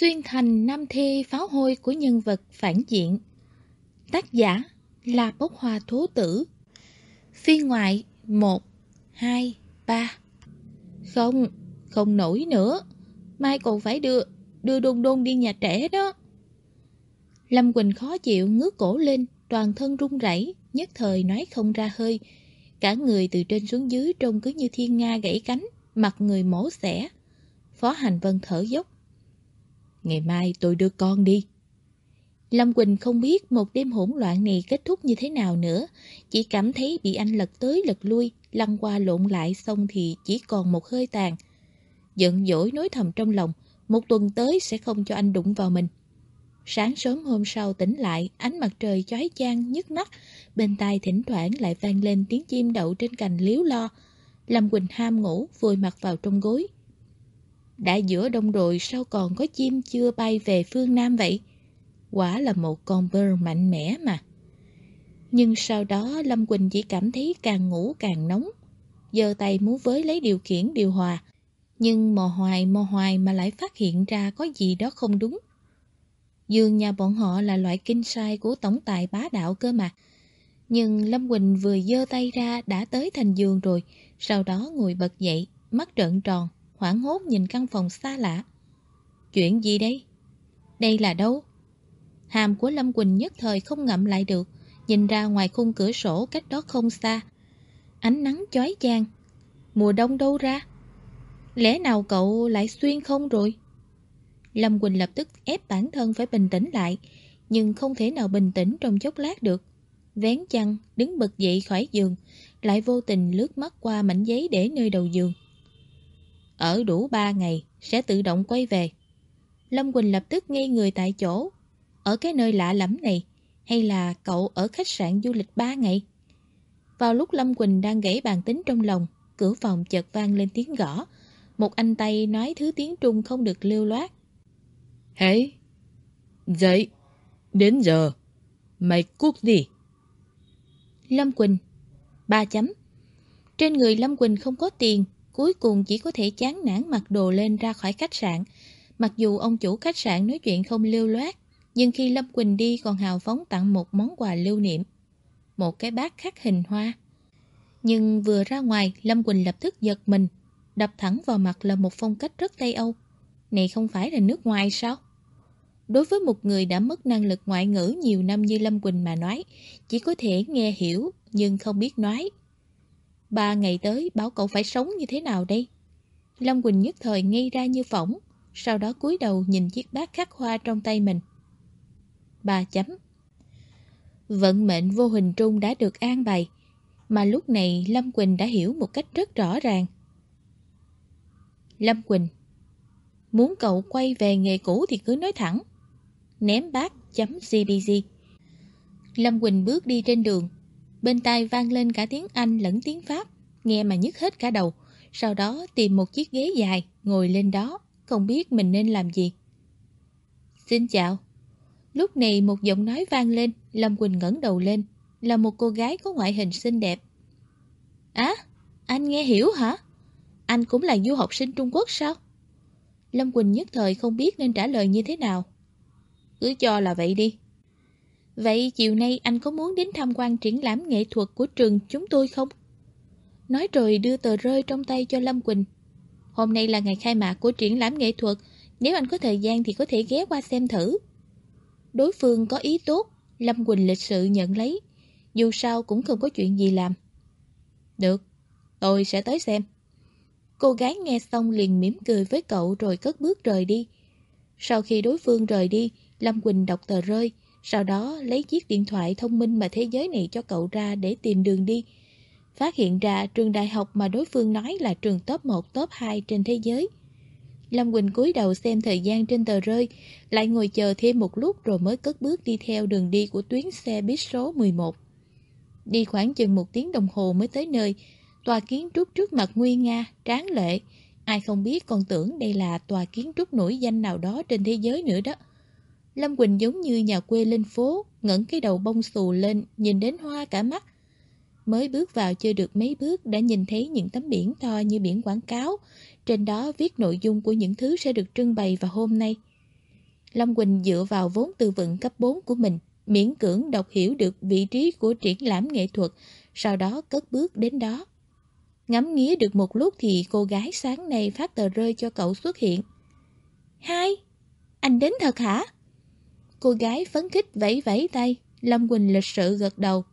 Xuyên thành năm thê pháo hôi của nhân vật phản diện. Tác giả là bốc hoa thố tử. Phiên ngoại 1, 2, 3 Không, không nổi nữa. Mai còn phải đưa, đưa đôn đôn đi nhà trẻ đó. Lâm Quỳnh khó chịu ngước cổ lên Toàn thân run rẩy nhất thời nói không ra hơi. Cả người từ trên xuống dưới trông cứ như thiên nga gãy cánh Mặt người mổ xẻ. Phó Hành Vân thở dốc. Ngày mai tôi đưa con đi. Lâm Quỳnh không biết một đêm hỗn loạn này kết thúc như thế nào nữa. Chỉ cảm thấy bị anh lật tới lật lui, lăn qua lộn lại xong thì chỉ còn một hơi tàn. Giận dỗi nói thầm trong lòng, một tuần tới sẽ không cho anh đụng vào mình. Sáng sớm hôm sau tỉnh lại, ánh mặt trời chói chang nhức mắt, bên tai thỉnh thoảng lại vang lên tiếng chim đậu trên cành liếu lo. Lâm Quỳnh ham ngủ, vùi mặt vào trong gối. Đã giữa đông rồi sao còn có chim chưa bay về phương Nam vậy? Quả là một con bơ mạnh mẽ mà. Nhưng sau đó Lâm Quỳnh chỉ cảm thấy càng ngủ càng nóng. Giờ tay muốn với lấy điều khiển điều hòa. Nhưng mò hoài mò hoài mà lại phát hiện ra có gì đó không đúng. Dương nhà bọn họ là loại kinh sai của tổng tài bá đạo cơ mà. Nhưng Lâm Quỳnh vừa dơ tay ra đã tới thành giường rồi, sau đó ngồi bật dậy, mắt trợn tròn, hoảng hốt nhìn căn phòng xa lạ. Chuyện gì đây? Đây là đâu? Hàm của Lâm Quỳnh nhất thời không ngậm lại được, nhìn ra ngoài khung cửa sổ cách đó không xa. Ánh nắng chói chang. Mùa đông đâu ra? Lẽ nào cậu lại xuyên không rồi? Lâm Quỳnh lập tức ép bản thân phải bình tĩnh lại, nhưng không thể nào bình tĩnh trong chốc lát được. Vén chăn, đứng bật dậy khỏi giường, lại vô tình lướt mắt qua mảnh giấy để nơi đầu giường. Ở đủ 3 ngày sẽ tự động quay về. Lâm Quỳnh lập tức ngây người tại chỗ. Ở cái nơi lạ lẫm này, hay là cậu ở khách sạn du lịch 3 ngày? Vào lúc Lâm Quỳnh đang gãy bàn tính trong lòng, cửa phòng chợt vang lên tiếng gõ. Một anh tay nói thứ tiếng Trung không được lưu loát. Hey, dậy, đến giờ, mày cút gì? Lâm Quỳnh, ba chấm. Trên người Lâm Quỳnh không có tiền, Cuối cùng chỉ có thể chán nản mặc đồ lên ra khỏi khách sạn. Mặc dù ông chủ khách sạn nói chuyện không lưu loát, nhưng khi Lâm Quỳnh đi còn hào phóng tặng một món quà lưu niệm. Một cái bát khắc hình hoa. Nhưng vừa ra ngoài, Lâm Quỳnh lập tức giật mình. Đập thẳng vào mặt là một phong cách rất Tây Âu. Này không phải là nước ngoài sao? Đối với một người đã mất năng lực ngoại ngữ nhiều năm như Lâm Quỳnh mà nói, chỉ có thể nghe hiểu nhưng không biết nói. Ba ngày tới bảo cậu phải sống như thế nào đây? Lâm Quỳnh nhất thời ngây ra như phỏng, sau đó cúi đầu nhìn chiếc bát khắc hoa trong tay mình. Ba chấm. Vận mệnh vô hình trung đã được an bày, mà lúc này Lâm Quỳnh đã hiểu một cách rất rõ ràng. Lâm Quỳnh Muốn cậu quay về nghề cũ thì cứ nói thẳng. Ném bát chấm CBG. Lâm Quỳnh bước đi trên đường, Bên tai vang lên cả tiếng Anh lẫn tiếng Pháp, nghe mà nhức hết cả đầu. Sau đó tìm một chiếc ghế dài, ngồi lên đó, không biết mình nên làm gì. Xin chào. Lúc này một giọng nói vang lên, Lâm Quỳnh ngẩng đầu lên, là một cô gái có ngoại hình xinh đẹp. Á, anh nghe hiểu hả? Anh cũng là du học sinh Trung Quốc sao? Lâm Quỳnh nhất thời không biết nên trả lời như thế nào. Cứ cho là vậy đi. Vậy chiều nay anh có muốn đến tham quan triển lãm nghệ thuật của trường chúng tôi không? Nói rồi đưa tờ rơi trong tay cho Lâm Quỳnh. Hôm nay là ngày khai mạc của triển lãm nghệ thuật, nếu anh có thời gian thì có thể ghé qua xem thử. Đối phương có ý tốt, Lâm Quỳnh lịch sự nhận lấy, dù sao cũng không có chuyện gì làm. Được, tôi sẽ tới xem. Cô gái nghe xong liền mỉm cười với cậu rồi cất bước rời đi. Sau khi đối phương rời đi, Lâm Quỳnh đọc tờ rơi, sau đó lấy chiếc điện thoại thông minh mà thế giới này cho cậu ra để tìm đường đi. Phát hiện ra trường đại học mà đối phương nói là trường top 1, top 2 trên thế giới. Lâm Quỳnh cúi đầu xem thời gian trên tờ rơi, lại ngồi chờ thêm một lúc rồi mới cất bước đi theo đường đi của tuyến xe buýt số 11. Đi khoảng chừng một tiếng đồng hồ mới tới nơi, tòa kiến trúc trước mặt nguy nga, tráng lệ. Ai không biết còn tưởng đây là tòa kiến trúc nổi danh nào đó trên thế giới nữa đó. Lâm Quỳnh giống như nhà quê lên phố, ngẩng cái đầu bông xù lên, nhìn đến hoa cả mắt. Mới bước vào chưa được mấy bước đã nhìn thấy những tấm biển to như biển quảng cáo, trên đó viết nội dung của những thứ sẽ được trưng bày vào hôm nay. Lâm Quỳnh dựa vào vốn tư vựng cấp 4 của mình, miễn cưỡng đọc hiểu được vị trí của triển lãm nghệ thuật, sau đó cất bước đến đó. Ngắm nghía được một lúc thì cô gái sáng nay phát tờ rơi cho cậu xuất hiện. Hai, anh đến thật hả? Cô gái phấn khích vẫy vẫy tay, Lâm Quỳnh lịch sự gật đầu.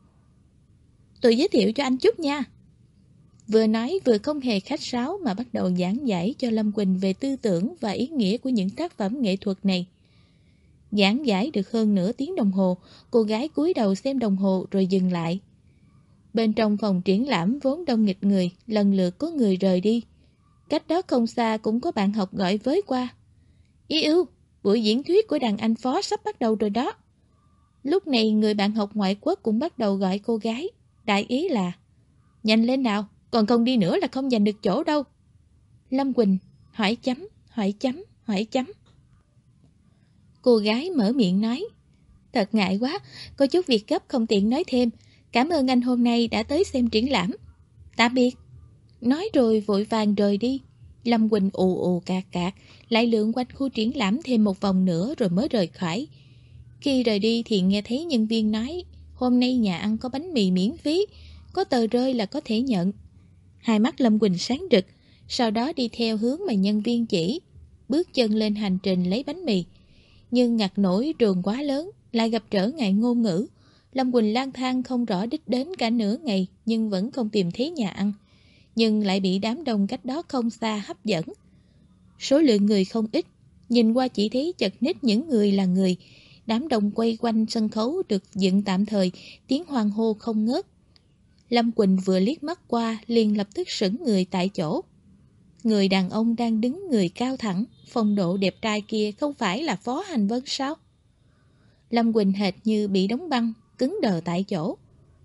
Tôi giới thiệu cho anh chút nha. Vừa nói vừa không hề khách sáo mà bắt đầu giảng giải cho Lâm Quỳnh về tư tưởng và ý nghĩa của những tác phẩm nghệ thuật này. Giảng giải được hơn nửa tiếng đồng hồ, cô gái cúi đầu xem đồng hồ rồi dừng lại. Bên trong phòng triển lãm vốn đông nghịch người, lần lượt có người rời đi. Cách đó không xa cũng có bạn học gọi với qua. Ý ưu, buổi diễn thuyết của đàn anh phó sắp bắt đầu rồi đó. Lúc này người bạn học ngoại quốc cũng bắt đầu gọi cô gái. Đại ý là Nhanh lên nào, còn không đi nữa là không giành được chỗ đâu. Lâm Quỳnh, hỏi chấm, hỏi chấm, hỏi chấm. Cô gái mở miệng nói Thật ngại quá, có chút việc gấp không tiện nói thêm. Cảm ơn anh hôm nay đã tới xem triển lãm. Tạm biệt. Nói rồi vội vàng rời đi. Lâm Quỳnh ù ù cạc cạc, lại lượn quanh khu triển lãm thêm một vòng nữa rồi mới rời khỏi. Khi rời đi thì nghe thấy nhân viên nói hôm nay nhà ăn có bánh mì miễn phí, có tờ rơi là có thể nhận. Hai mắt Lâm Quỳnh sáng rực, sau đó đi theo hướng mà nhân viên chỉ, bước chân lên hành trình lấy bánh mì. Nhưng ngặt nổi trường quá lớn, lại gặp trở ngại ngôn ngữ. Lâm Quỳnh lang thang không rõ đích đến cả nửa ngày nhưng vẫn không tìm thấy nhà ăn. Nhưng lại bị đám đông cách đó không xa hấp dẫn. Số lượng người không ít, nhìn qua chỉ thấy chật ních những người là người. Đám đông quay quanh sân khấu được dựng tạm thời, tiếng hoan hô không ngớt. Lâm Quỳnh vừa liếc mắt qua liền lập tức sững người tại chỗ. Người đàn ông đang đứng người cao thẳng, phong độ đẹp trai kia không phải là Phó Hành Vân sao? Lâm Quỳnh hệt như bị đóng băng, cứng đờ tại chỗ.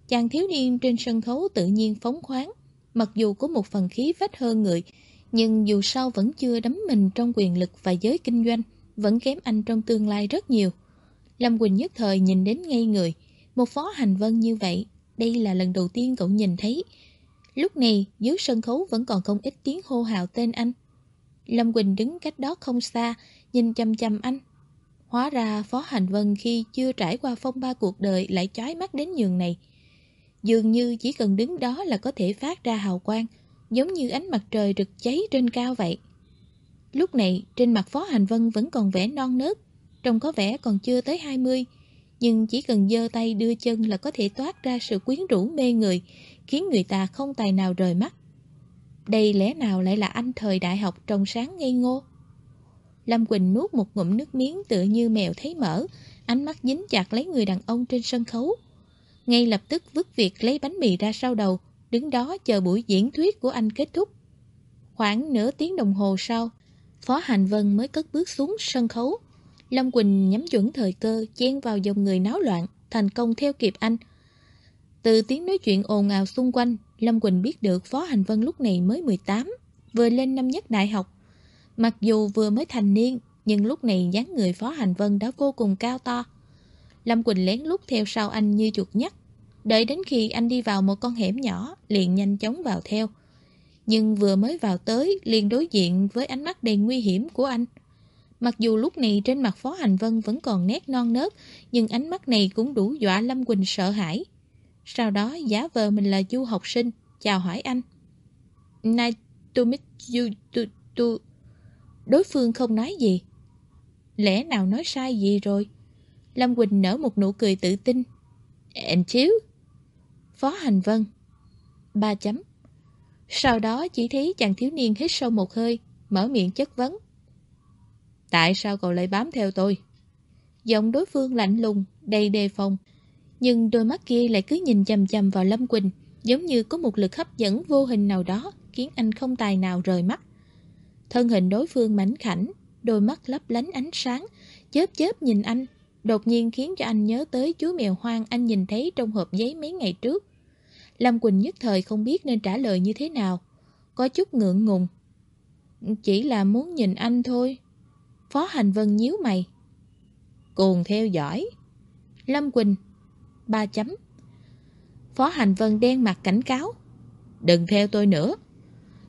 Chàng thiếu niên trên sân khấu tự nhiên phóng khoáng, mặc dù có một phần khí phách hơn người, nhưng dù sao vẫn chưa đắm mình trong quyền lực và giới kinh doanh, vẫn kém anh trong tương lai rất nhiều. Lâm Quỳnh nhất thời nhìn đến ngay người, một phó hành vân như vậy, đây là lần đầu tiên cậu nhìn thấy. Lúc này, dưới sân khấu vẫn còn không ít tiếng hô hào tên anh. Lâm Quỳnh đứng cách đó không xa, nhìn chăm chăm anh. Hóa ra Phó Hành Vân khi chưa trải qua phong ba cuộc đời lại chói mắt đến nhường này. Dường như chỉ cần đứng đó là có thể phát ra hào quang, giống như ánh mặt trời rực cháy trên cao vậy. Lúc này, trên mặt Phó Hành Vân vẫn còn vẻ non nớt, trông có vẻ còn chưa tới 20, nhưng chỉ cần giơ tay đưa chân là có thể toát ra sự quyến rũ mê người, khiến người ta không tài nào rời mắt. Đây lẽ nào lại là anh thời đại học trong sáng ngây ngô? Lâm Quỳnh nuốt một ngụm nước miếng tựa như mèo thấy mỡ, ánh mắt dính chặt lấy người đàn ông trên sân khấu. Ngay lập tức vứt việc lấy bánh mì ra sau đầu, đứng đó chờ buổi diễn thuyết của anh kết thúc. Khoảng nửa tiếng đồng hồ sau, Phó Hành Vân mới cất bước xuống sân khấu. Lâm Quỳnh nhắm chuẩn thời cơ, chen vào dòng người náo loạn, thành công theo kịp anh. Từ tiếng nói chuyện ồn ào xung quanh, Lâm Quỳnh biết được Phó Hành Vân lúc này mới 18, vừa lên năm nhất đại học. Mặc dù vừa mới thành niên, nhưng lúc này dáng người Phó Hành Vân đã vô cùng cao to. Lâm Quỳnh lén lút theo sau anh như chuột nhắt. Đợi đến khi anh đi vào một con hẻm nhỏ, liền nhanh chóng vào theo. Nhưng vừa mới vào tới, liền đối diện với ánh mắt đầy nguy hiểm của anh. Mặc dù lúc này trên mặt Phó Hành Vân vẫn còn nét non nớt, nhưng ánh mắt này cũng đủ dọa Lâm Quỳnh sợ hãi. Sau đó giả vờ mình là du học sinh, chào hỏi anh. Nice to meet you, to, to... Đối phương không nói gì. Lẽ nào nói sai gì rồi? Lâm Quỳnh nở một nụ cười tự tin. Anh chiếu. Phó Hành Vân. Ba chấm. Sau đó chỉ thấy chàng thiếu niên hít sâu một hơi, mở miệng chất vấn. Tại sao cậu lại bám theo tôi? Giọng đối phương lạnh lùng, đầy đề phòng. Nhưng đôi mắt kia lại cứ nhìn chầm chầm vào Lâm Quỳnh, giống như có một lực hấp dẫn vô hình nào đó, khiến anh không tài nào rời mắt. Thân hình đối phương mảnh khảnh, đôi mắt lấp lánh ánh sáng, chớp chớp nhìn anh, đột nhiên khiến cho anh nhớ tới chú mèo hoang anh nhìn thấy trong hộp giấy mấy ngày trước. Lâm Quỳnh nhất thời không biết nên trả lời như thế nào, có chút ngượng ngùng. Chỉ là muốn nhìn anh thôi. Phó Hành Vân nhíu mày. Cùng theo dõi. Lâm Quỳnh. Ba chấm. Phó Hành Vân đen mặt cảnh cáo. Đừng theo tôi nữa.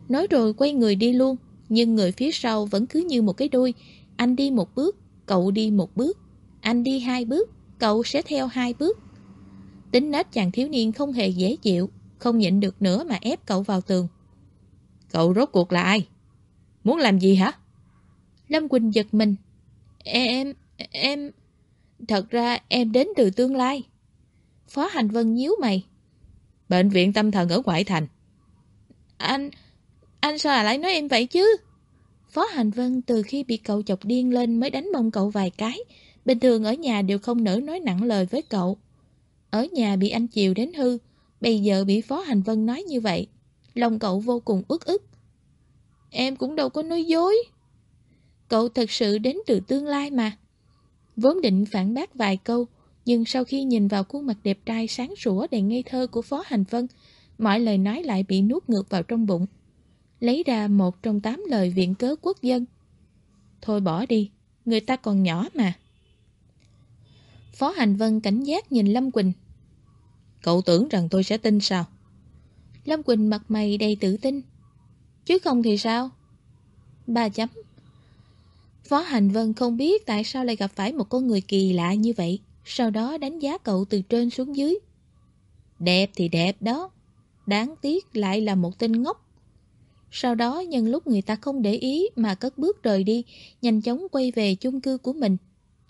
Nói rồi quay người đi luôn, nhưng người phía sau vẫn cứ như một cái đuôi. Anh đi một bước, cậu đi một bước, anh đi hai bước, cậu sẽ theo hai bước. Tính nết chàng thiếu niên không hề dễ chịu, không nhịn được nữa mà ép cậu vào tường. Cậu rốt cuộc là ai? Muốn làm gì hả? Lâm Quỳnh giật mình. Em, em... Thật ra em đến từ tương lai. Phó Hành Vân nhíu mày. Bệnh viện tâm thần ở ngoại thành. Anh... Anh sao lại nói em vậy chứ? Phó Hành Vân từ khi bị cậu chọc điên lên mới đánh mông cậu vài cái. Bình thường ở nhà đều không nỡ nói nặng lời với cậu. Ở nhà bị anh chiều đến hư, bây giờ bị Phó Hành Vân nói như vậy. Lòng cậu vô cùng ức ức. Em cũng đâu có nói dối. Cậu thật sự đến từ tương lai mà. Vốn định phản bác vài câu, nhưng sau khi nhìn vào khuôn mặt đẹp trai sáng sủa đầy ngây thơ của Phó Hành Vân, mọi lời nói lại bị nuốt ngược vào trong bụng. Lấy ra một trong tám lời viện cớ quốc dân. Thôi bỏ đi, người ta còn nhỏ mà. Phó Hành Vân cảnh giác nhìn Lâm Quỳnh. Cậu tưởng rằng tôi sẽ tin sao? Lâm Quỳnh mặt mày đầy tự tin. Chứ không thì sao? Ba chấm. Phó Hành Vân không biết tại sao lại gặp phải một con người kỳ lạ như vậy, sau đó đánh giá cậu từ trên xuống dưới. Đẹp thì đẹp đó, đáng tiếc lại là một tên ngốc. Sau đó nhân lúc người ta không để ý mà cất bước rời đi, nhanh chóng quay về chung cư của mình.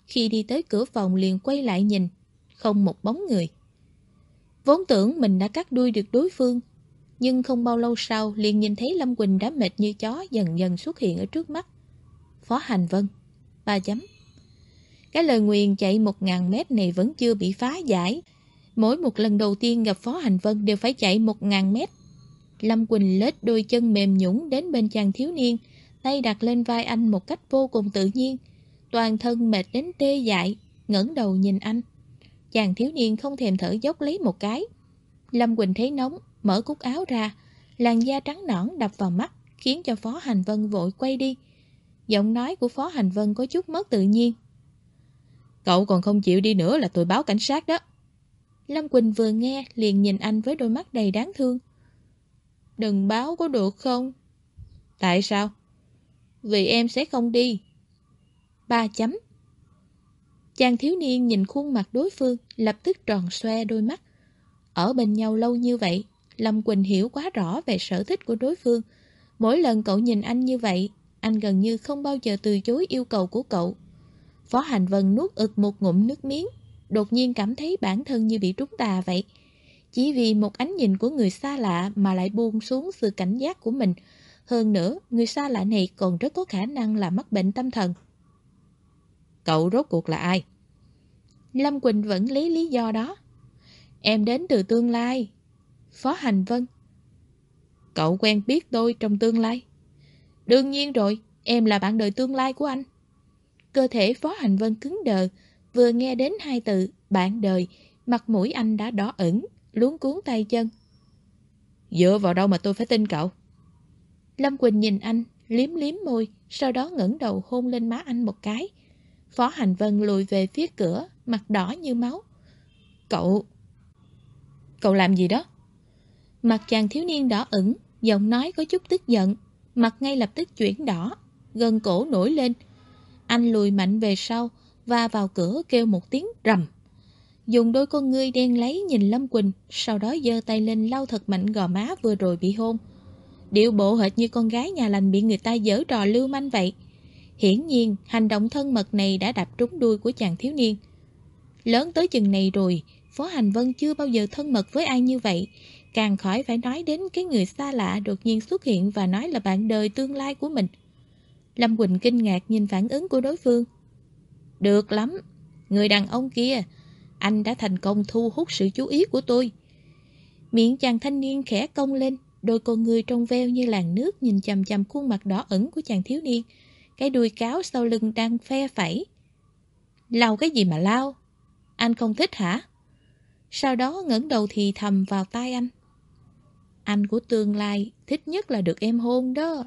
Khi đi tới cửa phòng liền quay lại nhìn, không một bóng người. Vốn tưởng mình đã cắt đuôi được đối phương, nhưng không bao lâu sau liền nhìn thấy Lâm Quỳnh đã mệt như chó dần dần xuất hiện ở trước mắt. Phó Hành Vân. Ba chấm. Cái lời nguyền chạy một ngàn mét này vẫn chưa bị phá giải. Mỗi một lần đầu tiên gặp Phó Hành Vân đều phải chạy một ngàn mét. Lâm Quỳnh lết đôi chân mềm nhũng đến bên chàng thiếu niên, tay đặt lên vai anh một cách vô cùng tự nhiên. Toàn thân mệt đến tê dại, ngẩng đầu nhìn anh. Chàng thiếu niên không thèm thở dốc lấy một cái. Lâm Quỳnh thấy nóng, mở cúc áo ra, làn da trắng nõn đập vào mắt, khiến cho Phó Hành Vân vội quay đi. Giọng nói của Phó Hành Vân có chút mất tự nhiên. Cậu còn không chịu đi nữa là tôi báo cảnh sát đó. Lâm Quỳnh vừa nghe liền nhìn anh với đôi mắt đầy đáng thương. Đừng báo có được không? Tại sao? Vì em sẽ không đi. Ba chấm. Chàng thiếu niên nhìn khuôn mặt đối phương, lập tức tròn xoe đôi mắt. Ở bên nhau lâu như vậy, Lâm Quỳnh hiểu quá rõ về sở thích của đối phương. Mỗi lần cậu nhìn anh như vậy, anh gần như không bao giờ từ chối yêu cầu của cậu. Phó Hành Vân nuốt ực một ngụm nước miếng, đột nhiên cảm thấy bản thân như bị trúng tà vậy. Chỉ vì một ánh nhìn của người xa lạ mà lại buông xuống sự cảnh giác của mình. Hơn nữa, người xa lạ này còn rất có khả năng là mắc bệnh tâm thần. Cậu rốt cuộc là ai? Lâm Quỳnh vẫn lấy lý do đó. Em đến từ tương lai. Phó Hành Vân. Cậu quen biết tôi trong tương lai. Đương nhiên rồi, em là bạn đời tương lai của anh. Cơ thể Phó Hành Vân cứng đờ, vừa nghe đến hai từ bạn đời, mặt mũi anh đã đỏ ửng, luống cuốn tay chân. Dựa vào đâu mà tôi phải tin cậu? Lâm Quỳnh nhìn anh, liếm liếm môi, sau đó ngẩng đầu hôn lên má anh một cái. Phó Hành Vân lùi về phía cửa, mặt đỏ như máu. Cậu... Cậu làm gì đó? Mặt chàng thiếu niên đỏ ửng, giọng nói có chút tức giận, mặt ngay lập tức chuyển đỏ, gần cổ nổi lên. Anh lùi mạnh về sau, và vào cửa kêu một tiếng rầm. Dùng đôi con ngươi đen lấy nhìn Lâm Quỳnh, sau đó giơ tay lên lau thật mạnh gò má vừa rồi bị hôn. Điệu bộ hệt như con gái nhà lành bị người ta dở trò lưu manh vậy. Hiển nhiên, hành động thân mật này đã đạp trúng đuôi của chàng thiếu niên. Lớn tới chừng này rồi, Phó Hành Vân chưa bao giờ thân mật với ai như vậy, càng khỏi phải nói đến cái người xa lạ đột nhiên xuất hiện và nói là bạn đời tương lai của mình. Lâm Quỳnh kinh ngạc nhìn phản ứng của đối phương. Được lắm, người đàn ông kia, anh đã thành công thu hút sự chú ý của tôi. Miệng chàng thanh niên khẽ cong lên, đôi con người trong veo như làn nước nhìn chầm chầm khuôn mặt đỏ ẩn của chàng thiếu niên. Cái đuôi cáo sau lưng đang phe phẩy. Lau cái gì mà lau? Anh không thích hả? Sau đó ngẩng đầu thì thầm vào tai anh. Anh của tương lai thích nhất là được em hôn đó.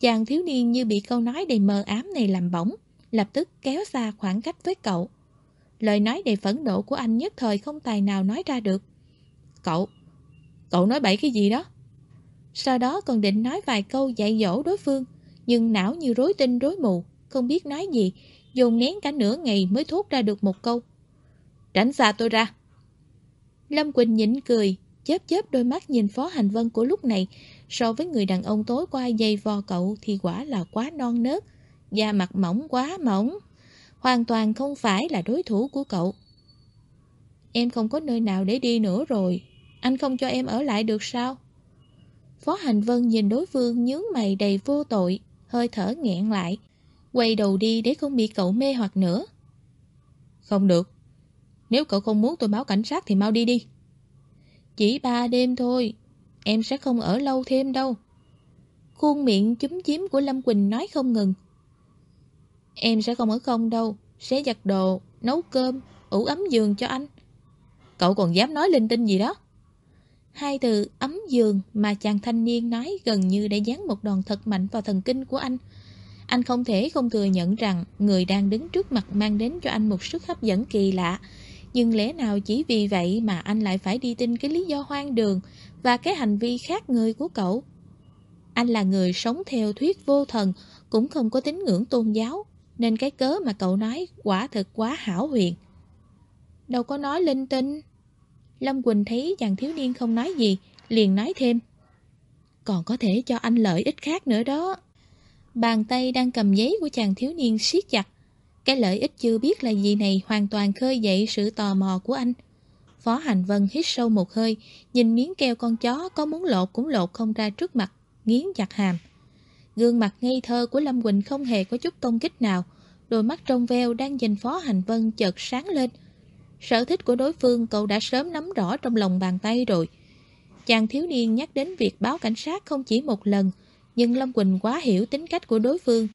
Chàng thiếu niên như bị câu nói đầy mờ ám này làm bỏng, lập tức kéo xa khoảng cách với cậu. Lời nói đầy phẫn nộ của anh nhất thời không tài nào nói ra được. Cậu, cậu nói bậy cái gì đó? Sau đó còn định nói vài câu dạy dỗ đối phương, nhưng não như rối tinh rối mù, không biết nói gì, dồn nén cả nửa ngày mới thốt ra được một câu. Tránh xa tôi ra. Lâm Quỳnh nhịn cười, chớp chớp đôi mắt nhìn Phó Hành Vân của lúc này, so với người đàn ông tối qua dây vò cậu thì quả là quá non nớt, da mặt mỏng quá mỏng, hoàn toàn không phải là đối thủ của cậu. Em không có nơi nào để đi nữa rồi, anh không cho em ở lại được sao? Phó Hành Vân nhìn đối phương nhướng mày đầy vô tội, hơi thở nghẹn lại, quay đầu đi để không bị cậu mê hoặc nữa. Không được, nếu cậu không muốn tôi báo cảnh sát thì mau đi đi. Chỉ ba đêm thôi, em sẽ không ở lâu thêm đâu. Khuôn miệng chúm chím của Lâm Quỳnh nói không ngừng. Em sẽ không ở không đâu, sẽ giặt đồ, nấu cơm, ủ ấm giường cho anh. Cậu còn dám nói linh tinh gì đó? Hai từ ấm giường mà chàng thanh niên nói gần như đã dán một đòn thật mạnh vào thần kinh của anh. Anh không thể không thừa nhận rằng người đang đứng trước mặt mang đến cho anh một sức hấp dẫn kỳ lạ. Nhưng lẽ nào chỉ vì vậy mà anh lại phải đi tin cái lý do hoang đường và cái hành vi khác người của cậu? Anh là người sống theo thuyết vô thần, cũng không có tín ngưỡng tôn giáo, nên cái cớ mà cậu nói quả thật quá hảo huyền. Đâu có nói linh tinh. Lâm Quỳnh thấy chàng thiếu niên không nói gì, liền nói thêm. Còn có thể cho anh lợi ích khác nữa đó. Bàn tay đang cầm giấy của chàng thiếu niên siết chặt. Cái lợi ích chưa biết là gì này hoàn toàn khơi dậy sự tò mò của anh. Phó Hành Vân hít sâu một hơi, nhìn miếng keo con chó có muốn lột cũng lột không ra trước mặt, nghiến chặt hàm. Gương mặt ngây thơ của Lâm Quỳnh không hề có chút công kích nào, đôi mắt trong veo đang nhìn Phó Hành Vân chợt sáng lên. Sở thích của đối phương cậu đã sớm nắm rõ trong lòng bàn tay rồi. Chàng thiếu niên nhắc đến việc báo cảnh sát không chỉ một lần, nhưng Lâm Quỳnh quá hiểu tính cách của đối phương.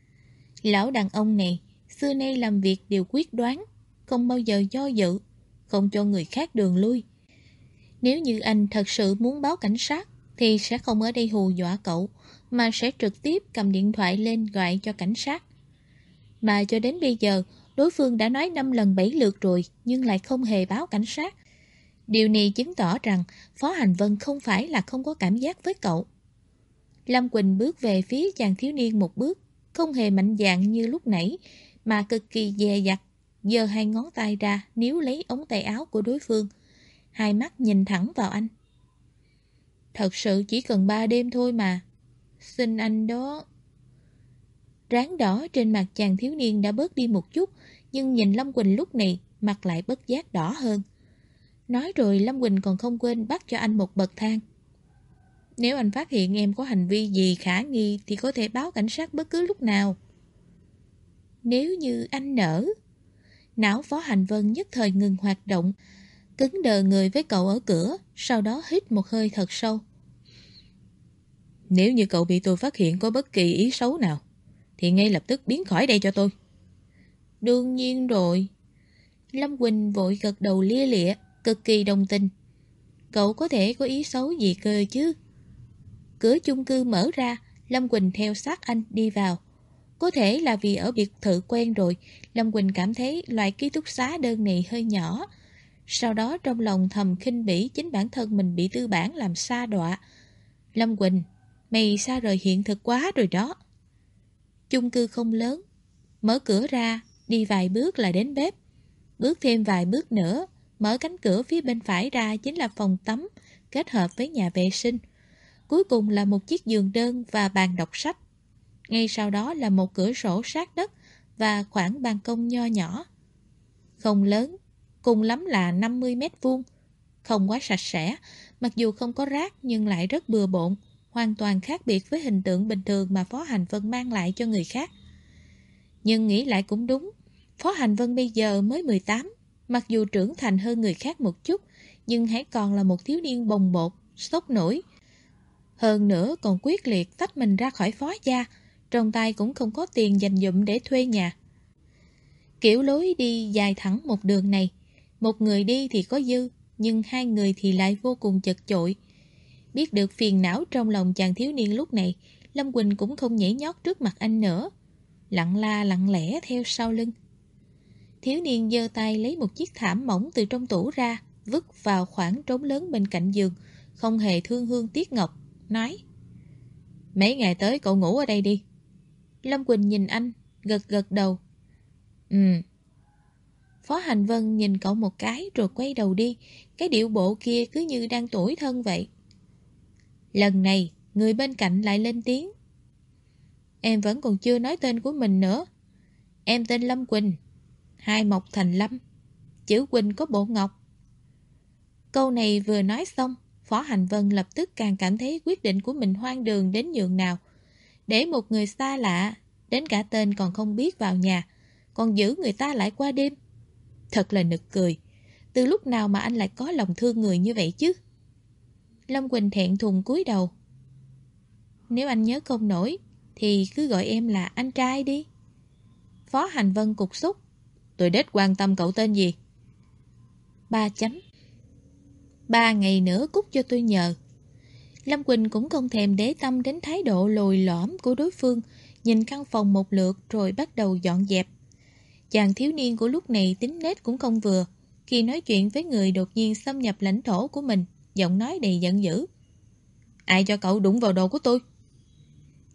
Lão đàn ông này, xưa nay làm việc đều quyết đoán, không bao giờ do dự, không cho người khác đường lui. Nếu như anh thật sự muốn báo cảnh sát, thì sẽ không ở đây hù dọa cậu, mà sẽ trực tiếp cầm điện thoại lên gọi cho cảnh sát. Mà cho đến bây giờ, đối phương đã nói 5 lần 7 lượt rồi nhưng lại không hề báo cảnh sát. Điều này chứng tỏ rằng Phó Hành Vân không phải là không có cảm giác với cậu. Lâm Quỳnh bước về phía chàng thiếu niên một bước, không hề mạnh dạn như lúc nãy, mà cực kỳ dè dặt, giơ hai ngón tay ra níu lấy ống tay áo của đối phương. Hai mắt nhìn thẳng vào anh. Thật sự chỉ cần ba đêm thôi mà. Xin anh đó. Ráng đỏ trên mặt chàng thiếu niên đã bớt đi một chút, nhưng nhìn Lâm Quỳnh lúc này, mặt lại bất giác đỏ hơn. Nói rồi Lâm Quỳnh còn không quên bắt cho anh một bậc thang. Nếu anh phát hiện em có hành vi gì khả nghi thì có thể báo cảnh sát bất cứ lúc nào. Nếu như anh nở... Não Phó Hành Vân nhất thời ngừng hoạt động, cứng đờ người với cậu ở cửa, sau đó hít một hơi thật sâu. Nếu như cậu bị tôi phát hiện có bất kỳ ý xấu nào, thì ngay lập tức biến khỏi đây cho tôi. Đương nhiên rồi. Lâm Quỳnh vội gật đầu lia lịa, cực kỳ đồng tình. Cậu có thể có ý xấu gì cơ chứ? Cửa chung cư mở ra, Lâm Quỳnh theo sát anh đi vào. Có thể là vì ở biệt thự quen rồi, Lâm Quỳnh cảm thấy loại ký túc xá đơn này hơi nhỏ. Sau đó trong lòng thầm khinh bỉ chính bản thân mình bị tư bản làm xa đọa. Lâm Quỳnh, mày xa rời hiện thực quá rồi đó. Chung cư không lớn, mở cửa ra, đi vài bước là đến bếp. Bước thêm vài bước nữa, mở cánh cửa phía bên phải ra chính là phòng tắm, kết hợp với nhà vệ sinh. Cuối cùng là một chiếc giường đơn và bàn đọc sách. Ngay sau đó là một cửa sổ sát đất và khoảng ban công nho nhỏ. Không lớn, cùng lắm là 50 mét vuông. Không quá sạch sẽ, mặc dù không có rác nhưng lại rất bừa bộn, hoàn toàn khác biệt với hình tượng bình thường mà Phó Hành Vân mang lại cho người khác. Nhưng nghĩ lại cũng đúng, Phó Hành Vân bây giờ mới 18, mặc dù trưởng thành hơn người khác một chút, nhưng hãy còn là một thiếu niên bồng bột, sốc nổi. Hơn nữa còn quyết liệt tách mình ra khỏi phó gia, trong tay cũng không có tiền dành dụm để thuê nhà. Kiểu lối đi dài thẳng một đường này, một người đi thì có dư, nhưng hai người thì lại vô cùng chật chội. Biết được phiền não trong lòng chàng thiếu niên lúc này, Lâm Quỳnh cũng không nhảy nhót trước mặt anh nữa. Lặng la lặng lẽ theo sau lưng. Thiếu niên giơ tay lấy một chiếc thảm mỏng từ trong tủ ra, vứt vào khoảng trống lớn bên cạnh giường, không hề thương hương tiếc ngọc, nói Mấy ngày tới cậu ngủ ở đây đi. Lâm Quỳnh nhìn anh, gật gật đầu. Ừ. Phó Hành Vân nhìn cậu một cái rồi quay đầu đi, cái điệu bộ kia cứ như đang tuổi thân vậy. Lần này, người bên cạnh lại lên tiếng. Em vẫn còn chưa nói tên của mình nữa. Em tên Lâm Quỳnh, hai mộc thành Lâm, chữ Quỳnh có bộ ngọc. Câu này vừa nói xong, Phó Hành Vân lập tức càng cảm thấy quyết định của mình hoang đường đến nhường nào. Để một người xa lạ, đến cả tên còn không biết vào nhà, còn giữ người ta lại qua đêm. Thật là nực cười. Từ lúc nào mà anh lại có lòng thương người như vậy chứ? Lâm Quỳnh thẹn thùng cúi đầu. Nếu anh nhớ không nổi, thì cứ gọi em là anh trai đi. Phó Hành Vân cục xúc. Tôi đết quan tâm cậu tên gì? Ba chấm. Ba ngày nữa cút cho tôi nhờ. Lâm Quỳnh cũng không thèm để tâm đến thái độ lồi lõm của đối phương, nhìn căn phòng một lượt rồi bắt đầu dọn dẹp. Chàng thiếu niên của lúc này tính nết cũng không vừa, khi nói chuyện với người đột nhiên xâm nhập lãnh thổ của mình, giọng nói đầy giận dữ. Ai cho cậu đụng vào đồ của tôi?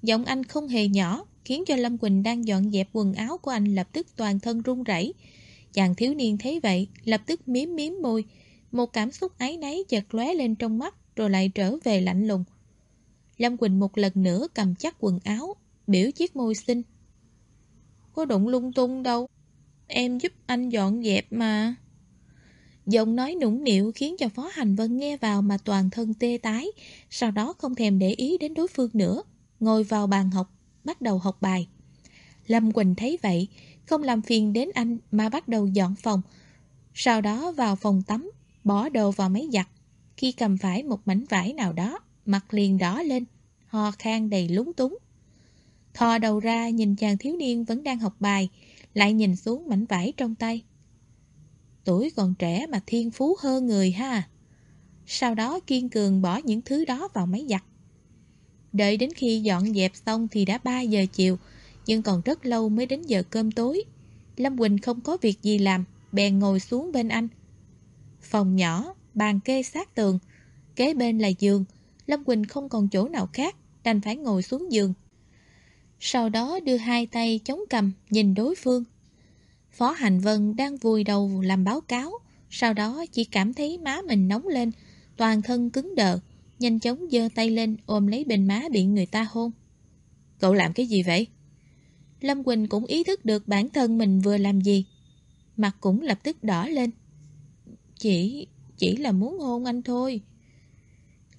Giọng anh không hề nhỏ, khiến cho Lâm Quỳnh đang dọn dẹp quần áo của anh lập tức toàn thân run rẩy. Chàng thiếu niên thấy vậy, lập tức miếm miếm môi, một cảm xúc áy náy chợt lóe lên trong mắt rồi lại trở về lạnh lùng. Lâm Quỳnh một lần nữa cầm chắc quần áo, biểu chiếc môi xinh. Có đụng lung tung đâu, em giúp anh dọn dẹp mà. Giọng nói nũng nịu khiến cho Phó Hành Vân nghe vào mà toàn thân tê tái, sau đó không thèm để ý đến đối phương nữa, ngồi vào bàn học, bắt đầu học bài. Lâm Quỳnh thấy vậy, không làm phiền đến anh mà bắt đầu dọn phòng, sau đó vào phòng tắm, bỏ đồ vào máy giặt. Khi cầm phải một mảnh vải nào đó, mặt liền đỏ lên, ho khan đầy lúng túng. Thò đầu ra nhìn chàng thiếu niên vẫn đang học bài, lại nhìn xuống mảnh vải trong tay. Tuổi còn trẻ mà thiên phú hơn người ha. Sau đó kiên cường bỏ những thứ đó vào máy giặt. Đợi đến khi dọn dẹp xong thì đã 3 giờ chiều, nhưng còn rất lâu mới đến giờ cơm tối. Lâm Quỳnh không có việc gì làm, bèn ngồi xuống bên anh. Phòng nhỏ, bàn kê sát tường, kế bên là giường. Lâm Quỳnh không còn chỗ nào khác, đành phải ngồi xuống giường. Sau đó đưa hai tay chống cầm, nhìn đối phương. Phó Hành Vân đang vùi đầu làm báo cáo, sau đó chỉ cảm thấy má mình nóng lên, toàn thân cứng đờ, nhanh chóng giơ tay lên ôm lấy bên má bị người ta hôn. Cậu làm cái gì vậy? Lâm Quỳnh cũng ý thức được bản thân mình vừa làm gì. Mặt cũng lập tức đỏ lên. Chỉ, chỉ là muốn hôn anh thôi.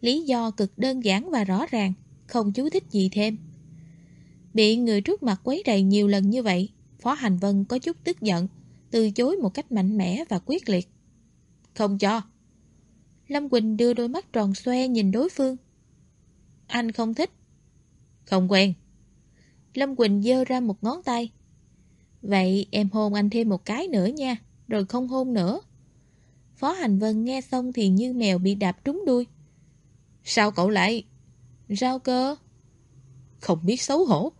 Lý do cực đơn giản và rõ ràng, không chú thích gì thêm. Bị người trước mặt quấy rầy nhiều lần như vậy, Phó Hành Vân có chút tức giận, từ chối một cách mạnh mẽ và quyết liệt. Không cho. Lâm Quỳnh đưa đôi mắt tròn xoe nhìn đối phương. Anh không thích. Không quen. Lâm Quỳnh dơ ra một ngón tay. Vậy em hôn anh thêm một cái nữa nha, rồi không hôn nữa. Phó Hành Vân nghe xong thì như mèo bị đạp trúng đuôi. Sao cậu lại... Rao cơ? Không biết xấu hổ.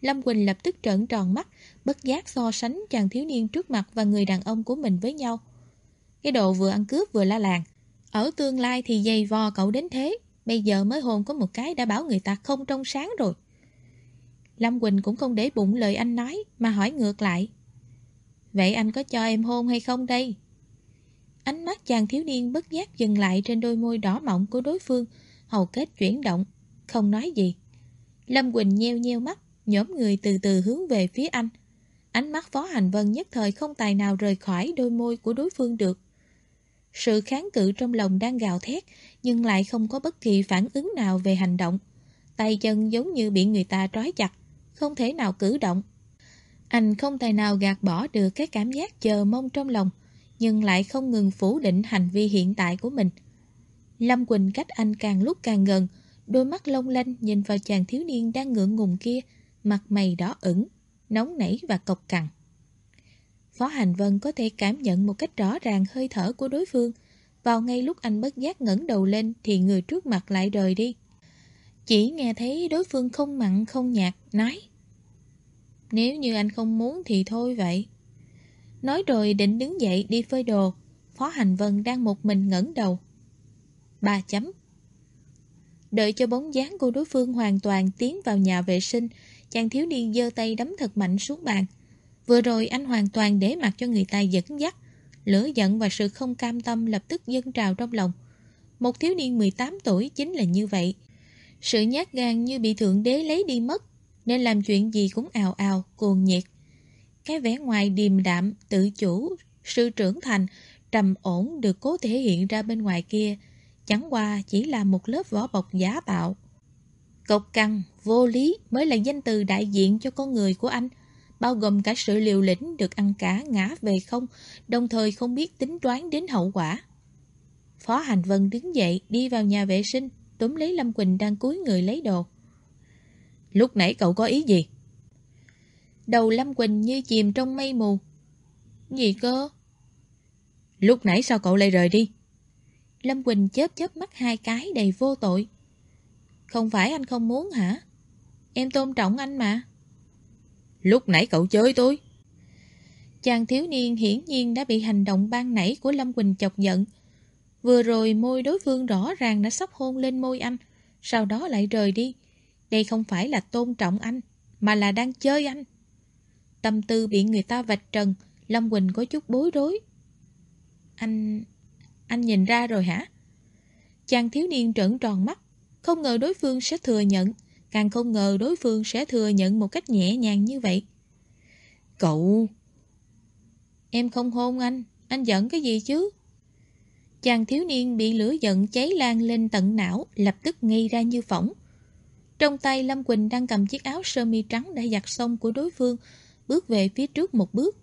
Lâm Quỳnh lập tức trợn tròn mắt, bất giác so sánh chàng thiếu niên trước mặt và người đàn ông của mình với nhau. Cái đồ vừa ăn cướp vừa la làng. Ở tương lai thì dày vò cậu đến thế, bây giờ mới hôn có một cái đã bảo người ta không trong sáng rồi. Lâm Quỳnh cũng không để bụng lời anh nói, mà hỏi ngược lại. Vậy anh có cho em hôn hay không đây? Ánh mắt chàng thiếu niên bất giác dừng lại trên đôi môi đỏ mọng của đối phương, hầu kết chuyển động, không nói gì. Lâm Quỳnh nheo nheo mắt, nhóm người từ từ hướng về phía anh. Ánh mắt Phó Hành Vân nhất thời không tài nào rời khỏi đôi môi của đối phương được. Sự kháng cự trong lòng đang gào thét, nhưng lại không có bất kỳ phản ứng nào về hành động. Tay chân giống như bị người ta trói chặt, không thể nào cử động. Anh không tài nào gạt bỏ được cái cảm giác chờ mong trong lòng, nhưng lại không ngừng phủ định hành vi hiện tại của mình. Lâm Quỳnh cách anh càng lúc càng gần, đôi mắt long lanh nhìn vào chàng thiếu niên đang ngượng ngùng kia, mặt mày đỏ ửng, nóng nảy và cộc cằn. Phó Hành Vân có thể cảm nhận một cách rõ ràng hơi thở của đối phương. Vào ngay lúc anh bất giác ngẩng đầu lên thì người trước mặt lại rời đi. Chỉ nghe thấy đối phương không mặn không nhạt, nói Nếu như anh không muốn thì thôi vậy. Nói rồi định đứng dậy đi phơi đồ, Phó Hành Vân đang một mình ngẩng đầu. Ba chấm. Đợi cho bóng dáng của đối phương hoàn toàn tiến vào nhà vệ sinh, Chàng thiếu niên giơ tay đấm thật mạnh xuống bàn. Vừa rồi anh hoàn toàn để mặc cho người ta dẫn dắt. Lửa giận và sự không cam tâm lập tức dâng trào trong lòng. Một thiếu niên 18 tuổi chính là như vậy. Sự nhát gan như bị thượng đế lấy đi mất, nên làm chuyện gì cũng ào ào, cuồng nhiệt. Cái vẻ ngoài điềm đạm, tự chủ, sự trưởng thành, trầm ổn được cố thể hiện ra bên ngoài kia, chẳng qua chỉ là một lớp vỏ bọc giả tạo. Cộc cằn, vô lý mới là danh từ đại diện cho con người của anh, bao gồm cả sự liều lĩnh được ăn cả ngã về không, đồng thời không biết tính toán đến hậu quả. Phó Hành Vân đứng dậy đi vào nhà vệ sinh, túm lấy Lâm Quỳnh đang cúi người lấy đồ. Lúc nãy cậu có ý gì? Đầu Lâm Quỳnh như chìm trong mây mù. Gì cơ? Lúc nãy sao cậu lại rời đi? Lâm Quỳnh chớp chớp mắt hai cái đầy vô tội. Không phải anh không muốn hả? Em tôn trọng anh mà. Lúc nãy cậu chơi tôi. Chàng thiếu niên hiển nhiên đã bị hành động ban nãy của Lâm Quỳnh chọc giận. Vừa rồi môi đối phương rõ ràng đã sắp hôn lên môi anh, sau đó lại rời đi. Đây không phải là tôn trọng anh, mà là đang chơi anh. Tâm tư bị người ta vạch trần, Lâm Quỳnh có chút bối rối. Anh... anh nhìn ra rồi hả? Chàng thiếu niên trợn tròn mắt, không ngờ đối phương sẽ thừa nhận, càng không ngờ đối phương sẽ thừa nhận một cách nhẹ nhàng như vậy. Cậu... Em không hôn anh, anh giận cái gì chứ? Chàng thiếu niên bị lửa giận cháy lan lên tận não, lập tức ngây ra như phỏng. Trong tay Lâm Quỳnh đang cầm chiếc áo sơ mi trắng đã giặt xong của đối phương, bước về phía trước một bước.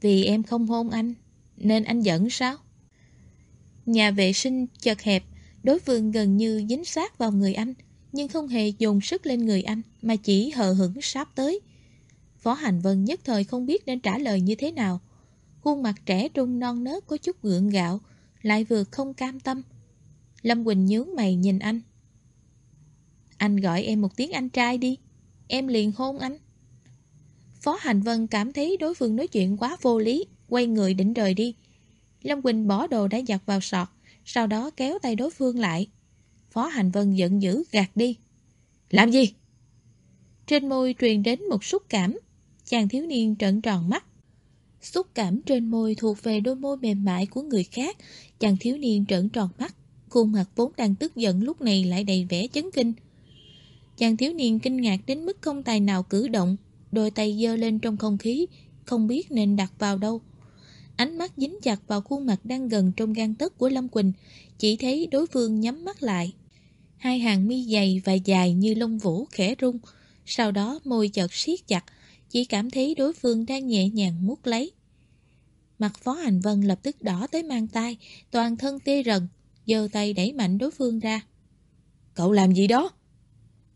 Vì em không hôn anh, nên anh giận sao? Nhà vệ sinh chật hẹp, đối phương gần như dính sát vào người anh, nhưng không hề dùng sức lên người anh, mà chỉ hờ hững sáp tới. Phó Hành Vân nhất thời không biết nên trả lời như thế nào. Khuôn mặt trẻ trung non nớt có chút gượng gạo, lại vừa không cam tâm. Lâm Quỳnh nhướng mày nhìn anh. Anh gọi em một tiếng anh trai đi, em liền hôn anh. Phó Hành Vân cảm thấy đối phương nói chuyện quá vô lý, quay người định rời đi. Lâm Quỳnh bỏ đồ đã giặt vào sọt, sau đó kéo tay đối phương lại. Phó Hành Vân giận dữ gạt đi. Làm gì? Trên môi truyền đến một xúc cảm. Chàng thiếu niên trợn tròn mắt. Xúc cảm trên môi thuộc về đôi môi mềm mại của người khác. Chàng thiếu niên trợn tròn mắt. Khuôn mặt vốn đang tức giận lúc này lại đầy vẻ chấn kinh. Chàng thiếu niên kinh ngạc đến mức không tài nào cử động. Đôi tay giơ lên trong không khí, không biết nên đặt vào đâu. Ánh mắt dính chặt vào khuôn mặt đang gần trong gan tấc của Lâm Quỳnh, chỉ thấy đối phương nhắm mắt lại. Hai hàng mi dày và dài như lông vũ khẽ rung, sau đó môi chợt siết chặt, chỉ cảm thấy đối phương đang nhẹ nhàng mút lấy. Mặt Phó Hành Vân lập tức đỏ tới mang tay, toàn thân tê rần, giơ tay đẩy mạnh đối phương ra. Cậu làm gì đó?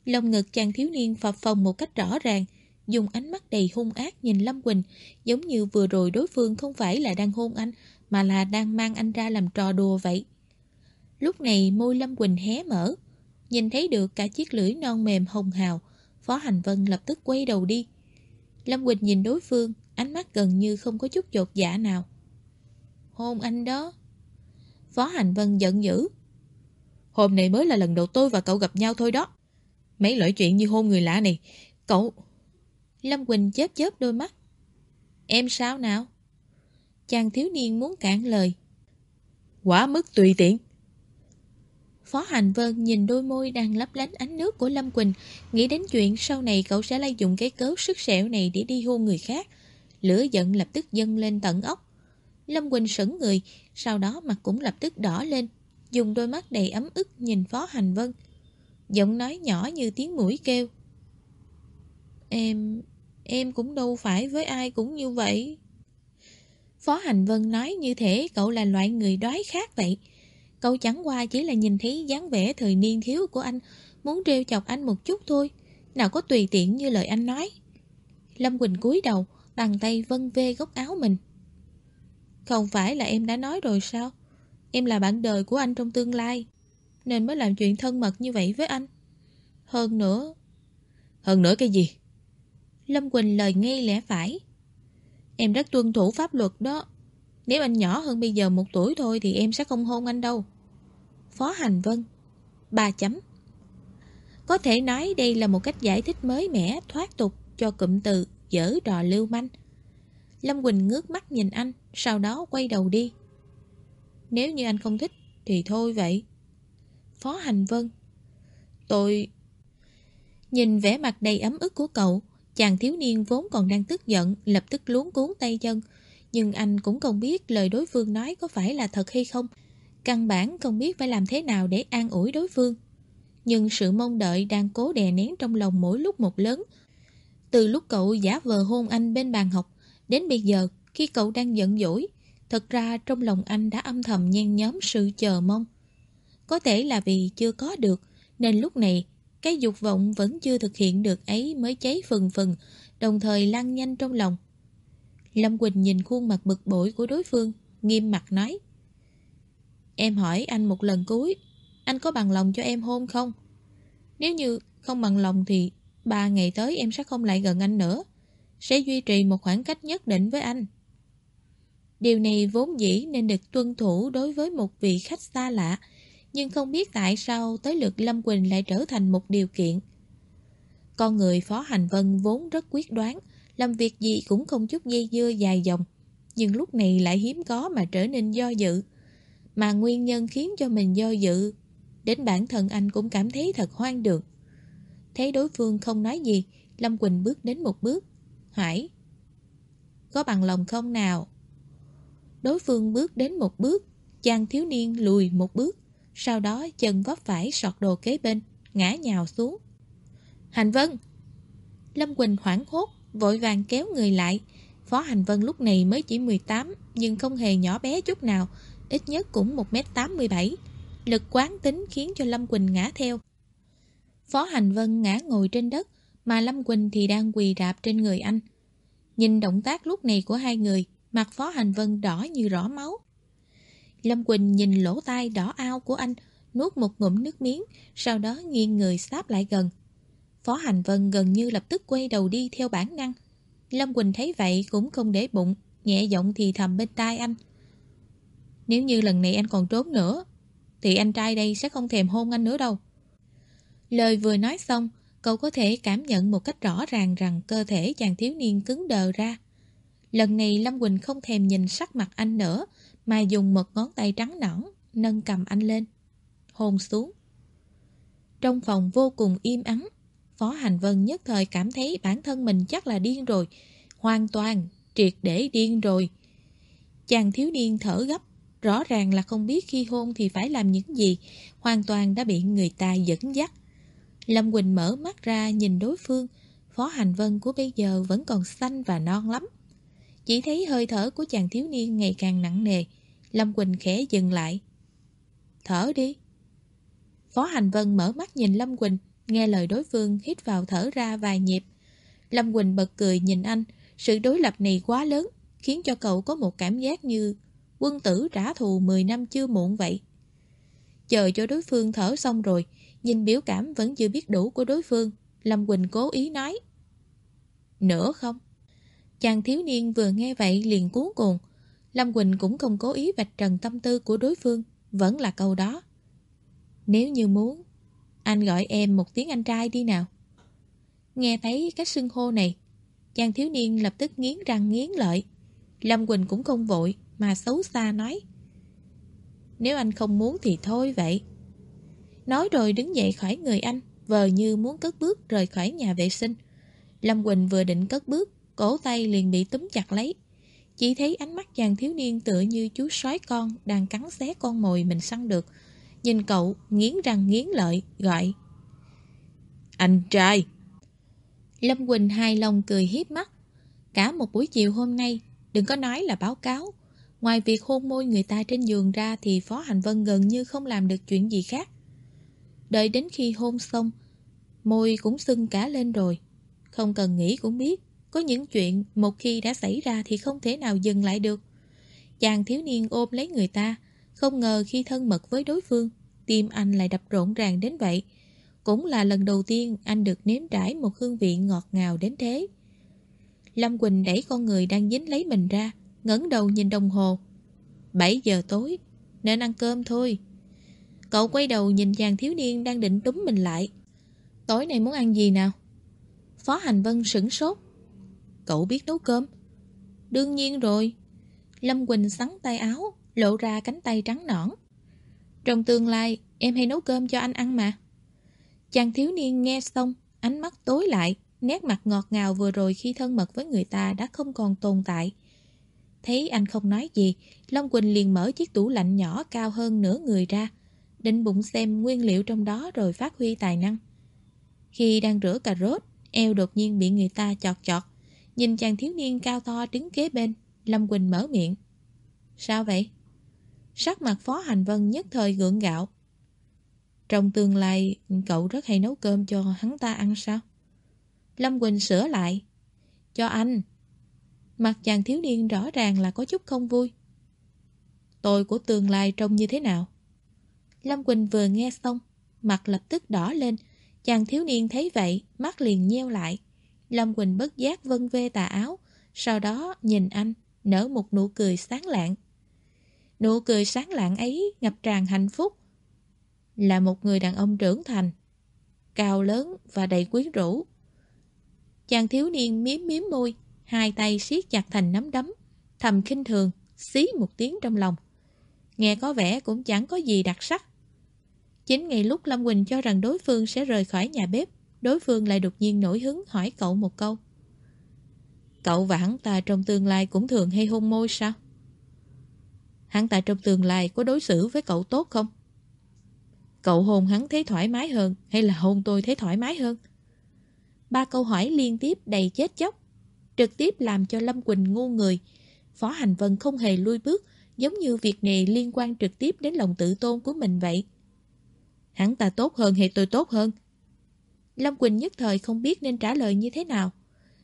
Lông ngực chàng thiếu niên phập phồng một cách rõ ràng, dùng ánh mắt đầy hung ác nhìn Lâm Quỳnh, giống như vừa rồi đối phương không phải là đang hôn anh, mà là đang mang anh ra làm trò đùa vậy. Lúc này môi Lâm Quỳnh hé mở, nhìn thấy được cả chiếc lưỡi non mềm hồng hào, Phó Hành Vân lập tức quay đầu đi. Lâm Quỳnh nhìn đối phương, ánh mắt gần như không có chút chột dạ nào. Hôn anh đó. Phó Hành Vân giận dữ. Hôm nay mới là lần đầu tôi và cậu gặp nhau thôi đó. Mấy loại chuyện như hôn người lạ này, cậu... Lâm Quỳnh chớp chớp đôi mắt. Em sao nào? Chàng thiếu niên muốn cản lời. Quá mức tùy tiện. Phó Hành Vân nhìn đôi môi đang lấp lánh ánh nước của Lâm Quỳnh, nghĩ đến chuyện sau này cậu sẽ lợi dụng cái cớ sức sẹo này để đi hôn người khác. Lửa giận lập tức dâng lên tận ốc. Lâm Quỳnh sững người, sau đó mặt cũng lập tức đỏ lên, dùng đôi mắt đầy ấm ức nhìn Phó Hành Vân. Giọng nói nhỏ như tiếng mũi kêu. Em... em cũng đâu phải với ai cũng như vậy. Phó Hành Vân nói như thế cậu là loại người đói khác vậy. Cậu chẳng qua chỉ là nhìn thấy dáng vẻ thời niên thiếu của anh, muốn trêu chọc anh một chút thôi. Nào có tùy tiện như lời anh nói. Lâm Quỳnh cúi đầu, bàn tay vân vê góc áo mình. Không phải là em đã nói rồi sao? Em là bạn đời của anh trong tương lai, nên mới làm chuyện thân mật như vậy với anh. Hơn nữa... Hơn nữa cái gì? Lâm Quỳnh lời ngay lẽ phải. Em rất tuân thủ pháp luật đó. Nếu anh nhỏ hơn bây giờ một tuổi thôi thì em sẽ không hôn anh đâu. Phó Hành Vân. Ba chấm. Có thể nói đây là một cách giải thích mới mẻ, thoát tục cho cụm từ dở trò lưu manh. Lâm Quỳnh ngước mắt nhìn anh, sau đó quay đầu đi. Nếu như anh không thích, thì thôi vậy. Phó Hành Vân Tôi... Nhìn vẻ mặt đầy ấm ức của cậu, chàng thiếu niên vốn còn đang tức giận, lập tức luống cuốn tay chân. Nhưng anh cũng không biết lời đối phương nói có phải là thật hay không. Căn bản không biết phải làm thế nào để an ủi đối phương. Nhưng sự mong đợi đang cố đè nén trong lòng mỗi lúc một lớn. Từ lúc cậu giả vờ hôn anh bên bàn học, đến bây giờ khi cậu đang giận dỗi, thật ra trong lòng anh đã âm thầm nhen nhóm sự chờ mong. Có thể là vì chưa có được, nên lúc này cái dục vọng vẫn chưa thực hiện được ấy mới cháy phừng phừng, đồng thời lăn nhanh trong lòng. Lâm Quỳnh nhìn khuôn mặt bực bội của đối phương, nghiêm mặt nói. Em hỏi anh một lần cuối, anh có bằng lòng cho em hôn không? Nếu như không bằng lòng thì ba ngày tới em sẽ không lại gần anh nữa. Sẽ duy trì một khoảng cách nhất định với anh. Điều này vốn dĩ nên được tuân thủ đối với một vị khách xa lạ, nhưng không biết tại sao tới lượt Lâm Quỳnh lại trở thành một điều kiện. Con người Phó Hành Vân vốn rất quyết đoán, làm việc gì cũng không chút dây dưa dài dòng, nhưng lúc này lại hiếm có mà trở nên do dự. Mà nguyên nhân khiến cho mình do dự, đến bản thân anh cũng cảm thấy thật hoang đường. Thấy đối phương không nói gì, Lâm Quỳnh bước đến một bước, hỏi Có bằng lòng không nào? Đối phương bước đến một bước, chàng thiếu niên lùi một bước, sau đó chân vấp phải sọt đồ kế bên, ngã nhào xuống. Hành Vân! Lâm Quỳnh hoảng hốt, vội vàng kéo người lại. Phó Hành Vân lúc này mới chỉ 18, nhưng không hề nhỏ bé chút nào, ít nhất cũng 1m87. Lực quán tính khiến cho Lâm Quỳnh ngã theo. Phó Hành Vân ngã ngồi trên đất, mà Lâm Quỳnh thì đang quỳ rạp trên người anh. Nhìn động tác lúc này của hai người, mặt Phó Hành Vân đỏ như rõ máu. Lâm Quỳnh nhìn lỗ tai đỏ ao của anh, nuốt một ngụm nước miếng, sau đó nghiêng người sáp lại gần. Phó Hành Vân gần như lập tức quay đầu đi theo bản năng. Lâm Quỳnh thấy vậy cũng không để bụng, nhẹ giọng thì thầm bên tai anh. Nếu như lần này anh còn trốn nữa, thì anh trai đây sẽ không thèm hôn anh nữa đâu. Lời vừa nói xong, cậu có thể cảm nhận một cách rõ ràng rằng cơ thể chàng thiếu niên cứng đờ ra. Lần này Lâm Quỳnh không thèm nhìn sắc mặt anh nữa, mà dùng một ngón tay trắng nõn, nâng cầm anh lên. Hôn xuống. Trong phòng vô cùng im ắng, Phó Hành Vân nhất thời cảm thấy bản thân mình chắc là điên rồi, hoàn toàn, triệt để điên rồi. Chàng thiếu niên thở gấp, rõ ràng là không biết khi hôn thì phải làm những gì, hoàn toàn đã bị người ta dẫn dắt. Lâm Quỳnh mở mắt ra nhìn đối phương, Phó Hành Vân của bây giờ vẫn còn xanh và non lắm. Chỉ thấy hơi thở của chàng thiếu niên ngày càng nặng nề, Lâm Quỳnh khẽ dừng lại. Thở đi. Phó Hành Vân mở mắt nhìn Lâm Quỳnh, nghe lời đối phương hít vào thở ra vài nhịp. Lâm Quỳnh bật cười nhìn anh, sự đối lập này quá lớn, khiến cho cậu có một cảm giác như quân tử trả thù 10 năm chưa muộn vậy. Chờ cho đối phương thở xong rồi, nhìn biểu cảm vẫn chưa biết đủ của đối phương, Lâm Quỳnh cố ý nói. Nữa không? Chàng thiếu niên vừa nghe vậy liền cuốn cuồng. Lâm Quỳnh cũng không cố ý vạch trần tâm tư của đối phương, vẫn là câu đó. Nếu như muốn, anh gọi em một tiếng anh trai đi nào. Nghe thấy cách xưng hô này, chàng thiếu niên lập tức nghiến răng nghiến lợi. Lâm Quỳnh cũng không vội, mà xấu xa nói. Nếu anh không muốn thì thôi vậy. Nói rồi đứng dậy khỏi người anh, vờ như muốn cất bước rời khỏi nhà vệ sinh. Lâm Quỳnh vừa định cất bước, cổ tay liền bị túm chặt lấy. Chỉ thấy ánh mắt chàng thiếu niên tựa như chú sói con đang cắn xé con mồi mình săn được. Nhìn cậu, nghiến răng nghiến lợi, gọi. Anh trai! Lâm Quỳnh hài lòng cười hiếp mắt. Cả một buổi chiều hôm nay, đừng có nói là báo cáo. Ngoài việc hôn môi người ta trên giường ra thì Phó Hành Vân gần như không làm được chuyện gì khác. Đợi đến khi hôn xong, môi cũng sưng cả lên rồi. Không cần nghĩ cũng biết, có những chuyện một khi đã xảy ra thì không thể nào dừng lại được. Chàng thiếu niên ôm lấy người ta, không ngờ khi thân mật với đối phương, tim anh lại đập rộn ràng đến vậy. Cũng là lần đầu tiên anh được nếm trải một hương vị ngọt ngào đến thế. Lâm Quỳnh đẩy con người đang dính lấy mình ra, ngẩng đầu nhìn đồng hồ. 7 giờ tối, nên ăn cơm thôi. Cậu quay đầu nhìn chàng thiếu niên đang định túm mình lại. Tối nay muốn ăn gì nào? Phó Hành Vân sửng sốt. Cậu biết nấu cơm? Đương nhiên rồi. Lâm Quỳnh sắn tay áo, lộ ra cánh tay trắng nõn. Trong tương lai, em hay nấu cơm cho anh ăn mà. Chàng thiếu niên nghe xong, ánh mắt tối lại, nét mặt ngọt ngào vừa rồi khi thân mật với người ta đã không còn tồn tại. Thấy anh không nói gì, Long Quỳnh liền mở chiếc tủ lạnh nhỏ cao hơn nửa người ra, định bụng xem nguyên liệu trong đó rồi phát huy tài năng. Khi đang rửa cà rốt, eo đột nhiên bị người ta chọt chọt. Nhìn chàng thiếu niên cao to đứng kế bên, Lâm Quỳnh mở miệng. Sao vậy? Sắc mặt Phó Hành Vân nhất thời gượng gạo. Trong tương lai, cậu rất hay nấu cơm cho hắn ta ăn sao? Lâm Quỳnh sửa lại. Cho anh. Mặt chàng thiếu niên rõ ràng là có chút không vui. Tôi của tương lai trông như thế nào? Lâm Quỳnh vừa nghe xong, mặt lập tức đỏ lên. Chàng thiếu niên thấy vậy, mắt liền nheo lại. Lâm Quỳnh bất giác vân vê tà áo, sau đó nhìn anh, nở một nụ cười sáng lạng. Nụ cười sáng lạng ấy ngập tràn hạnh phúc. Là một người đàn ông trưởng thành, cao lớn và đầy quyến rũ. Chàng thiếu niên miếm miếm môi, hai tay siết chặt thành nắm đấm, thầm khinh thường, xí một tiếng trong lòng. Nghe có vẻ cũng chẳng có gì đặc sắc. Chính ngày lúc Lâm Quỳnh cho rằng đối phương sẽ rời khỏi nhà bếp, đối phương lại đột nhiên nổi hứng hỏi cậu một câu. Cậu và hắn ta trong tương lai cũng thường hay hôn môi sao? Hắn ta trong tương lai có đối xử với cậu tốt không? Cậu hôn hắn thấy thoải mái hơn hay là hôn tôi thấy thoải mái hơn? Ba câu hỏi liên tiếp đầy chết chóc, trực tiếp làm cho Lâm Quỳnh ngu người. Phó Hành Vân không hề lui bước, giống như việc này liên quan trực tiếp đến lòng tự tôn của mình vậy. Hắn ta tốt hơn hay tôi tốt hơn? Lâm Quỳnh nhất thời không biết nên trả lời như thế nào.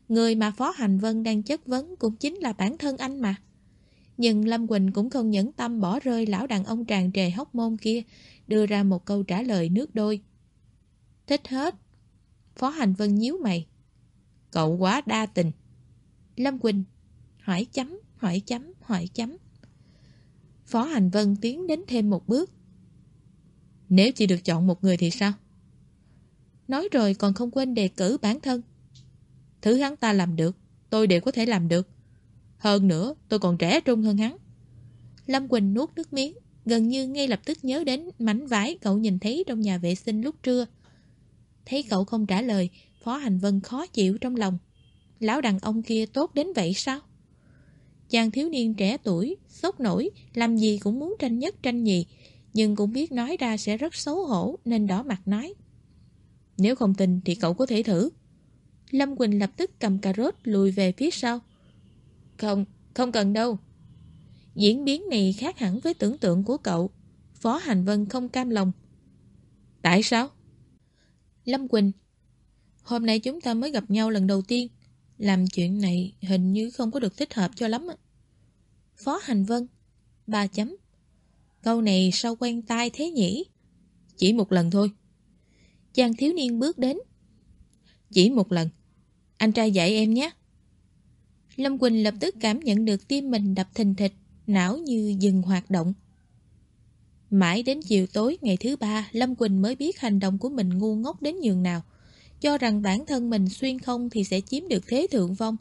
Người mà Phó Hành Vân đang chất vấn cũng chính là bản thân anh mà. Nhưng Lâm Quỳnh cũng không nhẫn tâm bỏ rơi lão đàn ông tràn trề hóc môn kia, đưa ra một câu trả lời nước đôi. Thích hết. Phó Hành Vân nhíu mày. Cậu quá đa tình. Lâm Quỳnh hỏi chấm, hỏi chấm, hỏi chấm. Phó Hành Vân tiến đến thêm một bước. Nếu chỉ được chọn một người thì sao? Nói rồi còn không quên đề cử bản thân. Thứ hắn ta làm được, tôi đều có thể làm được. Hơn nữa, tôi còn trẻ trung hơn hắn. Lâm Quỳnh nuốt nước miếng, gần như ngay lập tức nhớ đến mảnh vải cậu nhìn thấy trong nhà vệ sinh lúc trưa. Thấy cậu không trả lời, Phó Hành Vân khó chịu trong lòng. Lão đàn ông kia tốt đến vậy sao? Chàng thiếu niên trẻ tuổi, sốc nổi, làm gì cũng muốn tranh nhất tranh nhì, nhưng cũng biết nói ra sẽ rất xấu hổ nên đỏ mặt nói. Nếu không tin thì cậu có thể thử. Lâm Quỳnh lập tức cầm cà rốt lùi về phía sau. Không, không cần đâu. Diễn biến này khác hẳn với tưởng tượng của cậu. Phó Hành Vân không cam lòng. Tại sao? Lâm Quỳnh Hôm nay chúng ta mới gặp nhau lần đầu tiên. Làm chuyện này hình như không có được thích hợp cho lắm. Phó Hành Vân Ba chấm Câu này sao quen tai thế nhỉ? Chỉ một lần thôi. Chàng thiếu niên bước đến. Chỉ một lần. Anh trai dạy em nhé. Lâm Quỳnh lập tức cảm nhận được tim mình đập thình thịch, não như dừng hoạt động. Mãi đến chiều tối ngày thứ ba, Lâm Quỳnh mới biết hành động của mình ngu ngốc đến nhường nào. Cho rằng bản thân mình xuyên không thì sẽ chiếm được thế thượng vong.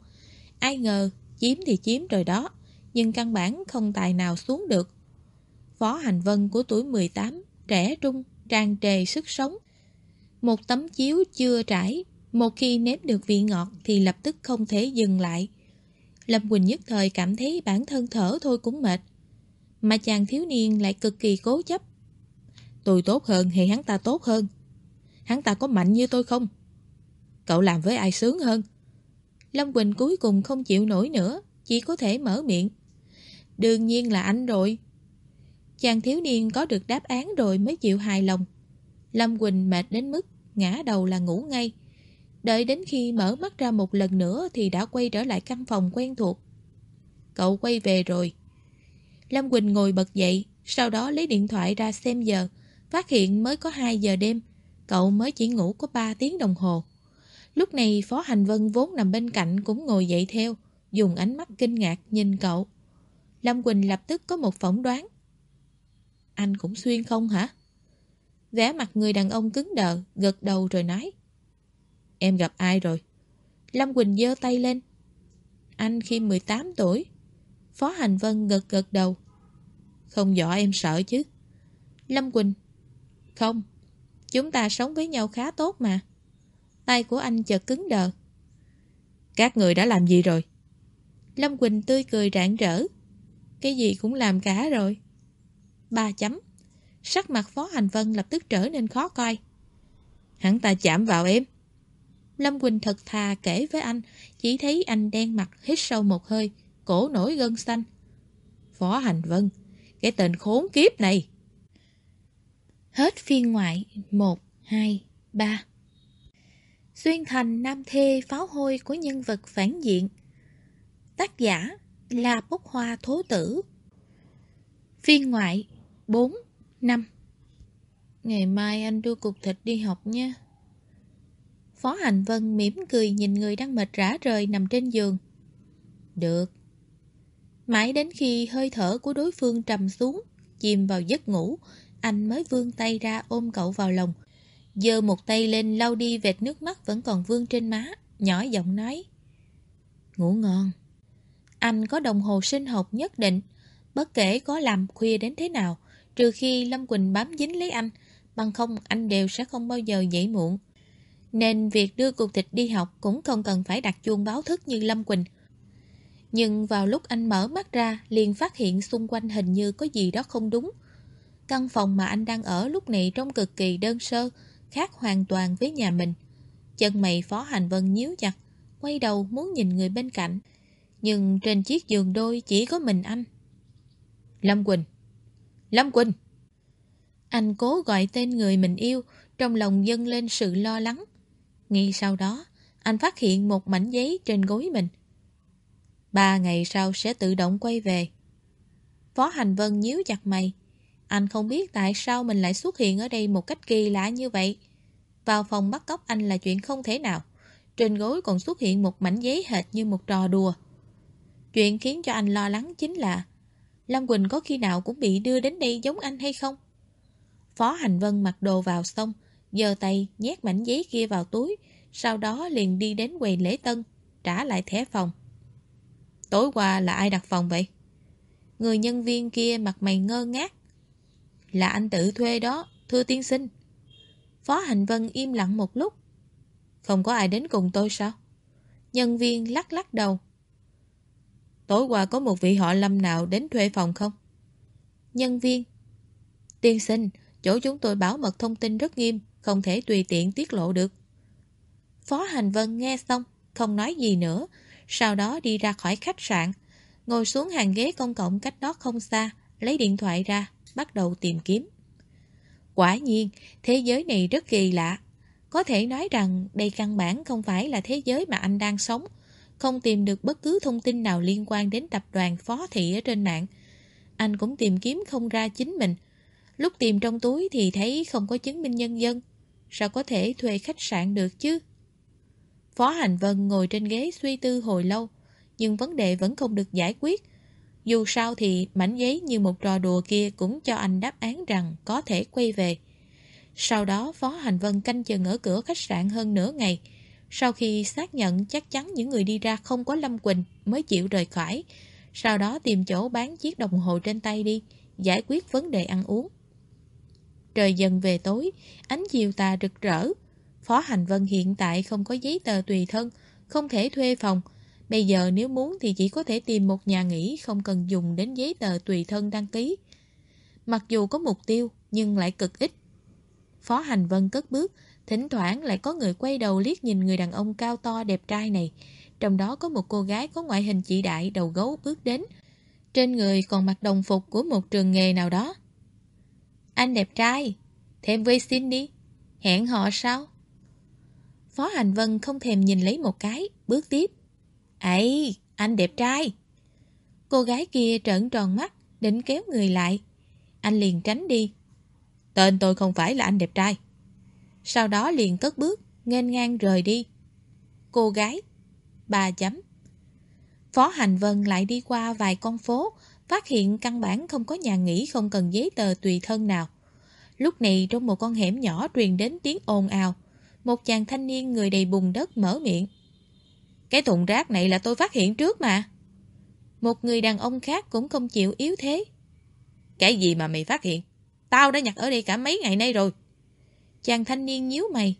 Ai ngờ, chiếm thì chiếm rồi đó, nhưng căn bản không tài nào xuống được. Phó Hành Vân của tuổi 18, trẻ trung, tràn trề sức sống. Một tấm chiếu chưa trải, một khi nếm được vị ngọt thì lập tức không thể dừng lại. Lâm Quỳnh nhất thời cảm thấy bản thân thở thôi cũng mệt. Mà chàng thiếu niên lại cực kỳ cố chấp. Tôi tốt hơn hay hắn ta tốt hơn? Hắn ta có mạnh như tôi không? Cậu làm với ai sướng hơn? Lâm Quỳnh cuối cùng không chịu nổi nữa, chỉ có thể mở miệng. Đương nhiên là anh rồi. Chàng thiếu niên có được đáp án rồi mới chịu hài lòng. Lâm Quỳnh mệt đến mức ngã đầu là ngủ ngay. Đợi đến khi mở mắt ra một lần nữa thì đã quay trở lại căn phòng quen thuộc. Cậu quay về rồi. Lâm Quỳnh ngồi bật dậy, sau đó lấy điện thoại ra xem giờ, phát hiện mới có 2 giờ đêm, cậu mới chỉ ngủ có 3 tiếng đồng hồ. Lúc này Phó Hành Vân vốn nằm bên cạnh cũng ngồi dậy theo, dùng ánh mắt kinh ngạc nhìn cậu. Lâm Quỳnh lập tức có một phỏng đoán. Anh cũng xuyên không hả? Vẻ mặt người đàn ông cứng đờ, gật đầu rồi nói. Em gặp ai rồi? Lâm Quỳnh giơ tay lên. Anh khi 18 tuổi. Phó Hành Vân gật gật đầu. Không rõ em sợ chứ. Lâm Quỳnh. Không. Chúng ta sống với nhau khá tốt mà. Tay của anh chợt cứng đờ. Các người đã làm gì rồi? Lâm Quỳnh tươi cười rạng rỡ. Cái gì cũng làm cả rồi. Ba chấm. Sắc mặt Phó Hành Vân lập tức trở nên khó coi. Hắn ta chạm vào em. Lâm Quỳnh thật thà kể với anh, chỉ thấy anh đen mặt hít sâu một hơi, cổ nổi gân xanh. Phó Hành Vân, cái tên khốn kiếp này. Hết phiên ngoại 1, 2, 3 Xuyên thành nam thê pháo hôi của nhân vật phản diện. Tác giả là bốc hoa thố tử. Phiên ngoại 4, 5 Ngày mai anh đưa cục thịt đi học nha Phó Hành Vân mỉm cười nhìn người đang mệt rã rời nằm trên giường. Được. Mãi đến khi hơi thở của đối phương trầm xuống, Chìm vào giấc ngủ, Anh mới vươn tay ra ôm cậu vào lòng. Giơ một tay lên lau đi vệt nước mắt vẫn còn vương trên má, Nhỏ giọng nói. Ngủ ngon. Anh có đồng hồ sinh học nhất định, Bất kể có làm khuya đến thế nào, Trừ khi Lâm Quỳnh bám dính lấy anh, Bằng không anh đều sẽ không bao giờ dậy muộn. Nên việc đưa cục thịt đi học Cũng không cần phải đặt chuông báo thức như Lâm Quỳnh. Nhưng vào lúc anh mở mắt ra, liền phát hiện xung quanh hình như có gì đó không đúng. Căn phòng mà anh đang ở lúc này trông cực kỳ đơn sơ, Khác hoàn toàn với nhà mình. Chân mày Phó Hành Vân nhíu chặt, Quay đầu muốn nhìn người bên cạnh. Nhưng trên chiếc giường đôi chỉ có mình anh. Lâm Quỳnh! Lâm Quỳnh! Anh cố gọi tên người mình yêu, Trong lòng dâng lên sự lo lắng. Ngay sau đó Anh phát hiện một mảnh giấy trên gối mình. Ba ngày sau sẽ tự động quay về. Phó Hành Vân nhíu chặt mày. Anh không biết tại sao mình lại xuất hiện ở đây một cách kỳ lạ như vậy. Vào phòng bắt cóc anh là chuyện không thể nào. Trên gối còn xuất hiện một mảnh giấy hệt như một trò đùa. Chuyện khiến cho anh lo lắng chính là Lâm Quỳnh có khi nào cũng bị đưa đến đây giống anh hay không? Phó Hành Vân mặc đồ vào xong, giơ tay nhét mảnh giấy kia vào túi, sau đó liền đi đến quầy lễ tân, trả lại thẻ phòng. Tối qua là ai đặt phòng vậy? Người nhân viên kia mặt mày ngơ ngác. Là anh tự thuê đó, thưa tiên sinh. Phó Hành Vân im lặng một lúc. Không có ai đến cùng tôi sao? Nhân viên lắc lắc đầu. Tối qua có một vị họ lâm nào đến thuê phòng không? Nhân viên Tiên sinh, chỗ chúng tôi bảo mật thông tin rất nghiêm, không thể tùy tiện tiết lộ được. Phó Hành Vân nghe xong, không nói gì nữa, sau đó đi ra khỏi khách sạn, ngồi xuống hàng ghế công cộng cách đó không xa, lấy điện thoại ra, bắt đầu tìm kiếm. Quả nhiên, thế giới này rất kỳ lạ. Có thể nói rằng đây căn bản không phải là thế giới mà anh đang sống, không tìm được bất cứ thông tin nào liên quan đến tập đoàn phó thị ở trên mạng. Anh cũng tìm kiếm không ra chính mình. Lúc tìm trong túi thì thấy không có chứng minh nhân dân. Sao có thể thuê khách sạn được chứ? Phó Hành Vân ngồi trên ghế suy tư hồi lâu, nhưng vấn đề vẫn không được giải quyết. Dù sao thì mảnh giấy như một trò đùa kia cũng cho anh đáp án rằng có thể quay về. Sau đó Phó Hành Vân canh chừng ở cửa khách sạn hơn nửa ngày, sau khi xác nhận chắc chắn những người đi ra không có Lâm Quỳnh mới chịu rời khỏi, sau đó tìm chỗ bán chiếc đồng hồ trên tay đi, giải quyết vấn đề ăn uống. Trời dần về tối, ánh chiều tà rực rỡ. Phó Hành Vân hiện tại không có giấy tờ tùy thân, không thể thuê phòng. Bây giờ nếu muốn thì chỉ có thể tìm một nhà nghỉ không cần dùng đến giấy tờ tùy thân đăng ký. Mặc dù có mục tiêu, nhưng lại cực ít. Phó Hành Vân cất bước, Thỉnh thoảng lại có người quay đầu liếc nhìn người đàn ông cao to đẹp trai này. Trong đó có một cô gái có ngoại hình chị đại đầu gấu bước đến. Trên người còn mặc đồng phục của một trường nghề nào đó. Anh đẹp trai, thêm vây xin đi. Hẹn họ sao? Phó Hành Vân không thèm nhìn lấy một cái, bước tiếp. Ấy, anh đẹp trai. Cô gái kia trợn tròn mắt, định kéo người lại. Anh liền tránh đi. Tên tôi không phải là anh đẹp trai sau đó liền cất bước, nghênh ngang rời đi. Cô gái, bà chấm. Phó Hành Vân lại đi qua vài con phố, phát hiện căn bản không có nhà nghỉ không cần giấy tờ tùy thân nào. Lúc này trong một con hẻm nhỏ truyền đến tiếng ồn ào, Một chàng thanh niên người đầy bùn đất mở miệng. Cái thùng rác này là tôi phát hiện trước mà. Một người đàn ông khác cũng không chịu yếu thế. Cái gì mà mày phát hiện? Tao đã nhặt ở đây cả mấy ngày nay rồi. Chàng thanh niên nhíu mày.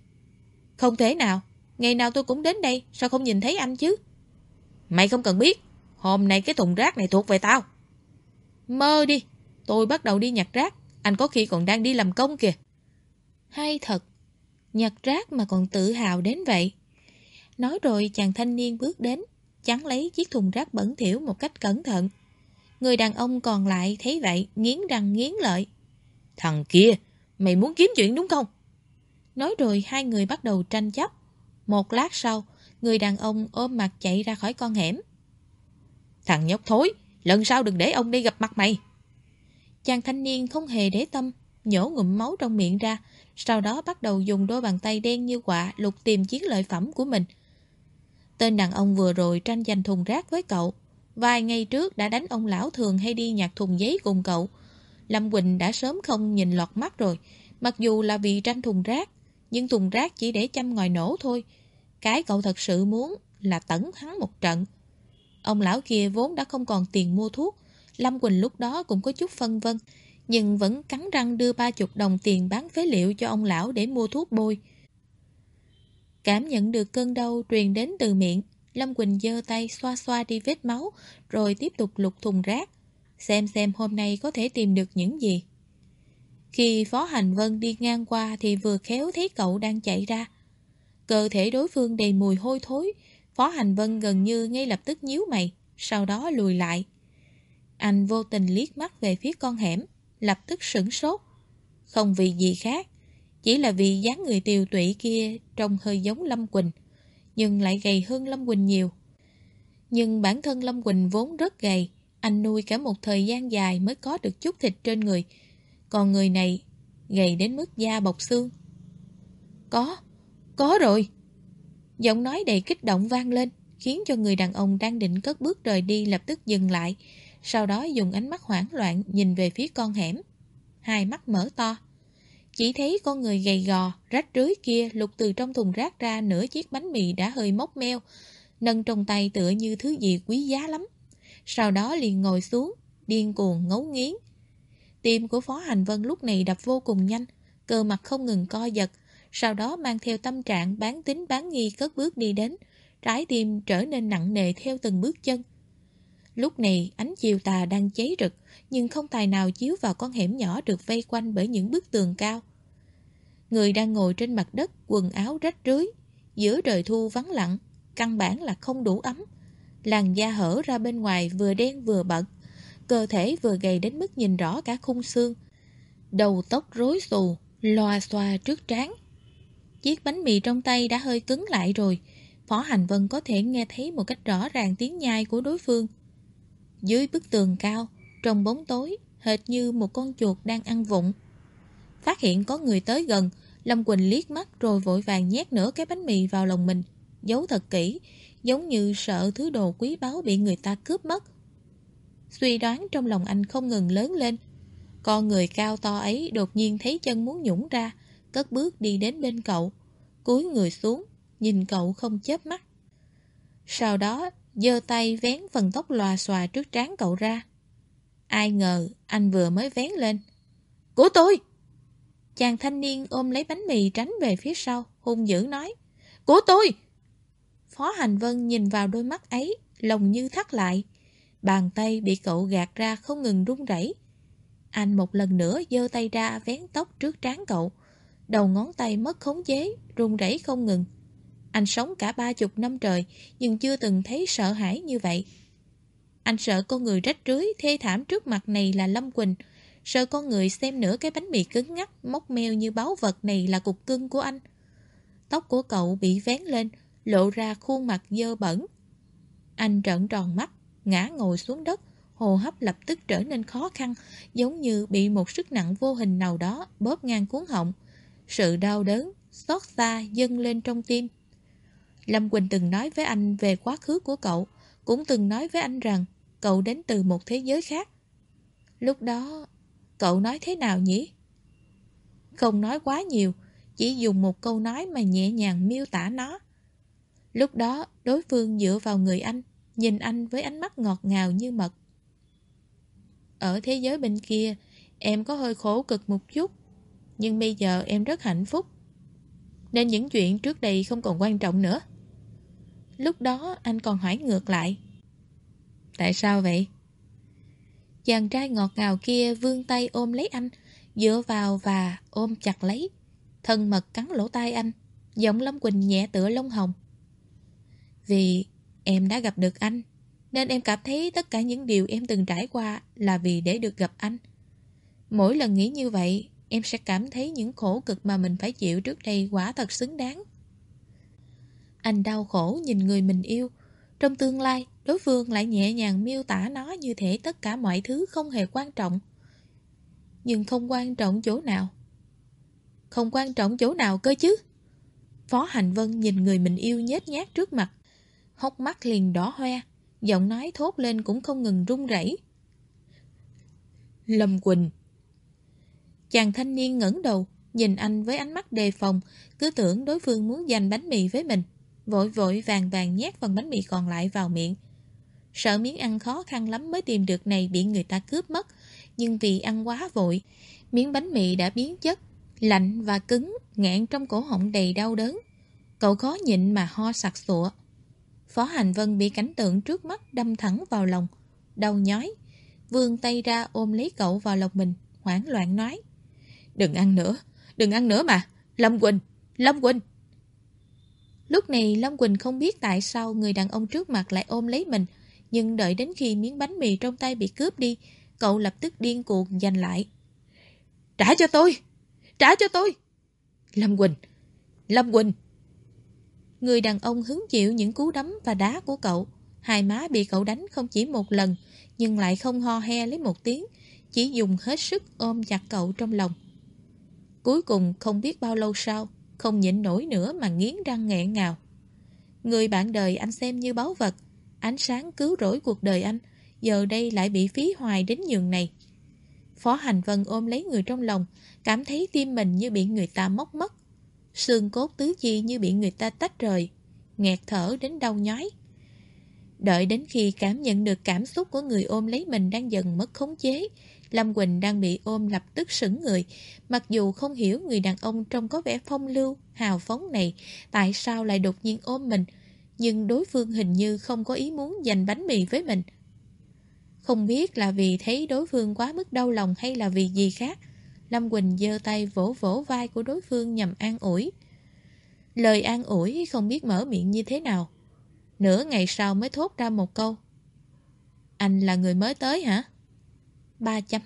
Không thể nào. Ngày nào tôi cũng đến đây, sao không nhìn thấy anh chứ? Mày không cần biết. Hôm nay cái thùng rác này thuộc về tao. Mơ đi. Tôi bắt đầu đi nhặt rác. Anh có khi còn đang đi làm công kìa. Hay thật. Nhặt rác mà còn tự hào đến vậy. Nói rồi chàng thanh niên bước đến, chắn lấy chiếc thùng rác bẩn thỉu một cách cẩn thận. Người đàn ông còn lại thấy vậy, nghiến răng nghiến lợi. Thằng kia, mày muốn kiếm chuyện đúng không? Nói rồi hai người bắt đầu tranh chấp. Một lát sau, người đàn ông ôm mặt chạy ra khỏi con hẻm. Thằng nhóc thối, lần sau đừng để ông đi gặp mặt mày. Chàng thanh niên không hề để tâm, nhổ ngụm máu trong miệng ra, sau đó bắt đầu dùng đôi bàn tay đen như quạ lục tìm chiến lợi phẩm của mình. Tên đàn ông vừa rồi tranh giành thùng rác với cậu. Vài ngày trước đã đánh ông lão thường hay đi nhặt thùng giấy cùng cậu. Lâm Quỳnh đã sớm không nhìn lọt mắt rồi, mặc dù là vì tranh thùng rác, nhưng thùng rác chỉ để chăm ngòi nổ thôi. Cái cậu thật sự muốn là tẩn hắn một trận. Ông lão kia vốn đã không còn tiền mua thuốc, Lâm Quỳnh lúc đó cũng có chút phân vân, nhưng vẫn cắn răng đưa ba chục đồng tiền bán phế liệu cho ông lão để mua thuốc bôi. Cảm nhận được cơn đau truyền đến từ miệng, Lâm Quỳnh giơ tay xoa xoa đi vết máu, rồi tiếp tục lục thùng rác, xem xem hôm nay có thể tìm được những gì. Khi Phó Hành Vân đi ngang qua thì vừa khéo thấy cậu đang chạy ra. Cơ thể đối phương đầy mùi hôi thối, Phó Hành Vân gần như ngay lập tức nhíu mày, sau đó lùi lại. Anh vô tình liếc mắt về phía con hẻm, lập tức sửng sốt. Không vì gì khác, chỉ là vì dáng người tiều tụy kia trông hơi giống Lâm Quỳnh, nhưng lại gầy hơn Lâm Quỳnh nhiều. Nhưng bản thân Lâm Quỳnh vốn rất gầy, anh nuôi cả một thời gian dài mới có được chút thịt trên người. Còn người này, gầy đến mức da bọc xương. Có, có rồi. Giọng nói đầy kích động vang lên, khiến cho người đàn ông đang định cất bước rời đi lập tức dừng lại, sau đó dùng ánh mắt hoảng loạn nhìn về phía con hẻm. Hai mắt mở to. Chỉ thấy con người gầy gò, rách rưới kia lục từ trong thùng rác ra nửa chiếc bánh mì đã hơi mốc meo, nâng trong tay tựa như thứ gì quý giá lắm. Sau đó liền ngồi xuống, điên cuồng ngấu nghiến. Tim của Phó Hành Vân lúc này đập vô cùng nhanh, cơ mặt không ngừng co giật, sau đó mang theo tâm trạng bán tính bán nghi cất bước đi đến, trái tim trở nên nặng nề theo từng bước chân. Lúc này ánh chiều tà đang cháy rực, nhưng không tài nào chiếu vào con hẻm nhỏ được vây quanh bởi những bức tường cao. Người đang ngồi trên mặt đất, quần áo rách rưới, giữa trời thu vắng lặng, căn bản là không đủ ấm. Làn da hở ra bên ngoài vừa đen vừa bẩn cơ thể vừa gầy đến mức nhìn rõ cả khung xương. Đầu tóc rối xù, loa xoa trước trán. Chiếc bánh mì trong tay đã hơi cứng lại rồi, Phó Hành Vân có thể nghe thấy một cách rõ ràng tiếng nhai của đối phương. Dưới bức tường cao, trong bóng tối, hệt như một con chuột đang ăn vụng. Phát hiện có người tới gần, Lâm Quỳnh liếc mắt rồi vội vàng nhét nửa cái bánh mì vào lòng mình, giấu thật kỹ, giống như sợ thứ đồ quý báu bị người ta cướp mất. Suy đoán trong lòng anh không ngừng lớn lên. Con người cao to ấy đột nhiên thấy chân muốn nhũng ra, cất bước đi đến bên cậu, cúi người xuống, nhìn cậu không chớp mắt. Sau đó, giơ tay vén phần tóc lòa xòa trước trán cậu ra. Ai ngờ anh vừa mới vén lên. Của tôi! Chàng thanh niên ôm lấy bánh mì tránh về phía sau, hung dữ nói. Của tôi! Phó Hành Vân nhìn vào đôi mắt ấy, lòng như thắt lại. Bàn tay bị cậu gạt ra không ngừng run rẩy. Anh một lần nữa giơ tay ra vén tóc trước trán cậu. Đầu ngón tay mất khống chế, run rẩy không ngừng. Anh sống cả ba chục năm trời, nhưng chưa từng thấy sợ hãi như vậy. Anh sợ con người rách rưới, thê thảm trước mặt này là Lâm Quỳnh. Sợ con người xem nửa cái bánh mì cứng ngắt, móc meo như báu vật này là cục cưng của anh. Tóc của cậu bị vén lên, lộ ra khuôn mặt dơ bẩn. Anh trợn tròn mắt, ngã ngồi xuống đất, hồ hấp lập tức trở nên khó khăn, giống như bị một sức nặng vô hình nào đó bóp ngang cuốn họng. Sự đau đớn, xót xa dâng lên trong tim. Lâm Quỳnh từng nói với anh về quá khứ của cậu, cũng từng nói với anh rằng cậu đến từ một thế giới khác. Lúc đó, cậu nói thế nào nhỉ? Không nói quá nhiều, chỉ dùng một câu nói mà nhẹ nhàng miêu tả nó. Lúc đó, đối phương dựa vào người anh, nhìn anh với ánh mắt ngọt ngào như mật. Ở thế giới bên kia, em có hơi khổ cực một chút, nhưng bây giờ em rất hạnh phúc. Nên những chuyện trước đây không còn quan trọng nữa. Lúc đó anh còn hỏi ngược lại. Tại sao vậy? Chàng trai ngọt ngào kia vươn tay ôm lấy anh, dựa vào và ôm chặt lấy. Thân mật cắn lỗ tai anh, giọng Lâm Quỳnh nhẹ tựa lông hồng. Vì em đã gặp được anh, nên em cảm thấy tất cả những điều em từng trải qua là vì để được gặp anh. Mỗi lần nghĩ như vậy, em sẽ cảm thấy những khổ cực mà mình phải chịu trước đây quả thật xứng đáng. Anh đau khổ nhìn người mình yêu. Trong tương lai, đối phương lại nhẹ nhàng miêu tả nó như thể tất cả mọi thứ không hề quan trọng. Nhưng không quan trọng chỗ nào. Không quan trọng chỗ nào cơ chứ? Phó Hành Vân nhìn người mình yêu nhét nhát trước mặt. Hốc mắt liền đỏ hoe, giọng nói thốt lên cũng không ngừng run rẩy. Lâm Quỳnh Chàng thanh niên ngẩng đầu, nhìn anh với ánh mắt đề phòng, cứ tưởng đối phương muốn giành bánh mì với mình. Vội vội vàng vàng nhét phần bánh mì còn lại vào miệng. Sợ miếng ăn khó khăn lắm mới tìm được này bị người ta cướp mất, nhưng vì ăn quá vội, miếng bánh mì đã biến chất, lạnh và cứng, ngạn trong cổ họng đầy đau đớn. Cậu khó nhịn mà ho sặc sụa. Phó Hành Vân bị cảnh tượng trước mắt đâm thẳng vào lòng, đau nhói. vương tay ra ôm lấy cậu vào lòng mình, hoảng loạn nói. Đừng ăn nữa, đừng ăn nữa mà. Lâm Quỳnh, Lâm Quỳnh. Lúc này Lâm Quỳnh không biết tại sao người đàn ông trước mặt lại ôm lấy mình, nhưng đợi đến khi miếng bánh mì trong tay bị cướp đi, cậu lập tức điên cuồng giành lại. Trả cho tôi! Trả cho tôi! Lâm Quỳnh! Lâm Quỳnh! Người đàn ông hứng chịu những cú đấm và đá của cậu. Hai má bị cậu đánh không chỉ một lần, nhưng lại không ho he lấy một tiếng, chỉ dùng hết sức ôm chặt cậu trong lòng. Cuối cùng không biết bao lâu sau, không nhịn nổi nữa mà nghiến răng nghẹn ngào. Người bạn đời anh xem như báu vật, ánh sáng cứu rỗi cuộc đời anh, giờ đây lại bị phí hoài đến nhường này. Phó Hành Vân ôm lấy người trong lòng, cảm thấy tim mình như bị người ta móc mất. Xương cốt tứ chi như bị người ta tách rời, nghẹt thở đến đau nhói. Đợi đến khi cảm nhận được cảm xúc của người ôm lấy mình đang dần mất khống chế, Lâm Quỳnh đang bị ôm lập tức sững người, mặc dù không hiểu người đàn ông trông có vẻ phong lưu, hào phóng này tại sao lại đột nhiên ôm mình, nhưng đối phương hình như không có ý muốn giành bánh mì với mình. Không biết là vì thấy đối phương quá mức đau lòng hay là vì gì khác, Lâm Quỳnh giơ tay vỗ vỗ vai của đối phương nhằm an ủi. Lời an ủi không biết mở miệng như thế nào. Nửa ngày sau mới thốt ra một câu. Anh là người mới tới hả? Ba chấm.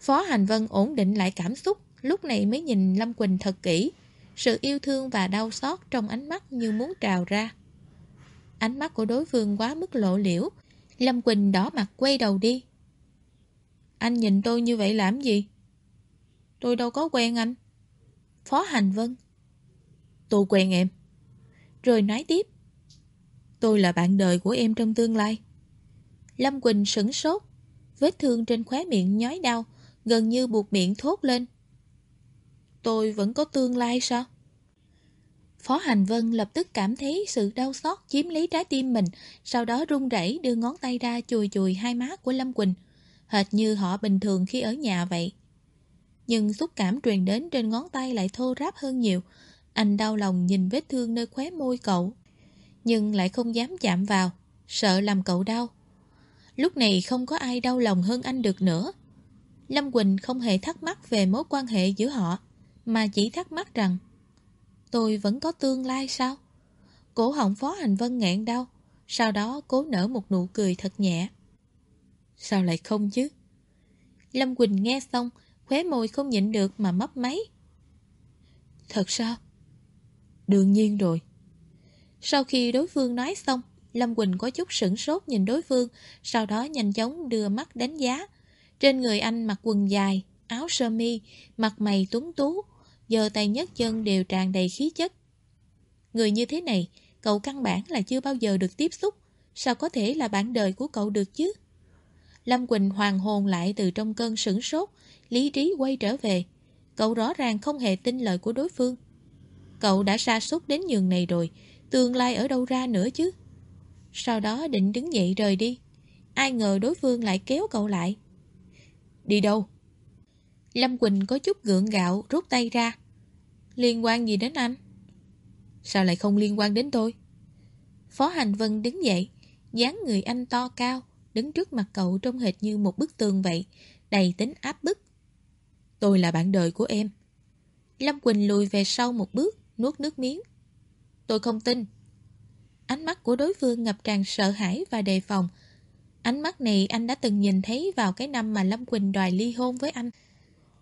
Phó Hành Vân ổn định lại cảm xúc, lúc này mới nhìn Lâm Quỳnh thật kỹ. Sự yêu thương và đau xót trong ánh mắt như muốn trào ra. Ánh mắt của đối phương quá mức lộ liễu. Lâm Quỳnh đỏ mặt quay đầu đi. Anh nhìn tôi như vậy làm gì? Tôi đâu có quen anh. Phó Hành Vân. Tôi quen em. Rồi nói tiếp. Tôi là bạn đời của em trong tương lai. Lâm Quỳnh sửng sốt. Vết thương trên khóe miệng nhói đau, gần như buộc miệng thốt lên. Tôi vẫn có tương lai sao? Phó Hành Vân lập tức cảm thấy sự đau xót chiếm lấy trái tim mình, sau đó run rẩy đưa ngón tay ra chùi chùi hai má của Lâm Quỳnh, hệt như họ bình thường khi ở nhà vậy. Nhưng xúc cảm truyền đến trên ngón tay lại thô ráp hơn nhiều. Anh đau lòng nhìn vết thương nơi khóe môi cậu, nhưng lại không dám chạm vào, sợ làm cậu đau. Lúc này không có ai đau lòng hơn anh được nữa. Lâm Quỳnh không hề thắc mắc về mối quan hệ giữa họ, mà chỉ thắc mắc rằng Tôi vẫn có tương lai sao? Cổ họng Phó Hành Vân ngẹn đau, sau đó cố nở một nụ cười thật nhẹ. Sao lại không chứ? Lâm Quỳnh nghe xong, khóe môi không nhịn được mà mấp máy. Thật sao? Đương nhiên rồi. Sau khi đối phương nói xong, Lâm Quỳnh có chút sửng sốt nhìn đối phương, sau đó nhanh chóng đưa mắt đánh giá. Trên người anh mặc quần dài, áo sơ mi, mặt mày tuấn tú, giờ tay nhất chân đều tràn đầy khí chất. Người như thế này, cậu căn bản là chưa bao giờ được tiếp xúc, sao có thể là bạn đời của cậu được chứ? Lâm Quỳnh hoàng hồn lại từ trong cơn sửng sốt, lý trí quay trở về. Cậu rõ ràng không hề tin lời của đối phương. Cậu đã sa sút đến nhường này rồi, tương lai ở đâu ra nữa chứ? Sau đó định đứng dậy rời đi. Ai ngờ đối phương lại kéo cậu lại. Đi đâu? Lâm Quỳnh có chút gượng gạo rút tay ra. Liên quan gì đến anh? Sao lại không liên quan đến tôi? Phó Hành Vân đứng dậy, dáng người anh to cao, đứng trước mặt cậu trông hệt như một bức tường vậy, đầy tính áp bức. Tôi là bạn đời của em. Lâm Quỳnh lùi về sau một bước, nuốt nước miếng. Tôi không tin. Ánh mắt của đối phương ngập tràn sợ hãi và đề phòng. Ánh mắt này anh đã từng nhìn thấy vào cái năm mà Lâm Quỳnh đòi ly hôn với anh.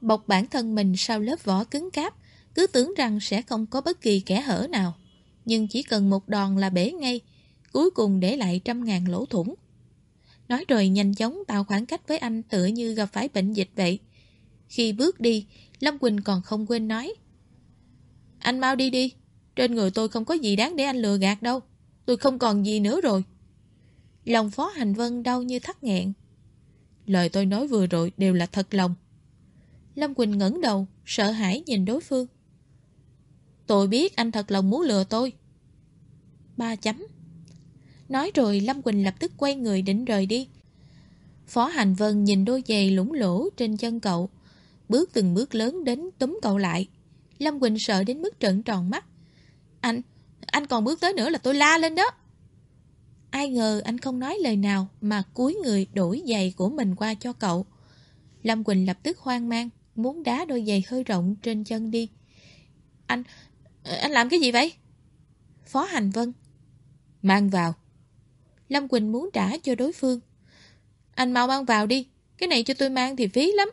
Bọc bản thân mình sau lớp vỏ cứng cáp, cứ tưởng rằng sẽ không có bất kỳ kẻ hở nào. Nhưng chỉ cần một đòn là bể ngay, cuối cùng để lại trăm ngàn lỗ thủng. Nói rồi nhanh chóng tạo khoảng cách với anh tựa như gặp phải bệnh dịch vậy. Khi bước đi, Lâm Quỳnh còn không quên nói. Anh mau đi đi, trên người tôi không có gì đáng để anh lừa gạt đâu. Tôi không còn gì nữa rồi. Lòng Phó Hành Vân đau như thắt nghẹn. Lời tôi nói vừa rồi đều là thật lòng. Lâm Quỳnh ngẩng đầu, sợ hãi nhìn đối phương. Tôi biết anh thật lòng muốn lừa tôi. Ba chấm. Nói rồi Lâm Quỳnh lập tức quay người định rời đi. Phó Hành Vân nhìn đôi giày lũng lỗ trên chân cậu, bước từng bước lớn đến túm cậu lại. Lâm Quỳnh sợ đến mức trợn tròn mắt. Anh, anh còn bước tới nữa là tôi la lên đó. Ai ngờ anh không nói lời nào mà cúi người đổi giày của mình qua cho cậu. Lâm Quỳnh lập tức hoang mang, muốn đá đôi giày hơi rộng trên chân đi. Anh, anh làm cái gì vậy? Phó Hành Vân. Mang vào. Lâm Quỳnh muốn trả cho đối phương. Anh mau mang vào đi, cái này cho tôi mang thì phí lắm.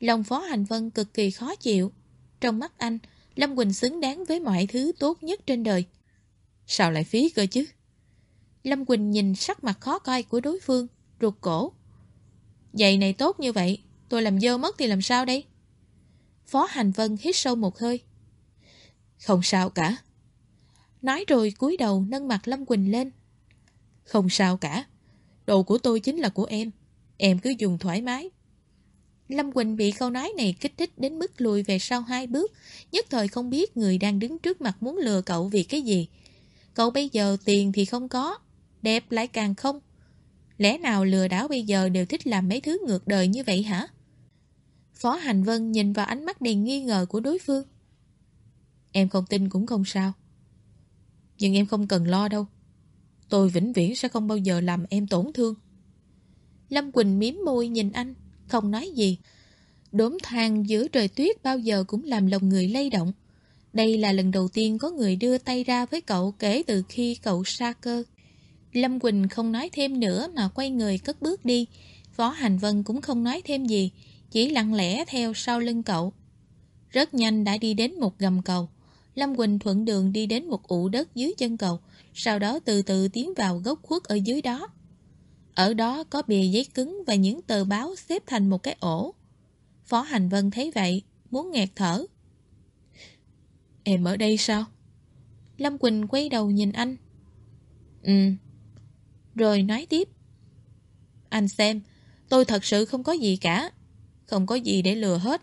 Lòng Phó Hành Vân cực kỳ khó chịu. Trong mắt anh, Lâm Quỳnh xứng đáng với mọi thứ tốt nhất trên đời. Sao lại phí cơ chứ? Lâm Quỳnh nhìn sắc mặt khó coi của đối phương, ruột cổ. Giày này tốt như vậy, tôi làm dơ mất thì làm sao đây? Phó Hành Vân hít sâu một hơi. Không sao cả. Nói rồi cúi đầu nâng mặt Lâm Quỳnh lên. Không sao cả. Đồ của tôi chính là của em. Em cứ dùng thoải mái. Lâm Quỳnh bị câu nói này kích thích đến mức lùi về sau hai bước, nhất thời không biết người đang đứng trước mặt muốn lừa cậu vì cái gì. Cậu bây giờ tiền thì không có, đẹp lại càng không. Lẽ nào lừa đảo bây giờ đều thích làm mấy thứ ngược đời như vậy hả? Phó Hành Vân nhìn vào ánh mắt đầy nghi ngờ của đối phương. Em không tin cũng không sao. Nhưng em không cần lo đâu. Tôi vĩnh viễn sẽ không bao giờ làm em tổn thương. Lâm Quỳnh miếm môi nhìn anh, không nói gì. Đốm than giữa trời tuyết bao giờ cũng làm lòng người lay động. Đây là lần đầu tiên có người đưa tay ra với cậu kể từ khi cậu xa cơ. Lâm Quỳnh không nói thêm nữa mà quay người cất bước đi. Phó Hành Vân cũng không nói thêm gì, chỉ lặng lẽ theo sau lưng cậu. Rất nhanh đã đi đến một gầm cầu. Lâm Quỳnh thuận đường đi đến một ụ đất dưới chân cầu, sau đó từ từ tiến vào gốc khuất ở dưới đó. Ở đó có bìa giấy cứng và những tờ báo xếp thành một cái ổ. Phó Hành Vân thấy vậy, muốn nghẹt thở. Em ở đây sao? Lâm Quỳnh quay đầu nhìn anh. Ừ. Rồi nói tiếp. Anh xem, tôi thật sự không có gì cả. Không có gì để lừa hết.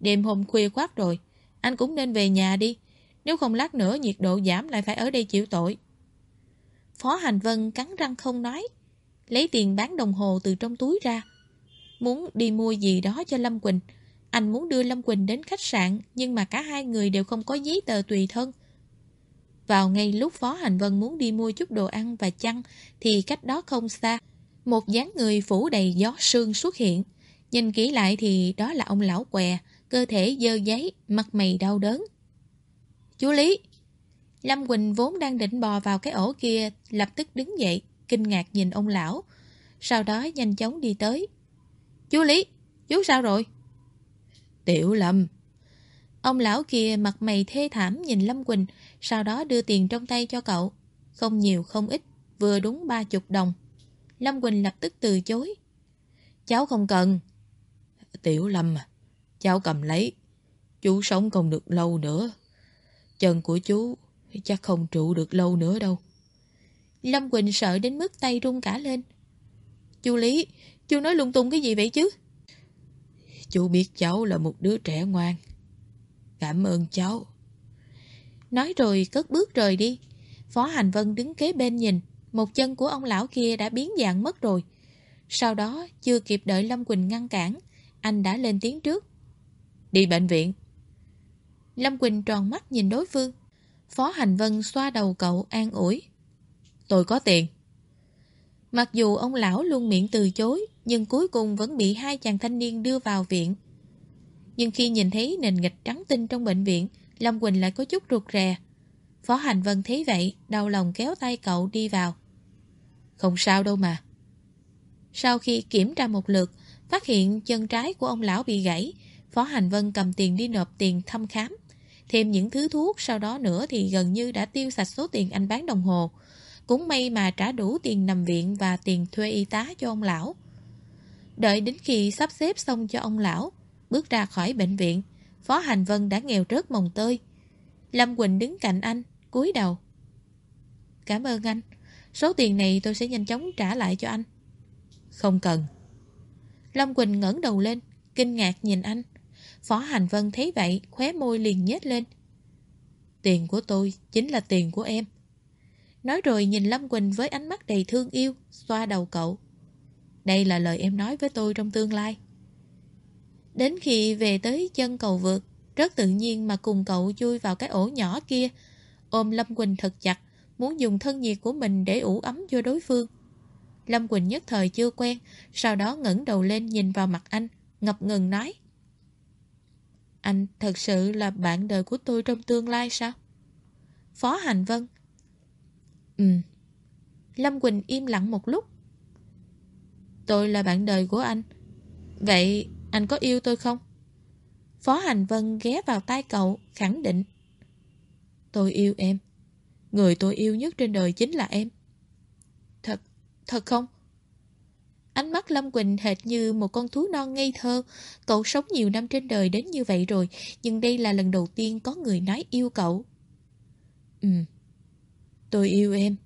Đêm hôm khuya khoát rồi, anh cũng nên về nhà đi. Nếu không lát nữa nhiệt độ giảm lại phải ở đây chịu tội. Phó Hành Vân cắn răng không nói. Lấy tiền bán đồng hồ từ trong túi ra. Muốn đi mua gì đó cho Lâm Quỳnh. Anh muốn đưa Lâm Quỳnh đến khách sạn nhưng mà cả hai người đều không có giấy tờ tùy thân. Vào ngay lúc Phó Hành Vân muốn đi mua chút đồ ăn và chăn thì cách đó không xa. Một dáng người phủ đầy gió sương xuất hiện. Nhìn kỹ lại thì đó là ông lão què, cơ thể dơ giấy, mặt mày đau đớn. Chú Lý! Lâm Quỳnh vốn đang định bò vào cái ổ kia, lập tức đứng dậy, kinh ngạc nhìn ông lão. Sau đó nhanh chóng đi tới. Chú Lý! Chú sao rồi? Tiểu Lâm! Ông lão kia mặt mày thê thảm nhìn Lâm Quỳnh, sau đó đưa tiền trong tay cho cậu. Không nhiều không ít, vừa đúng ba chục đồng. Lâm Quỳnh lập tức từ chối. Cháu không cần. Tiểu Lâm à, cháu cầm lấy. Chú sống không được lâu nữa. Chân của chú chắc không trụ được lâu nữa đâu. Lâm Quỳnh sợ đến mức tay run cả lên. Chú Lý, chú nói lung tung cái gì vậy chứ? Chú biết cháu là một đứa trẻ ngoan. Cảm ơn cháu. Nói rồi cất bước rời đi. Phó Hành Vân đứng kế bên nhìn, một chân của ông lão kia đã biến dạng mất rồi. Sau đó, chưa kịp đợi Lâm Quỳnh ngăn cản, anh đã lên tiếng trước. Đi bệnh viện. Lâm Quỳnh tròn mắt nhìn đối phương. Phó Hành Vân xoa đầu cậu an ủi. Tôi có tiền. Mặc dù ông lão luôn miệng từ chối, nhưng cuối cùng vẫn bị hai chàng thanh niên đưa vào viện. Nhưng khi nhìn thấy nền nghịch trắng tinh trong bệnh viện, Lâm Quỳnh lại có chút ruột rè. Phó Hành Vân thấy vậy, đau lòng kéo tay cậu đi vào. Không sao đâu mà. Sau khi kiểm tra một lượt, phát hiện chân trái của ông lão bị gãy, Phó Hành Vân cầm tiền đi nộp tiền thăm khám. Thêm những thứ thuốc sau đó nữa thì gần như đã tiêu sạch số tiền anh bán đồng hồ. Cũng may mà trả đủ tiền nằm viện và tiền thuê y tá cho ông lão. Đợi đến khi sắp xếp xong cho ông lão, bước ra khỏi bệnh viện, Phó Hành Vân đã nghèo rớt mồng tơi. Lâm Quỳnh đứng cạnh anh, cúi đầu. Cảm ơn anh. Số tiền này tôi sẽ nhanh chóng trả lại cho anh. Không cần. Lâm Quỳnh ngẩng đầu lên, kinh ngạc nhìn anh. Phó Hành Vân thấy vậy, khóe môi liền nhếch lên. Tiền của tôi chính là tiền của em. Nói rồi nhìn Lâm Quỳnh với ánh mắt đầy thương yêu, xoa đầu cậu. Đây là lời em nói với tôi trong tương lai. Đến khi về tới chân cầu vượt, rất tự nhiên mà cùng cậu chui vào cái ổ nhỏ kia, ôm Lâm Quỳnh thật chặt, muốn dùng thân nhiệt của mình để ủ ấm cho đối phương. Lâm Quỳnh nhất thời chưa quen, sau đó ngẩng đầu lên nhìn vào mặt anh, ngập ngừng nói. Anh thật sự là bạn đời của tôi trong tương lai sao? Phó Hành Vân Ừ. Lâm Quỳnh im lặng một lúc. Tôi là bạn đời của anh. Vậy anh có yêu tôi không? Phó Hành Vân ghé vào tai cậu, khẳng định. Tôi yêu em. Người tôi yêu nhất trên đời chính là em. Thật, thật không? Ánh mắt Lâm Quỳnh hệt như một con thú non ngây thơ. Cậu sống nhiều năm trên đời đến như vậy rồi, nhưng đây là lần đầu tiên có người nói yêu cậu. Ừ, tôi yêu em.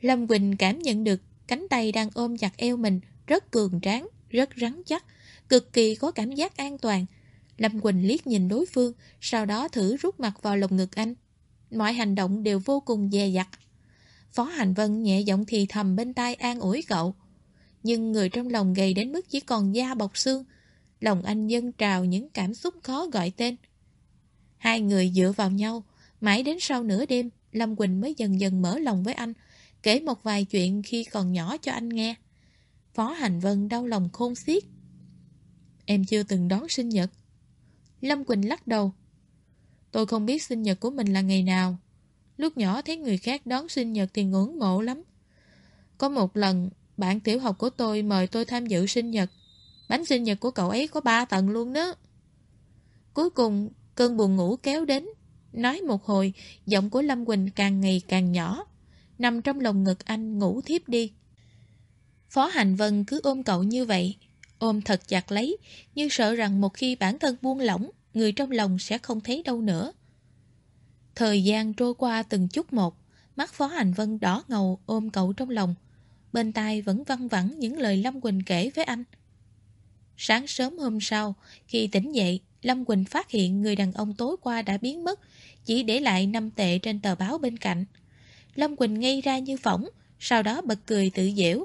Lâm Quỳnh cảm nhận được cánh tay đang ôm chặt eo mình, rất cường tráng, rất rắn chắc, cực kỳ có cảm giác an toàn. Lâm Quỳnh liếc nhìn đối phương, sau đó thử rút mặt vào lồng ngực anh. Mọi hành động đều vô cùng dè dặt. Phó Hành Vân nhẹ giọng thì thầm bên tai an ủi cậu. Nhưng người trong lòng gầy đến mức chỉ còn da bọc xương. Lòng anh dân trào những cảm xúc khó gọi tên. Hai người dựa vào nhau, mãi đến sau nửa đêm, Lâm Quỳnh mới dần dần mở lòng với anh, kể một vài chuyện khi còn nhỏ cho anh nghe. Phó Hành Vân đau lòng khôn xiết. Em chưa từng đón sinh nhật. Lâm Quỳnh lắc đầu. Tôi không biết sinh nhật của mình là ngày nào. Lúc nhỏ thấy người khác đón sinh nhật thì ngưỡng mộ lắm. Có một lần, bạn tiểu học của tôi mời tôi tham dự sinh nhật. Bánh sinh nhật của cậu ấy có ba tầng luôn đó. Cuối cùng, cơn buồn ngủ kéo đến. Nói một hồi, giọng của Lâm Quỳnh càng ngày càng nhỏ. Nằm trong lồng ngực anh ngủ thiếp đi. Phó Hành Vân cứ ôm cậu như vậy, ôm thật chặt lấy, như sợ rằng một khi bản thân buông lỏng, người trong lòng sẽ không thấy đâu nữa. Thời gian trôi qua từng chút một, mắt Phó Hành Vân đỏ ngầu ôm cậu trong lòng. Bên tai vẫn văng vẳng những lời Lâm Quỳnh kể với anh. Sáng sớm hôm sau, khi tỉnh dậy, Lâm Quỳnh phát hiện người đàn ông tối qua đã biến mất, chỉ để lại năm tệ trên tờ báo bên cạnh. Lâm Quỳnh ngây ra như phỏng, sau đó bật cười tự dễu.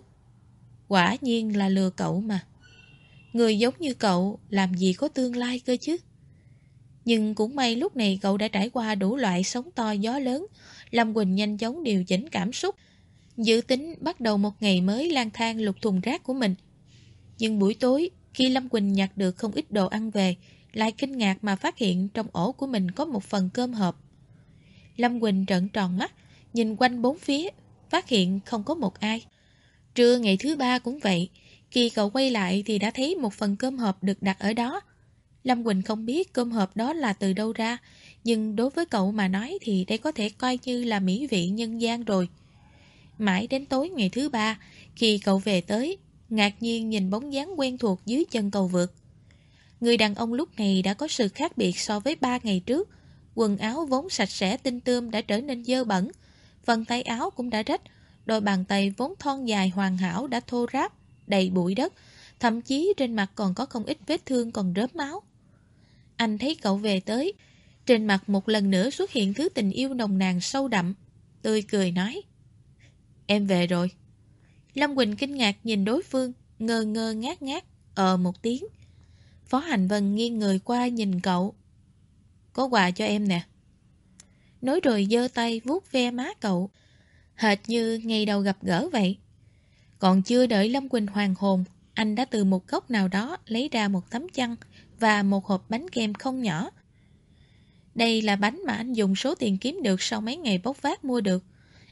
Quả nhiên là lừa cậu mà. Người giống như cậu làm gì có tương lai cơ chứ? Nhưng cũng may lúc này cậu đã trải qua đủ loại sóng to gió lớn. Lâm Quỳnh nhanh chóng điều chỉnh cảm xúc. Dự tính bắt đầu một ngày mới lang thang lục thùng rác của mình. Nhưng buổi tối, khi Lâm Quỳnh nhặt được không ít đồ ăn về, lại kinh ngạc mà phát hiện trong ổ của mình có một phần cơm hộp. Lâm Quỳnh trợn tròn mắt, nhìn quanh bốn phía, phát hiện không có một ai. Trưa ngày thứ ba cũng vậy, khi cậu quay lại thì đã thấy một phần cơm hộp được đặt ở đó. Lâm Quỳnh không biết cơm hộp đó là từ đâu ra, nhưng đối với cậu mà nói thì đây có thể coi như là mỹ vị nhân gian rồi. Mãi đến tối ngày thứ ba, khi cậu về tới, ngạc nhiên nhìn bóng dáng quen thuộc dưới chân cầu vượt. Người đàn ông lúc này đã có sự khác biệt so với ba ngày trước. Quần áo vốn sạch sẽ tinh tươm đã trở nên dơ bẩn. Phần tay áo cũng đã rách. Đôi bàn tay vốn thon dài hoàn hảo đã thô ráp, đầy bụi đất. thậm chí trên mặt còn có không ít vết thương còn rớm máu. Anh thấy cậu về tới, trên mặt một lần nữa xuất hiện thứ tình yêu nồng nàn sâu đậm, tươi cười nói. Em về rồi. Lâm Quỳnh kinh ngạc nhìn đối phương, ngơ ngơ ngát ngát, ờ một tiếng. Phó Hành Vân nghiêng người qua nhìn cậu. Có quà cho em nè. Nói rồi giơ tay vuốt ve má cậu, hệt như ngày đầu gặp gỡ vậy. Còn chưa đợi Lâm Quỳnh hoàng hồn, anh đã từ một góc nào đó lấy ra một tấm chăn và một hộp bánh kem không nhỏ. Đây là bánh mà anh dùng số tiền kiếm được sau mấy ngày bốc vác mua được.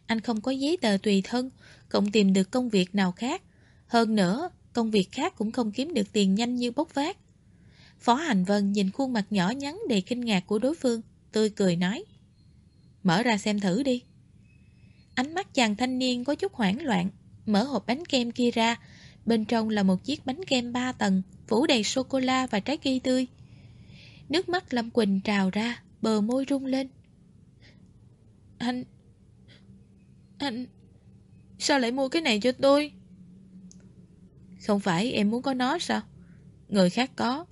Anh không có giấy tờ tùy thân, cũng tìm được công việc nào khác. Hơn nữa, công việc khác cũng không kiếm được tiền nhanh như bốc vác. Phó Hành Vân nhìn khuôn mặt nhỏ nhắn đầy kinh ngạc của đối phương, tươi cười nói. Mở ra xem thử đi. Ánh mắt chàng thanh niên có chút hoảng loạn, mở hộp bánh kem kia ra. Bên trong là một chiếc bánh kem ba tầng, phủ đầy sô-cô-la và trái cây tươi. Nước mắt Lâm Quỳnh trào ra, bờ môi rung lên. Anh... Anh... Sao lại mua cái này cho tôi? Không phải em muốn có nó sao? Người khác có,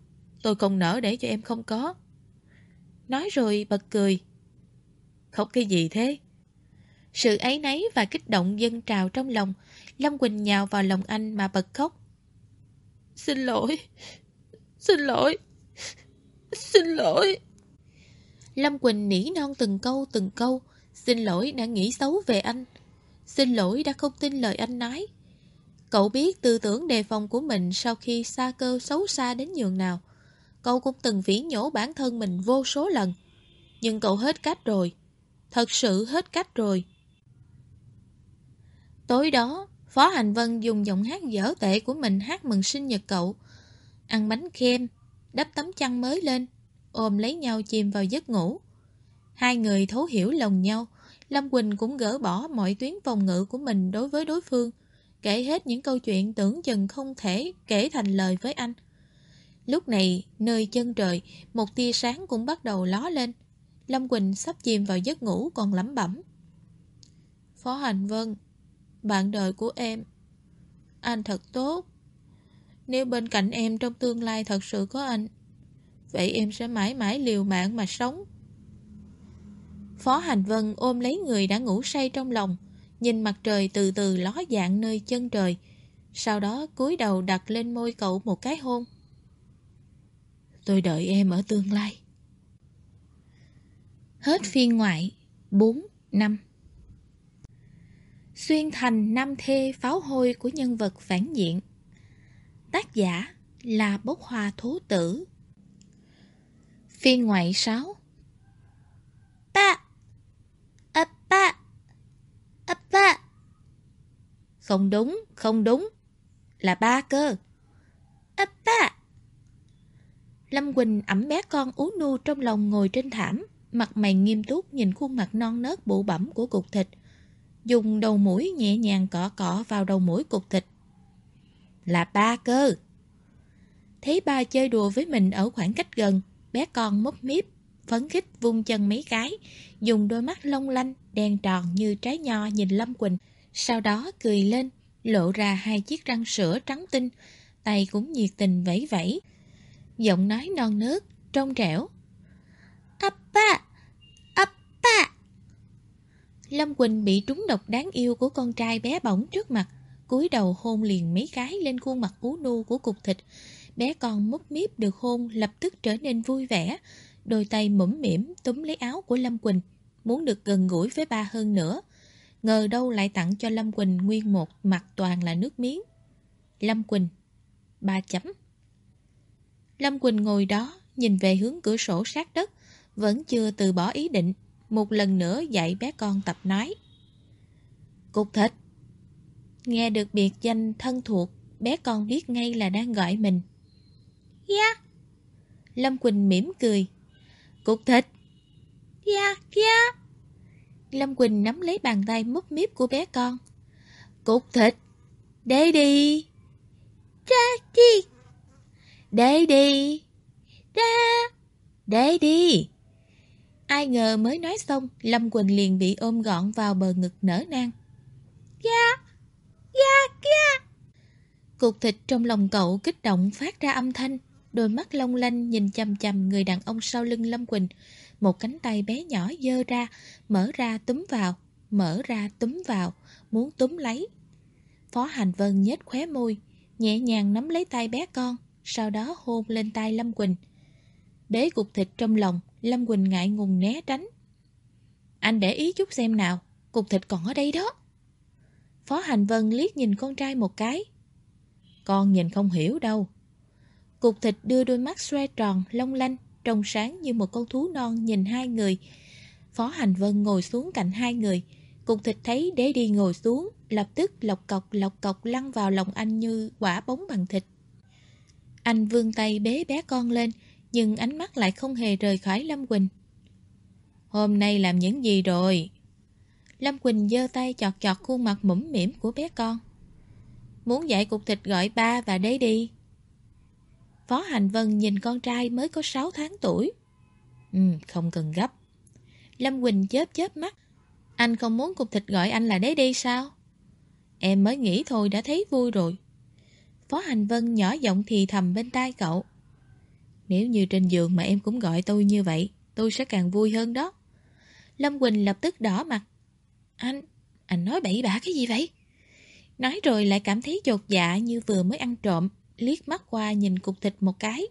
tôi không nỡ để cho em không có. Nói rồi bật cười. Khóc cái gì thế? Sự ấy nấy và kích động dâng trào trong lòng, Lâm Quỳnh nhào vào lòng anh mà bật khóc. Xin lỗi, xin lỗi, xin lỗi. Lâm Quỳnh nỉ non từng câu từng câu, xin lỗi đã nghĩ xấu về anh. Xin lỗi đã không tin lời anh nói. Cậu biết tư tưởng đề phòng của mình sau khi xa cơ xấu xa đến nhường nào. Cậu cũng từng vỉ nhổ bản thân mình vô số lần. Nhưng cậu hết cách rồi. Thật sự hết cách rồi. Tối đó, Phó Hành Vân dùng giọng hát dở tệ của mình hát mừng sinh nhật cậu. Ăn bánh kem, đắp tấm chăn mới lên, ôm lấy nhau chìm vào giấc ngủ. Hai người thấu hiểu lòng nhau, Lâm Quỳnh cũng gỡ bỏ mọi tuyến phòng ngự của mình đối với đối phương, kể hết những câu chuyện tưởng chừng không thể kể thành lời với anh. Lúc này, nơi chân trời, một tia sáng cũng bắt đầu ló lên. Lâm Quỳnh sắp chìm vào giấc ngủ còn lẩm bẩm. Phó Hành Vân, bạn đời của em, anh thật tốt. Nếu bên cạnh em trong tương lai thật sự có anh, vậy em sẽ mãi mãi liều mạng mà sống. Phó Hành Vân ôm lấy người đã ngủ say trong lòng, nhìn mặt trời từ từ ló dạng nơi chân trời, sau đó cúi đầu đặt lên môi cậu một cái hôn. Tôi đợi em ở tương lai. Hết phiên ngoại 4 năm. Xuyên thành năm thê pháo hôi của nhân vật phản diện. Tác giả là bốc hoa thố tử. Phiên ngoại 6 Ba Appa ba Không đúng, không đúng. Là ba cơ. Appa Lâm Quỳnh ẩm bé con ú nu trong lòng ngồi trên thảm, Mặt mày nghiêm túc nhìn khuôn mặt non nớt bụ bẩm của cục thịt. Dùng đầu mũi nhẹ nhàng cọ cọ vào đầu mũi cục thịt. Là ba cơ. Thấy ba chơi đùa với mình ở khoảng cách gần, Bé con mấp miếp Phấn khích vung chân mấy cái, Dùng đôi mắt long lanh, Đen tròn như trái nho nhìn Lâm Quỳnh. Sau đó cười lên, Lộ ra hai chiếc răng sữa trắng tinh, Tay cũng nhiệt tình vẫy vẫy. Giọng nói non nước, Trong trẻo. Appa! Appa! Lâm Quỳnh bị trúng độc đáng yêu Của con trai bé bỏng trước mặt, cúi đầu hôn liền mấy cái lên khuôn mặt ú nu của cục thịt. Bé con mút miếp được hôn lập tức trở nên vui vẻ, Đôi tay mũm mỉm túm lấy áo của Lâm Quỳnh, Muốn được gần gũi với ba hơn nữa. Ngờ đâu lại tặng cho Lâm Quỳnh nguyên một mặt toàn là nước miếng. Lâm Quỳnh, Ba chấm. Lâm Quỳnh ngồi đó Nhìn về hướng cửa sổ sát đất Vẫn chưa từ bỏ ý định Một lần nữa dạy bé con tập nói. Cục thịt. Nghe được biệt danh thân thuộc Bé con biết ngay là đang gọi mình. Yeah Lâm Quỳnh mỉm cười. Cục thịt. Yeah, yeah Lâm Quỳnh nắm lấy bàn tay múp miếp của bé con. Cục thịt. Đấy đi. Cha chi. Daddy đi. Daddy Da Daddy Ai ngờ mới nói xong Lâm Quỳnh liền bị ôm gọn vào bờ ngực nở nang. Da da kia Cục thịt trong lòng cậu kích động phát ra âm thanh, đôi mắt long lanh nhìn chằm chằm người đàn ông sau lưng Lâm Quỳnh. Một cánh tay bé nhỏ dơ ra, mở ra túm vào, mở ra túm vào, muốn túm lấy. Phó Hành Vân nhếch khóe môi, nhẹ nhàng nắm lấy tay bé con, sau đó hôn lên tay Lâm Quỳnh. Bế cục thịt trong lòng, Lâm Quỳnh ngại ngùng né tránh. Anh để ý chút xem nào, cục thịt còn ở đây đó. Phó Hành Vân liếc nhìn con trai một cái. Con nhìn không hiểu đâu. Cục thịt đưa đôi mắt xoe tròn, long lanh, trong sáng như một con thú non nhìn hai người. Phó Hành Vân ngồi xuống cạnh hai người. Cục thịt thấy đế đi ngồi xuống, lập tức lọc cọc lọc cọc lăn vào lòng anh như quả bóng bằng thịt. Anh vươn tay bế bé con lên, nhưng ánh mắt lại không hề rời khỏi Lâm Quỳnh. Hôm nay làm những gì rồi? Lâm Quỳnh giơ tay chọt chọt khuôn mặt mũm mỉm của bé con. Muốn dạy cục thịt gọi ba và đế đi. Phó Hành Vân nhìn con trai mới có 6 tháng tuổi. Ừ, không cần gấp. Lâm Quỳnh chớp chớp mắt. Anh không muốn cục thịt gọi anh là đế đi sao? Em mới nghĩ thôi đã thấy vui rồi. Phó Hành Vân nhỏ giọng thì thầm bên tai cậu. Nếu như trên giường mà em cũng gọi tôi như vậy, tôi sẽ càng vui hơn đó. Lâm Quỳnh lập tức đỏ mặt. Anh, anh nói bậy bạ cái gì vậy? Nói rồi lại cảm thấy chột dạ như vừa mới ăn trộm, liếc mắt qua nhìn cục thịt một cái.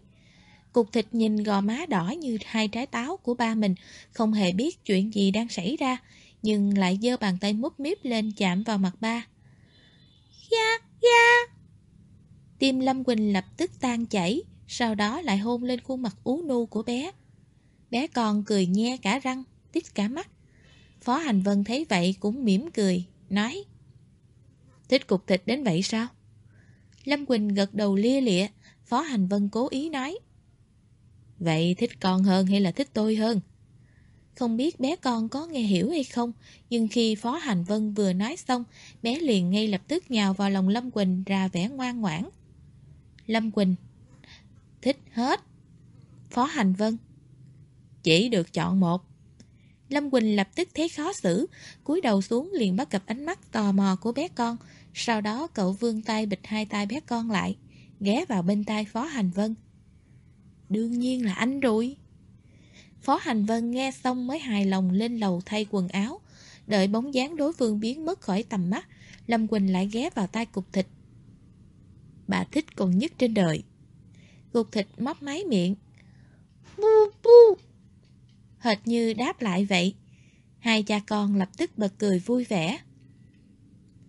Cục thịt nhìn gò má đỏ như hai trái táo của ba mình, không hề biết chuyện gì đang xảy ra, nhưng lại giơ bàn tay mút míp lên chạm vào mặt ba. Ya, ya! Tim Lâm Quỳnh lập tức tan chảy, sau đó lại hôn lên khuôn mặt ú nu của bé. Bé con cười nhe cả răng, tít cả mắt. Phó Hành Vân thấy vậy cũng mỉm cười, nói Thích cục thịt đến vậy sao? Lâm Quỳnh gật đầu lia lịa, Phó Hành Vân cố ý nói Vậy thích con hơn hay là thích tôi hơn? Không biết bé con có nghe hiểu hay không, nhưng khi Phó Hành Vân vừa nói xong, bé liền ngay lập tức nhào vào lòng Lâm Quỳnh ra vẻ ngoan ngoãn. Lâm Quỳnh Thích hết. Phó Hành Vân Chỉ được chọn một. Lâm Quỳnh lập tức thấy khó xử, cúi đầu xuống liền bắt gặp ánh mắt tò mò của bé con. Sau đó cậu vươn tay bịch hai tay bé con lại, ghé vào bên tay Phó Hành Vân. Đương nhiên là anh rồi. Phó Hành Vân nghe xong mới hài lòng lên lầu thay quần áo. Đợi bóng dáng đối phương biến mất khỏi tầm mắt, Lâm Quỳnh lại ghé vào tay cục thịt. Bà thích còn nhất trên đời. Cục thịt móc máy miệng. Bu bu. Hệt như đáp lại vậy. Hai cha con lập tức bật cười vui vẻ.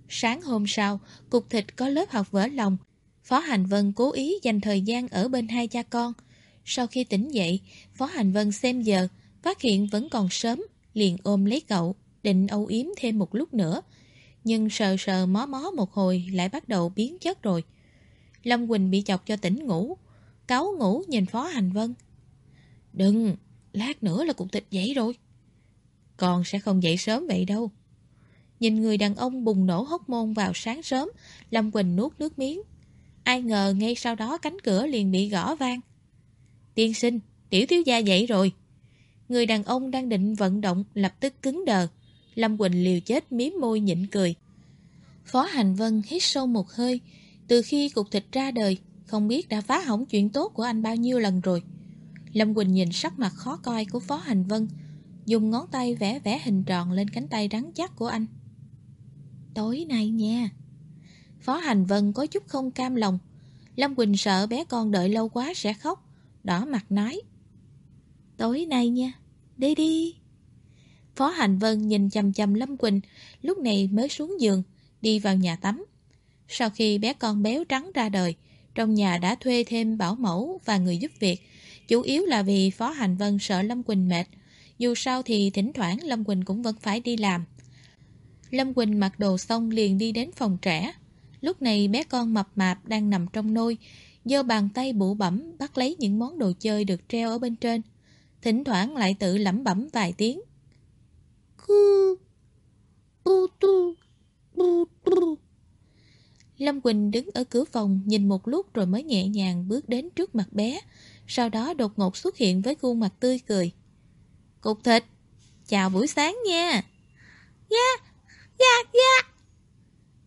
Sáng hôm sau, cục thịt có lớp học vỡ lòng. Phó Hành Vân cố ý dành thời gian ở bên hai cha con. Sau khi tỉnh dậy, Phó Hành Vân xem giờ, phát hiện vẫn còn sớm, liền ôm lấy cậu, định âu yếm thêm một lúc nữa. Nhưng sờ sờ mó mó một hồi lại bắt đầu biến chất rồi. Lâm Quỳnh bị chọc cho tỉnh ngủ, cáu ngủ nhìn Phó Hành Vân. Đừng, lát nữa là cục thịt dậy rồi. Con sẽ không dậy sớm vậy đâu. Nhìn người đàn ông bùng nổ hốc môn vào sáng sớm, Lâm Quỳnh nuốt nước miếng. Ai ngờ ngay sau đó cánh cửa liền bị gõ vang. Tiên sinh, tiểu thiếu gia dậy rồi. Người đàn ông đang định vận động lập tức cứng đờ. Lâm Quỳnh liều chết miếm môi nhịn cười. Phó Hành Vân hít sâu một hơi. Từ khi cục thịt ra đời, không biết đã phá hỏng chuyện tốt của anh bao nhiêu lần rồi. Lâm Quỳnh nhìn sắc mặt khó coi của Phó Hành Vân, dùng ngón tay vẽ vẽ hình tròn lên cánh tay rắn chắc của anh. Tối nay nha. Phó Hành Vân có chút không cam lòng. Lâm Quỳnh sợ bé con đợi lâu quá sẽ khóc, đỏ mặt nói. Tối nay nha, đi đi. Phó Hành Vân nhìn chầm chầm Lâm Quỳnh, lúc này mới xuống giường, đi vào nhà tắm. Sau khi bé con béo trắng ra đời, trong nhà đã thuê thêm bảo mẫu và người giúp việc, chủ yếu là vì Phó Hành Vân sợ Lâm Quỳnh mệt. Dù sao thì thỉnh thoảng Lâm Quỳnh cũng vẫn phải đi làm. Lâm Quỳnh mặc đồ xong liền đi đến phòng trẻ. Lúc này bé con mập mạp đang nằm trong nôi, giơ bàn tay bụ bẩm bắt lấy những món đồ chơi được treo ở bên trên. Thỉnh thoảng lại tự lẩm bẩm vài tiếng. Cư, bu tu, bu tu. Lâm Quỳnh đứng ở cửa phòng nhìn một lúc rồi mới nhẹ nhàng bước đến trước mặt bé, sau đó đột ngột xuất hiện với khuôn mặt tươi cười. Cục thịt, chào buổi sáng nha. Dạ, dạ, dạ.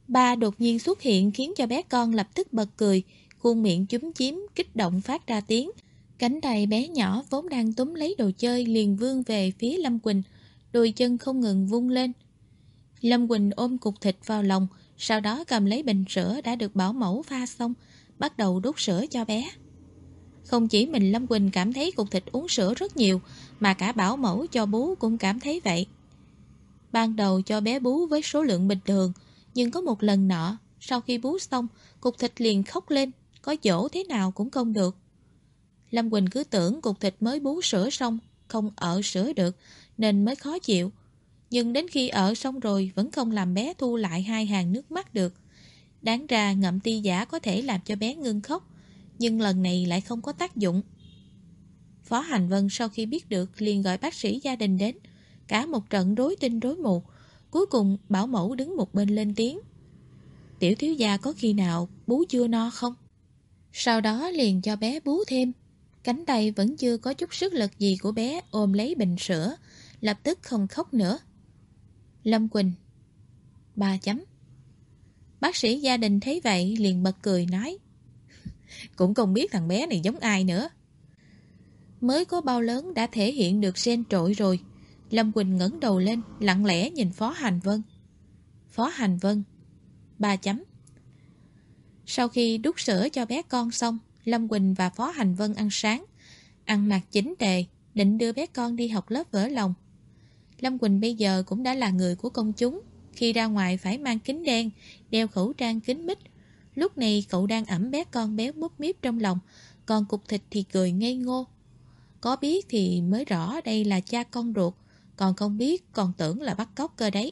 Ba đột nhiên xuất hiện khiến cho bé con lập tức bật cười, khuôn miệng chúm chím, kích động phát ra tiếng. Cánh tay bé nhỏ vốn đang túm lấy đồ chơi liền vươn về phía Lâm Quỳnh, đôi chân không ngừng vung lên. Lâm Quỳnh ôm cục thịt vào lòng, sau đó cầm lấy bình sữa đã được bảo mẫu pha xong, bắt đầu đút sữa cho bé. Không chỉ mình Lâm Quỳnh cảm thấy cục thịt uống sữa rất nhiều, mà cả bảo mẫu cho bú cũng cảm thấy vậy. Ban đầu cho bé bú với số lượng bình thường, nhưng có một lần nọ, sau khi bú xong, cục thịt liền khóc lên, có dỗ thế nào cũng không được. Lâm Quỳnh cứ tưởng cục thịt mới bú sữa xong, không ở sữa được, nên mới khó chịu. Nhưng đến khi ở xong rồi vẫn không làm bé thu lại hai hàng nước mắt được. Đáng ra ngậm ti giả có thể làm cho bé ngưng khóc, nhưng lần này lại không có tác dụng. Phó Hành Vân sau khi biết được liền gọi bác sĩ gia đình đến, cả một trận rối tinh rối mù. Cuối cùng bảo mẫu đứng một bên lên tiếng. Tiểu thiếu gia có khi nào bú chưa no không? Sau đó liền cho bé bú thêm. Cánh tay vẫn chưa có chút sức lực gì của bé ôm lấy bình sữa, lập tức không khóc nữa. Lâm Quỳnh. Ba chấm. Bác sĩ gia đình thấy vậy liền bật cười nói, Cũng không biết thằng bé này giống ai nữa. Mới có bao lớn đã thể hiện được sen trội rồi, Lâm Quỳnh ngẩng đầu lên, Lặng lẽ nhìn Phó Hành Vân. Phó Hành Vân. Ba chấm. Sau khi đút sữa cho bé con xong, Lâm Quỳnh và Phó Hành Vân ăn sáng, Ăn mặc chính tề, Định đưa bé con đi học lớp vỡ lòng. Lâm Quỳnh bây giờ cũng đã là người của công chúng. Khi ra ngoài phải mang kính đen, Đeo khẩu trang kính mít. Lúc này cậu đang ẩm bé con béo mút miếp trong lòng, Còn cục thịt thì cười ngây ngô. Có biết thì mới rõ đây là cha con ruột, Còn không biết còn tưởng là bắt cóc cơ đấy.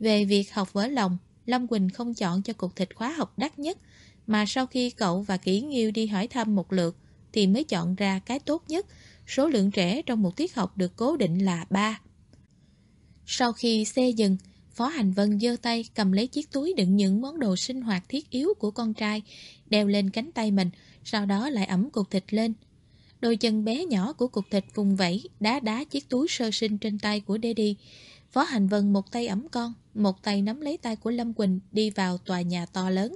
Về việc học vỡ lòng, Lâm Quỳnh không chọn cho cục thịt khóa học đắt nhất, Mà sau khi cậu và Kỷ Nghiêu đi hỏi thăm một lượt Thì mới chọn ra cái tốt nhất. Số lượng trẻ trong một tiết học được cố định là 3 sau khi xe dừng, Phó Hành Vân giơ tay cầm lấy chiếc túi đựng những món đồ sinh hoạt thiết yếu của con trai, đeo lên cánh tay mình, sau đó lại ẩm cục thịt lên. Đôi chân bé nhỏ của cục thịt vùng vẫy, đá đá chiếc túi sơ sinh trên tay của Daddy. Phó Hành Vân một tay ẩm con, một tay nắm lấy tay của Lâm Quỳnh đi vào tòa nhà to lớn.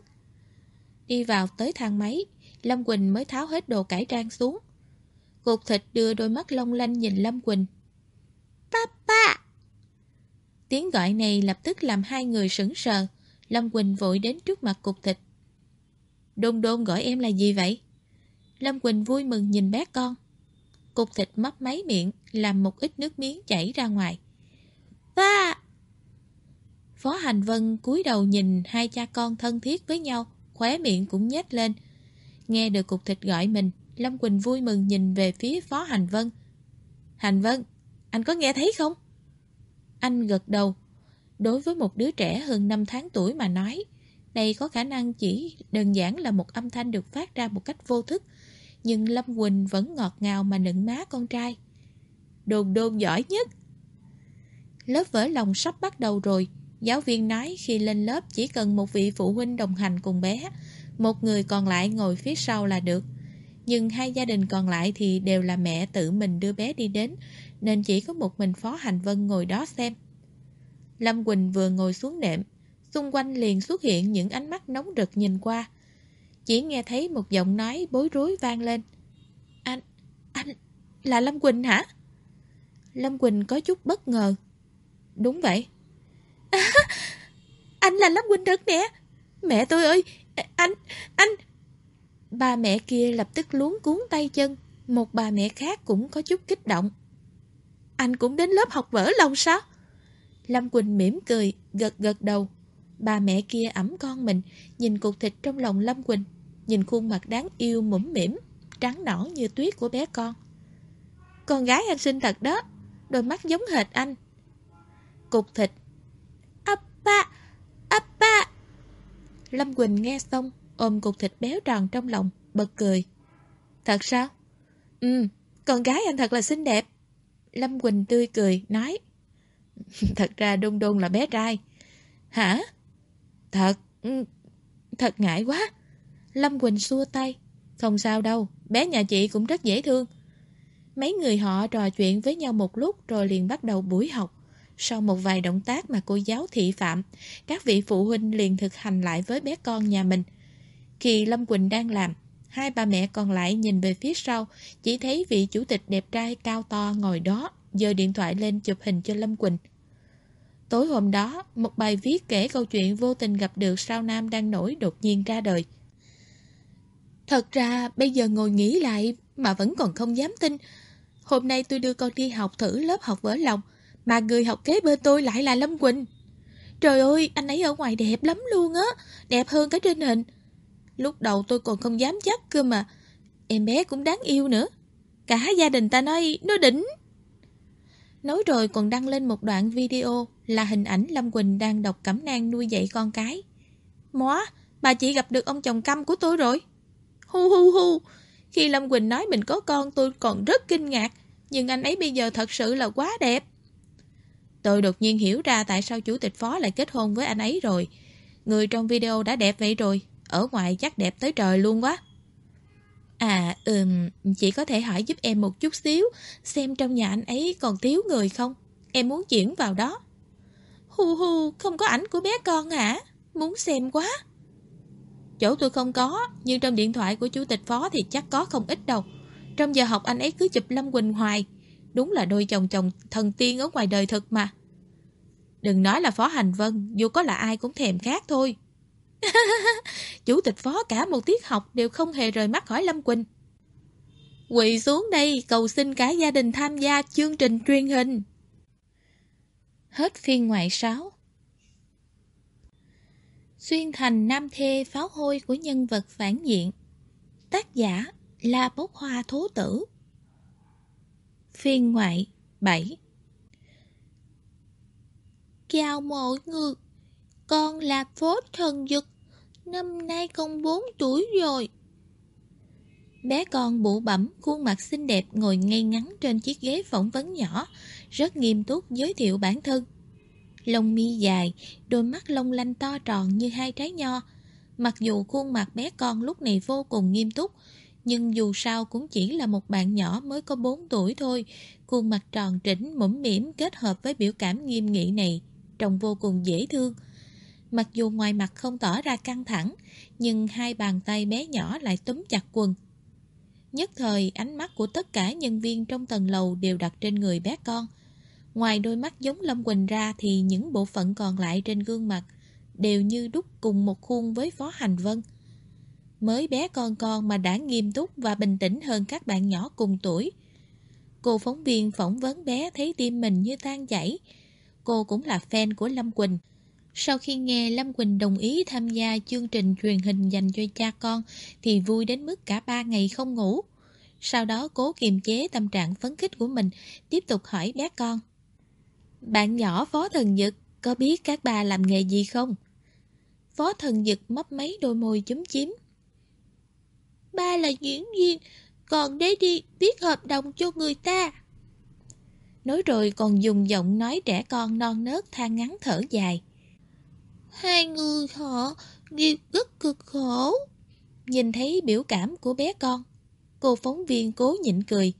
Đi vào tới thang máy, Lâm Quỳnh mới tháo hết đồ cải trang xuống. Cục thịt đưa đôi mắt long lanh nhìn Lâm Quỳnh. Papa! Tiếng gọi này lập tức làm hai người sững sờ. Lâm Quỳnh vội đến trước mặt cục thịt. Đôn đôn gọi em là gì vậy? Lâm Quỳnh vui mừng nhìn bé con. Cục thịt mấp máy miệng, làm một ít nước miếng chảy ra ngoài. Ba! Phó Hành Vân cúi đầu nhìn hai cha con thân thiết với nhau, khóe miệng cũng nhếch lên. Nghe được cục thịt gọi mình, Lâm Quỳnh vui mừng nhìn về phía Phó Hành Vân. Hành Vân, anh có nghe thấy không? Anh gật đầu. Đối với một đứa trẻ hơn 5 tháng tuổi mà nói, đây có khả năng chỉ đơn giản là một âm thanh được phát ra một cách vô thức. Nhưng Lâm Quỳnh vẫn ngọt ngào mà nựng má con trai. Đồn đồn giỏi nhất. Lớp vỡ lòng sắp bắt đầu rồi. Giáo viên nói khi lên lớp chỉ cần một vị phụ huynh đồng hành cùng bé, một người còn lại ngồi phía sau là được. Nhưng hai gia đình còn lại thì đều là mẹ tự mình đưa bé đi đến, nên chỉ có một mình Phó Hành Vân ngồi đó xem. Lâm Quỳnh vừa ngồi xuống nệm, xung quanh liền xuất hiện những ánh mắt nóng rực nhìn qua. Chỉ nghe thấy một giọng nói bối rối vang lên. Anh, anh, là Lâm Quỳnh hả? Lâm Quỳnh có chút bất ngờ. Đúng vậy. À, anh là Lâm Quỳnh thật nè. Mẹ tôi ơi, anh, anh... Ba mẹ kia lập tức luống cuốn tay chân. Một bà mẹ khác cũng có chút kích động. Anh cũng đến lớp học vỡ lòng sao? Lâm Quỳnh mỉm cười, gật gật đầu. Bà mẹ kia ẩm con mình, nhìn cục thịt trong lòng Lâm Quỳnh, nhìn khuôn mặt đáng yêu mũm mỉm, trắng nõn như tuyết của bé con. Con gái anh xinh thật đó, đôi mắt giống hệt anh. Cục thịt. Appa, appa. Lâm Quỳnh nghe xong, ôm cục thịt béo tròn trong lòng, bật cười. Thật sao? Ừ, con gái anh thật là xinh đẹp. Lâm Quỳnh tươi cười, nói Thật ra Đôn Đôn là bé trai Hả? Thật, ừ, thật ngại quá Lâm Quỳnh xua tay Không sao đâu, bé nhà chị cũng rất dễ thương Mấy người họ trò chuyện với nhau một lúc rồi liền bắt đầu buổi học Sau một vài động tác mà cô giáo thị phạm, các vị phụ huynh liền thực hành lại với bé con nhà mình. Khi Lâm Quỳnh đang làm, hai bà mẹ còn lại nhìn về phía sau, chỉ thấy vị chủ tịch đẹp trai cao to ngồi đó, giơ điện thoại lên chụp hình cho Lâm Quỳnh. Tối hôm đó, một bài viết kể câu chuyện vô tình gặp được sao nam đang nổi đột nhiên ra đời. Thật ra, bây giờ ngồi nghĩ lại mà vẫn còn không dám tin. Hôm nay tôi đưa con đi học thử lớp học vỡ lòng, mà người học kế bên tôi lại là Lâm Quỳnh. Trời ơi, anh ấy ở ngoài đẹp lắm luôn á, đẹp hơn cả trên hình. Lúc đầu tôi còn không dám chắc cơ mà, em bé cũng đáng yêu nữa. Cả gia đình ta nói nó đỉnh. Nói rồi còn đăng lên một đoạn video là hình ảnh Lâm Quỳnh đang đọc cẩm nang nuôi dạy con cái. Móa, bà chị gặp được ông chồng căm của tôi rồi. Hu hu hu, khi Lâm Quỳnh nói mình có con tôi còn rất kinh ngạc, nhưng anh ấy bây giờ thật sự là quá đẹp. Tôi đột nhiên hiểu ra tại sao chủ tịch phó lại kết hôn với anh ấy rồi. Người trong video đã đẹp vậy rồi, ở ngoài chắc đẹp tới trời luôn quá. À, ừm, chị có thể hỏi giúp em một chút xíu, xem trong nhà anh ấy còn thiếu người không? Em muốn chuyển vào đó. Hu hu, không có ảnh của bé con hả? Muốn xem quá. Chỗ tôi không có, nhưng trong điện thoại của chủ tịch phó thì chắc có không ít đâu. Trong giờ học anh ấy cứ chụp Lâm Quỳnh hoài. Đúng là đôi chồng chồng thần tiên ở ngoài đời thực mà. Đừng nói là Phó Hành Vân, dù có là ai cũng thèm khác thôi. Chủ tịch phó cả một tiết học đều không hề rời mắt khỏi Lâm Quỳnh. Quỳ xuống đây cầu xin cả gia đình tham gia chương trình truyền hình. Hết phiên ngoại 6 Xuyên thành nam thê pháo hôi của nhân vật phản diện. Tác giả là bốc hoa thố tử. Phiên ngoại 7 Chào mọi người. Con là phố thần dực Năm nay con 4 tuổi rồi Bé con bụ bẩm, khuôn mặt xinh đẹp ngồi ngay ngắn trên chiếc ghế phỏng vấn nhỏ, rất nghiêm túc giới thiệu bản thân. Lông mi dài, đôi mắt long lanh to tròn như hai trái nho. Mặc dù khuôn mặt bé con lúc này vô cùng nghiêm túc, nhưng dù sao cũng chỉ là một bạn nhỏ mới có 4 tuổi thôi. Khuôn mặt tròn trĩnh, mũm mỉm kết hợp với biểu cảm nghiêm nghị này, trông vô cùng dễ thương. Mặc dù ngoài mặt không tỏ ra căng thẳng, nhưng hai bàn tay bé nhỏ lại túm chặt quần. Nhất thời, ánh mắt của tất cả nhân viên trong tầng lầu đều đặt trên người bé con. Ngoài đôi mắt giống Lâm Quỳnh ra thì những bộ phận còn lại trên gương mặt đều như đúc cùng một khuôn với Phó Hành Vân. Mới bé con con mà đã nghiêm túc và bình tĩnh hơn các bạn nhỏ cùng tuổi. Cô phóng viên phỏng vấn bé thấy tim mình như tan chảy. Cô cũng là fan của Lâm Quỳnh. Sau khi nghe Lâm Quỳnh đồng ý tham gia chương trình truyền hình dành cho cha con thì vui đến mức cả ba ngày không ngủ. Sau đó cố kiềm chế tâm trạng phấn khích của mình, tiếp tục hỏi bé con. Bạn nhỏ Phó Thần Dực có biết các bà làm nghề gì không? Phó Thần Dực mấp mấy đôi môi chúm chím. Ba là diễn viên, còn đế đi viết hợp đồng cho người ta. Nói rồi còn dùng giọng nói trẻ con non nớt than ngắn thở dài. Hai người họ đều rất cực khổ. Nhìn thấy biểu cảm của bé con, cô phóng viên cố nhịn cười.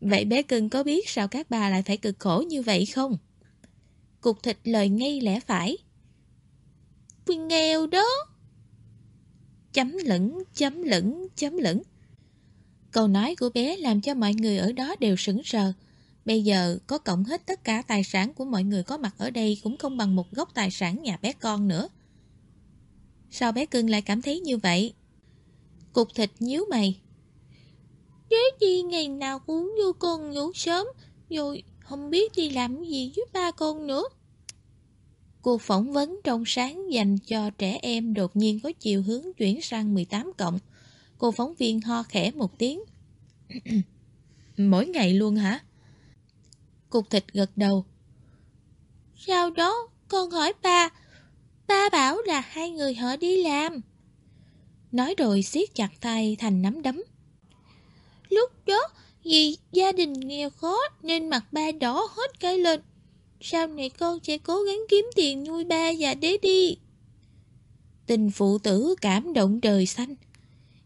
Vậy bé cưng có biết sao các bà lại phải cực khổ như vậy không? Cục thịt lời ngay lẽ phải. Vì nghèo đó. Chấm lửng, chấm lửng, chấm lửng. Câu nói của bé làm cho mọi người ở đó đều sững sờ. Bây giờ có cộng hết tất cả tài sản của mọi người có mặt ở đây cũng không bằng một gốc tài sản nhà bé con nữa. Sao bé cưng lại cảm thấy như vậy? Cục thịt nhíu mày. Chứ gì ngày nào cũng vô con ngủ sớm, rồi không biết đi làm gì với ba con nữa. Cuộc phỏng vấn trong sáng dành cho trẻ em đột nhiên có chiều hướng chuyển sang 18 cộng. Cô phóng viên ho khẽ một tiếng. Mỗi ngày luôn hả? Cục thịt gật đầu. Sau đó con hỏi ba, ba bảo là hai người họ đi làm. Nói rồi siết chặt tay thành nắm đấm. Lúc đó vì gia đình nghèo khó nên mặt ba đỏ hết cái lên. Sau này con sẽ cố gắng kiếm tiền nuôi ba và đế đi. Tình phụ tử cảm động trời xanh.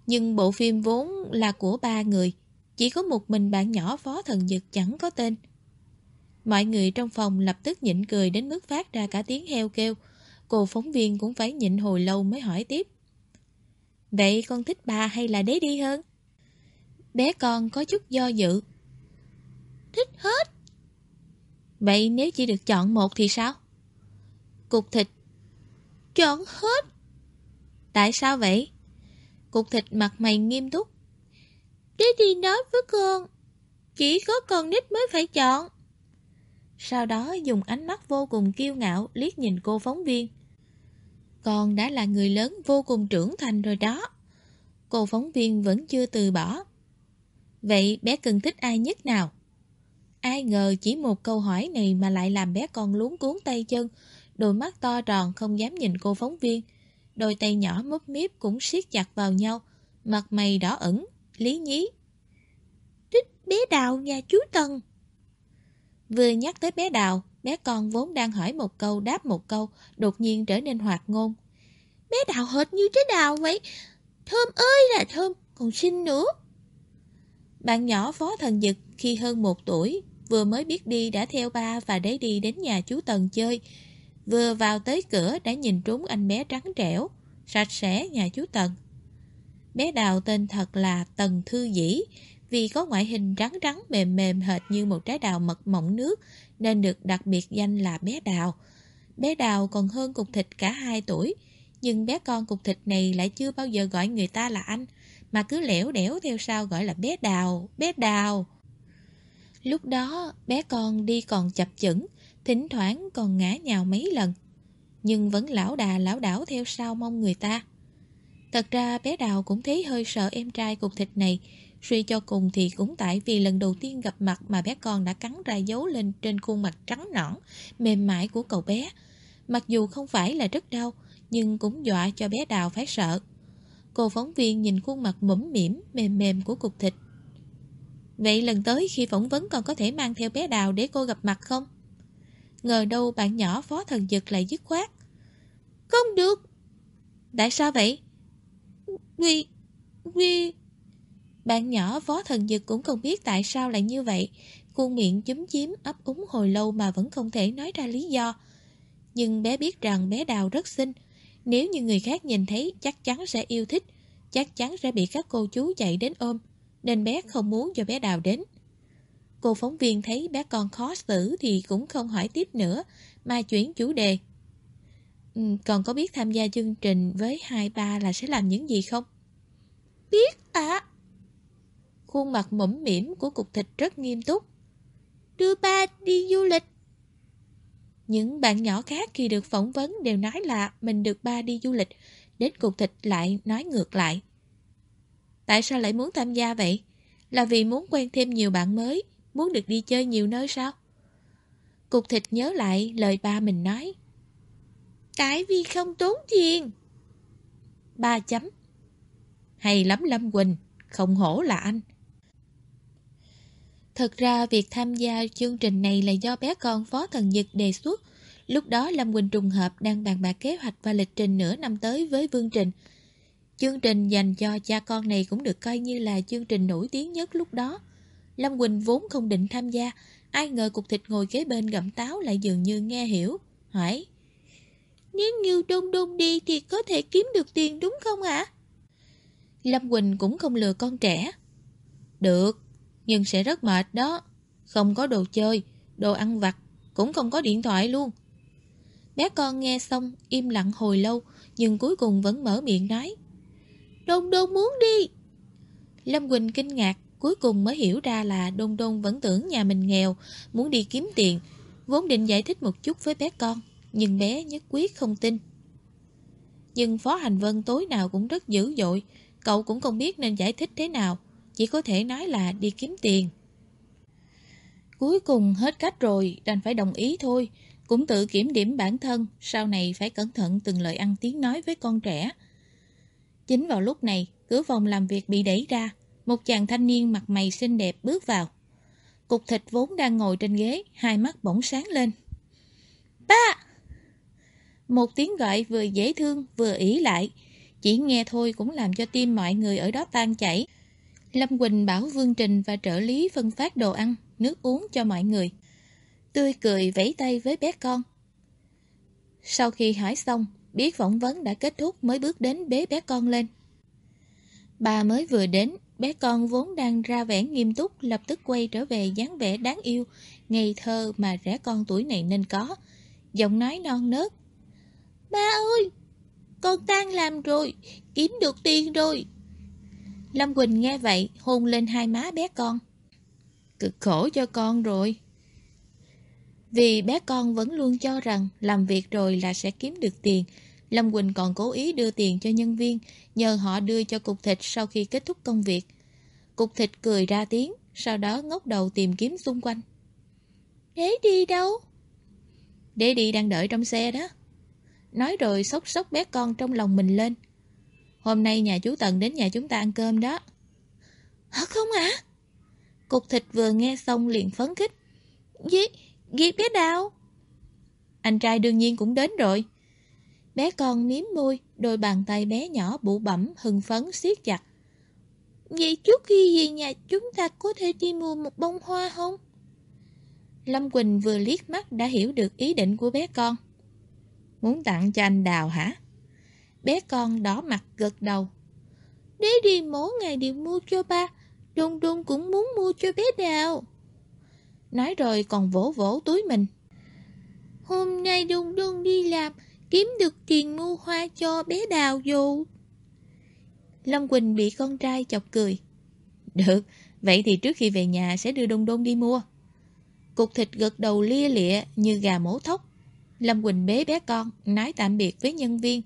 Nhưng bộ phim vốn là của ba người, chỉ có một mình bạn nhỏ phó thần dực chẳng có tên. Mọi người trong phòng lập tức nhịn cười đến mức phát ra cả tiếng heo kêu. Cô phóng viên cũng phải nhịn hồi lâu mới hỏi tiếp. Vậy con thích bà hay là đế đi hơn? Bé con có chút do dự. Thích hết. Vậy nếu chỉ được chọn một thì sao? Cục thịt. Chọn hết. Tại sao vậy? Cục thịt mặt mày nghiêm túc. Đế đi nói với con. Chỉ có con nít mới phải chọn. Sau đó dùng ánh mắt vô cùng kiêu ngạo liếc nhìn cô phóng viên. Con đã là người lớn vô cùng trưởng thành rồi đó. Cô phóng viên vẫn chưa từ bỏ. Vậy bé cần thích ai nhất nào? Ai ngờ chỉ một câu hỏi này mà lại làm bé con luống cuốn tay chân, đôi mắt to tròn không dám nhìn cô phóng viên. Đôi tay nhỏ múp miếp cũng siết chặt vào nhau, mặt mày đỏ ẩn, lý nhí. Thích bé đào nhà chú Tần. Vừa nhắc tới bé đào, bé con vốn đang hỏi một câu đáp một câu, đột nhiên trở nên hoạt ngôn. Bé đào hệt như trái đào vậy, thơm ơi là thơm, còn xinh nữa. Bạn nhỏ phó thần dực khi hơn một tuổi, vừa mới biết đi đã theo ba và đế đi đến nhà chú Tần chơi. Vừa vào tới cửa đã nhìn trúng anh bé trắng trẻo, sạch sẽ nhà chú Tần. Bé Đào tên thật là Tần Thư Dĩ, vì có ngoại hình rắn rắn mềm mềm hệt như một trái đào mật mỏng nước nên được đặc biệt danh là bé Đào. Bé Đào còn hơn cục thịt cả 2 tuổi, nhưng bé con cục thịt này lại chưa bao giờ gọi người ta là anh, mà cứ lẻo đẻo theo sau gọi là bé Đào, bé Đào. Lúc đó bé con đi còn chập chững, thỉnh thoảng còn ngã nhào mấy lần, nhưng vẫn lão đà lão đảo theo sau mong người ta. Thật ra bé Đào cũng thấy hơi sợ em trai cục thịt này, Suy cho cùng thì cũng tại vì lần đầu tiên gặp mặt mà bé con đã cắn ra dấu lên trên khuôn mặt trắng nõn, mềm mại của cậu bé. Mặc dù không phải là rất đau, nhưng cũng dọa cho bé Đào phải sợ. Cô phóng viên nhìn khuôn mặt mũm mỉm, mềm mềm của cục thịt. Vậy lần tới khi phỏng vấn còn có thể mang theo bé Đào để cô gặp mặt không? Ngờ đâu bạn nhỏ phó thần dực lại dứt khoát. Không được. Tại sao vậy? Vì... vì... Bạn nhỏ vó thần dực cũng không biết tại sao lại như vậy. Khuôn miệng chúm chím ấp úng hồi lâu mà vẫn không thể nói ra lý do. Nhưng bé biết rằng bé Đào rất xinh. Nếu như người khác nhìn thấy chắc chắn sẽ yêu thích, chắc chắn sẽ bị các cô chú chạy đến ôm. Nên bé không muốn cho bé Đào đến. Cô phóng viên thấy bé con khó xử thì cũng không hỏi tiếp nữa, mà chuyển chủ đề. Ừ, còn có biết tham gia chương trình với hai ba là sẽ làm những gì không? Biết ạ. À. Khuôn mặt mẫm mỉm của cục thịt rất nghiêm túc. Đưa ba đi du lịch. Những bạn nhỏ khác khi được phỏng vấn đều nói là mình được ba đi du lịch, đến cục thịt lại nói ngược lại. Tại sao lại muốn tham gia vậy? Là vì muốn quen thêm nhiều bạn mới, muốn được đi chơi nhiều nơi sao? Cục thịt nhớ lại lời ba mình nói. Tại vì không tốn tiền. Ba chấm. Hay lắm Lâm Quỳnh, không hổ là anh. Thật ra việc tham gia chương trình này là do bé con Phó Thần Nhật đề xuất. Lúc đó Lâm Quỳnh trùng hợp đang bàn bạc kế hoạch và lịch trình nửa năm tới với Vương Trình. Chương trình dành cho cha con này cũng được coi như là chương trình nổi tiếng nhất lúc đó. Lâm Quỳnh vốn không định tham gia, ai ngờ cục thịt ngồi kế bên gặm táo lại dường như nghe hiểu. Hỏi, nếu như đôn đôn đi thì có thể kiếm được tiền đúng không ạ? Lâm Quỳnh cũng không lừa con trẻ. Được, nhưng sẽ rất mệt đó. Không có đồ chơi, đồ ăn vặt, cũng không có điện thoại luôn. Bé con nghe xong, im lặng hồi lâu, nhưng cuối cùng vẫn mở miệng nói. đôn đôn muốn đi. Lâm Quỳnh kinh ngạc, cuối cùng mới hiểu ra là đôn đôn vẫn tưởng nhà mình nghèo, muốn đi kiếm tiền. Vốn định giải thích một chút với bé con, nhưng bé nhất quyết không tin. Nhưng Phó Hành Vân tối nào cũng rất dữ dội, cậu cũng không biết nên giải thích thế nào chỉ có thể nói là đi kiếm tiền. Cuối cùng hết cách rồi, đành phải đồng ý thôi, cũng tự kiểm điểm bản thân, sau này phải cẩn thận từng lời ăn tiếng nói với con trẻ. Chính vào lúc này, cửa phòng làm việc bị đẩy ra, một chàng thanh niên mặt mày xinh đẹp bước vào. Cục thịt vốn đang ngồi trên ghế, hai mắt bỗng sáng lên. Ba! Một tiếng gọi vừa dễ thương vừa ỉ lại, chỉ nghe thôi cũng làm cho tim mọi người ở đó tan chảy. Lâm Quỳnh bảo Vương Trình và trợ lý phân phát đồ ăn, nước uống cho mọi người. Tươi cười vẫy tay với bé con. Sau khi hỏi xong, biết phỏng vấn đã kết thúc mới bước đến bế bé con lên. Bà mới vừa đến, bé con vốn đang ra vẻ nghiêm túc lập tức quay trở về dáng vẻ đáng yêu, ngây thơ mà trẻ con tuổi này nên có. Giọng nói non nớt. Ba ơi, con tan làm rồi, kiếm được tiền rồi. Lâm Quỳnh nghe vậy, hôn lên hai má bé con. Cực khổ cho con rồi. Vì bé con vẫn luôn cho rằng làm việc rồi là sẽ kiếm được tiền. Lâm Quỳnh còn cố ý đưa tiền cho nhân viên, nhờ họ đưa cho cục thịt sau khi kết thúc công việc. Cục thịt cười ra tiếng, sau đó ngóc đầu tìm kiếm xung quanh. Đế đi đâu? Đế đi đang đợi trong xe đó. Nói rồi sốc sốc bé con trong lòng mình lên. Hôm nay nhà chú Tần đến nhà chúng ta ăn cơm đó. Hả không ạ? Cục thịt vừa nghe xong liền phấn khích. Gì? Gì bé đào? Anh trai đương nhiên cũng đến rồi. Bé con miếm môi, đôi bàn tay bé nhỏ bụ bẩm, hưng phấn, siết chặt. Vậy trước khi về nhà chúng ta có thể đi mua một bông hoa không? Lâm Quỳnh vừa liếc mắt đã hiểu được ý định của bé con. Muốn tặng cho anh Đào hả? Bé con đỏ mặt gật đầu. Đế đi mỗi ngày đều mua cho ba, Đôn Đôn cũng muốn mua cho bé Đào. Nói rồi còn vỗ vỗ túi mình. Hôm nay Đôn Đôn đi làm, kiếm được tiền mua hoa cho bé Đào dù. Lâm Quỳnh bị con trai chọc cười. Được, vậy thì trước khi về nhà sẽ đưa Đôn Đôn đi mua. Cục thịt gật đầu lia lịa như gà mổ thóc. Lâm Quỳnh bế bé con, nói tạm biệt với nhân viên.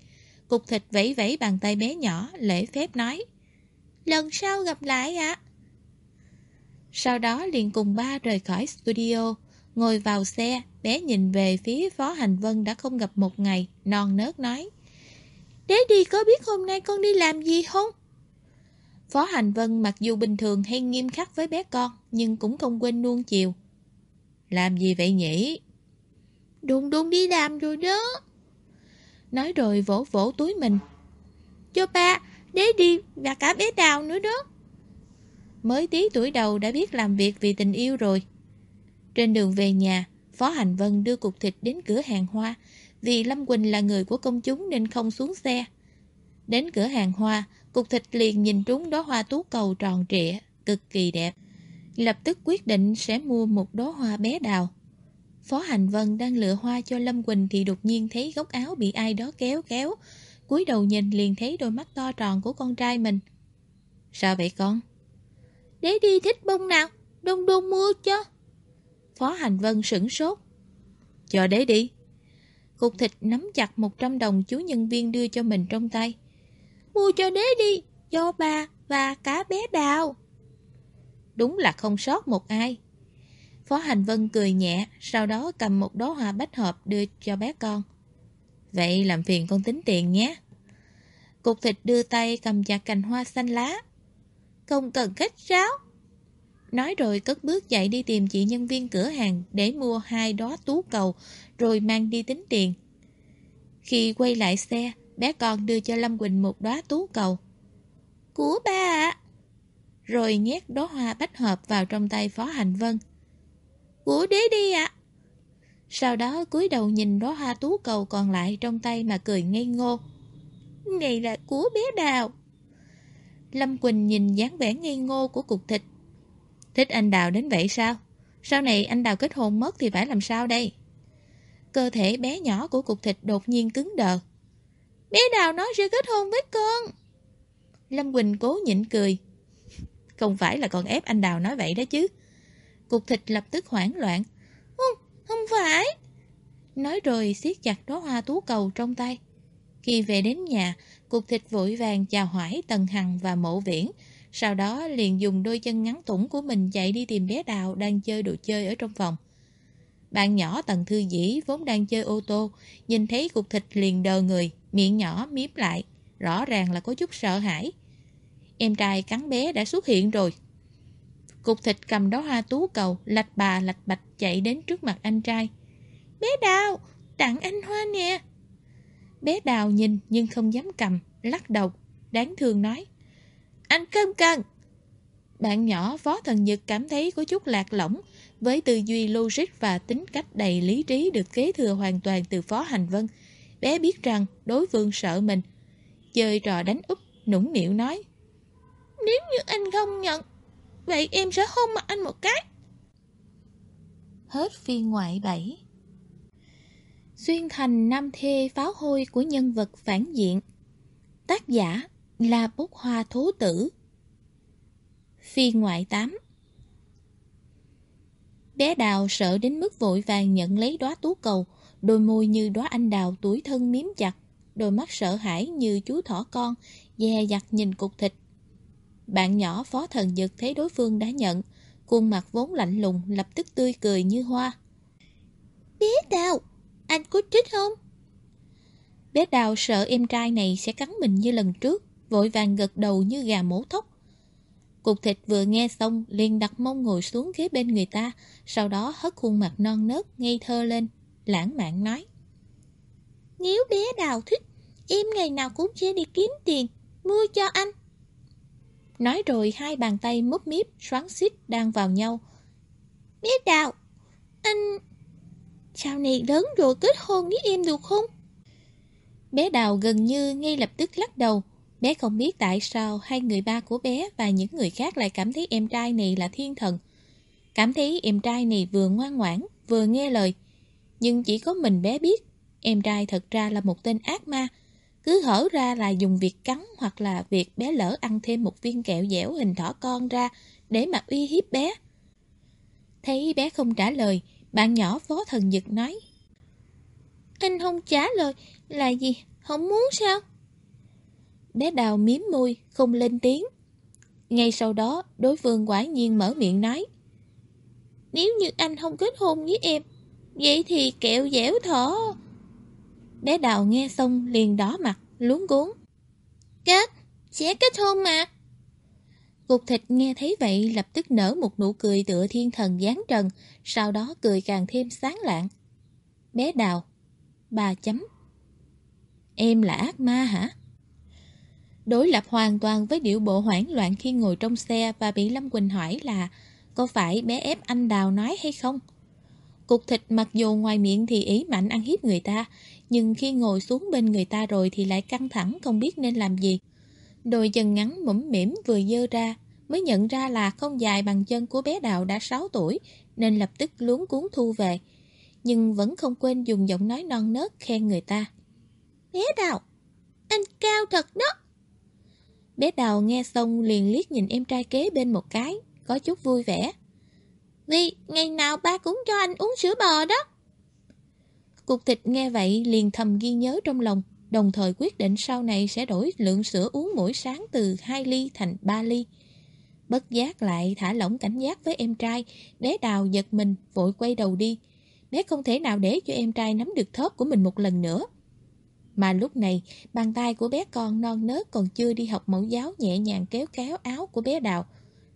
Cục thịt vẫy vẫy bàn tay bé nhỏ, lễ phép nói. Lần sau gặp lại ạ. Sau đó liền cùng ba rời khỏi studio, ngồi vào xe, bé nhìn về phía Phó Hành Vân đã không gặp một ngày, non nớt nói. Đế đi có biết hôm nay con đi làm gì không? Phó Hành Vân mặc dù bình thường hay nghiêm khắc với bé con, nhưng cũng không quên nuông chiều. Làm gì vậy nhỉ? Đùng đùng đi làm rồi đó. Nói rồi vỗ vỗ túi mình. Cho ba, đế đi và cả bé đào nữa đó. Mới tí tuổi đầu đã biết làm việc vì tình yêu rồi. Trên đường về nhà, Phó Hành Vân đưa cục thịt đến cửa hàng hoa. Vì Lâm Quỳnh là người của công chúng nên không xuống xe. Đến cửa hàng hoa, cục thịt liền nhìn trúng đó hoa tú cầu tròn trịa, cực kỳ đẹp. Lập tức quyết định sẽ mua một đóa hoa bé đào. Phó Hành Vân đang lựa hoa cho Lâm Quỳnh thì đột nhiên thấy góc áo bị ai đó kéo kéo. cúi đầu nhìn liền thấy đôi mắt to tròn của con trai mình. Sao vậy con? Để đi thích bông nào, đông đông mua cho. Phó Hành Vân sửng sốt. Chờ đế đi. Cục thịt nắm chặt 100 đồng chú nhân viên đưa cho mình trong tay. Mua cho đế đi, cho bà và cả bé đào. Đúng là không sót một ai. Phó Hành Vân cười nhẹ, sau đó cầm một đóa hoa bách hợp đưa cho bé con. Vậy làm phiền con tính tiền nhé. Cục thịt đưa tay cầm chặt cành hoa xanh lá. Không cần khách sáo. Nói rồi cất bước chạy đi tìm chị nhân viên cửa hàng để mua hai đóa tú cầu rồi mang đi tính tiền. Khi quay lại xe, bé con đưa cho Lâm Quỳnh một đóa tú cầu. Của ba ạ. Rồi nhét đóa hoa bách hợp vào trong tay Phó Hành Vân. Của đế đi ạ. Sau đó cúi đầu nhìn đóa hoa tú cầu còn lại trong tay mà cười ngây ngô. Này là của bé Đào. Lâm Quỳnh nhìn dáng vẻ ngây ngô của cục thịt. Thích anh Đào đến vậy sao? Sau này anh Đào kết hôn mất thì phải làm sao đây? Cơ thể bé nhỏ của cục thịt đột nhiên cứng đờ. Bé Đào nói sẽ kết hôn với con. Lâm Quỳnh cố nhịn cười. Không phải là còn ép anh Đào nói vậy đó chứ. Cục thịt lập tức hoảng loạn. Không, không phải. Nói rồi siết chặt đóa hoa tú cầu trong tay. Khi về đến nhà, cục thịt vội vàng chào hỏi Tần Hằng và Mộ Viễn. Sau đó liền dùng đôi chân ngắn tủng của mình chạy đi tìm bé Đào đang chơi đồ chơi ở trong phòng. Bạn nhỏ Tần Thư Dĩ vốn đang chơi ô tô, nhìn thấy cục thịt liền đờ người, miệng nhỏ miếm lại, rõ ràng là có chút sợ hãi. Em trai cắn bé đã xuất hiện rồi. Cục thịt cầm đó hoa tú cầu, lạch bà lạch bạch chạy đến trước mặt anh trai. Bé Đào, tặng anh hoa nè. Bé Đào nhìn nhưng không dám cầm, lắc đầu, đáng thương nói. Anh không cần. Bạn nhỏ phó thần Nhật cảm thấy có chút lạc lõng, Với tư duy logic và tính cách đầy lý trí được kế thừa hoàn toàn từ Phó Hành Vân, bé biết rằng đối phương sợ mình. Chơi trò đánh úp, nũng nịu nói. Nếu như anh không nhận, vậy em sẽ hôn mặt anh một cái. Hết phiên ngoại 7 Xuyên thành năm thê pháo hôi của nhân vật phản diện. Tác giả là bốc hoa thố tử. Phiên ngoại 8 Bé đào sợ đến mức vội vàng nhận lấy đóa tú cầu Đôi môi như đóa anh đào tuổi thân miếm chặt Đôi mắt sợ hãi như chú thỏ con Dè dặt nhìn cục thịt Bạn nhỏ phó thần dực thấy đối phương đã nhận Khuôn mặt vốn lạnh lùng lập tức tươi cười như hoa Bé đào anh có trích không? Bé đào sợ em trai này sẽ cắn mình như lần trước, vội vàng gật đầu như gà mổ thóc. Cục thịt vừa nghe xong liền đặt mông ngồi xuống ghế bên người ta, sau đó hất khuôn mặt non nớt, ngây thơ lên, lãng mạn nói. Nếu bé đào thích, em ngày nào cũng sẽ đi kiếm tiền, mua cho anh. Nói rồi hai bàn tay múp míp, xoắn xít đang vào nhau. Bé đào, anh Sau này lớn rồi kết hôn với em được không? Bé Đào gần như ngay lập tức lắc đầu. Bé không biết tại sao hai người ba của bé và những người khác lại cảm thấy em trai này là thiên thần. Cảm thấy em trai này vừa ngoan ngoãn, vừa nghe lời. Nhưng chỉ có mình bé biết, em trai thật ra là một tên ác ma. Cứ hở ra là dùng việc cắn hoặc là việc bé lỡ ăn thêm một viên kẹo dẻo hình thỏ con ra để mà uy hiếp bé. Thấy bé không trả lời, bạn nhỏ phó thần dực nói. Anh không trả lời là gì? Không muốn sao? Bé đào miếm môi, không lên tiếng. Ngay sau đó, đối phương quả nhiên mở miệng nói. Nếu như anh không kết hôn với em, vậy thì kẹo dẻo thỏ. Bé đào nghe xong liền đỏ mặt, luống cuốn. Kết, sẽ kết hôn mà. Cục thịt nghe thấy vậy lập tức nở một nụ cười tựa thiên thần giáng trần, sau đó cười càng thêm sáng lạng. Bé đào, ba chấm. Em là ác ma hả? Đối lập hoàn toàn với điệu bộ hoảng loạn khi ngồi trong xe và bị Lâm Quỳnh hỏi là có phải bé ép anh Đào nói hay không? Cục thịt mặc dù ngoài miệng thì ý mạnh ăn hiếp người ta, nhưng khi ngồi xuống bên người ta rồi thì lại căng thẳng không biết nên làm gì. Đôi chân ngắn mũm mỉm vừa dơ ra, mới nhận ra là không dài bằng chân của bé Đào đã 6 tuổi, nên lập tức luống cuốn thu về. Nhưng vẫn không quên dùng giọng nói non nớt khen người ta. Bé Đào, anh cao thật đó. Bé Đào nghe xong liền liếc nhìn em trai kế bên một cái, có chút vui vẻ. Vì ngày nào ba cũng cho anh uống sữa bò đó. Cục thịt nghe vậy liền thầm ghi nhớ trong lòng, đồng thời quyết định sau này sẽ đổi lượng sữa uống mỗi sáng từ 2 ly thành 3 ly. Bất giác lại thả lỏng cảnh giác với em trai, bé đào giật mình, vội quay đầu đi. Bé không thể nào để cho em trai nắm được thớp của mình một lần nữa. Mà lúc này, bàn tay của bé con non nớt còn chưa đi học mẫu giáo nhẹ nhàng kéo kéo áo của bé đào.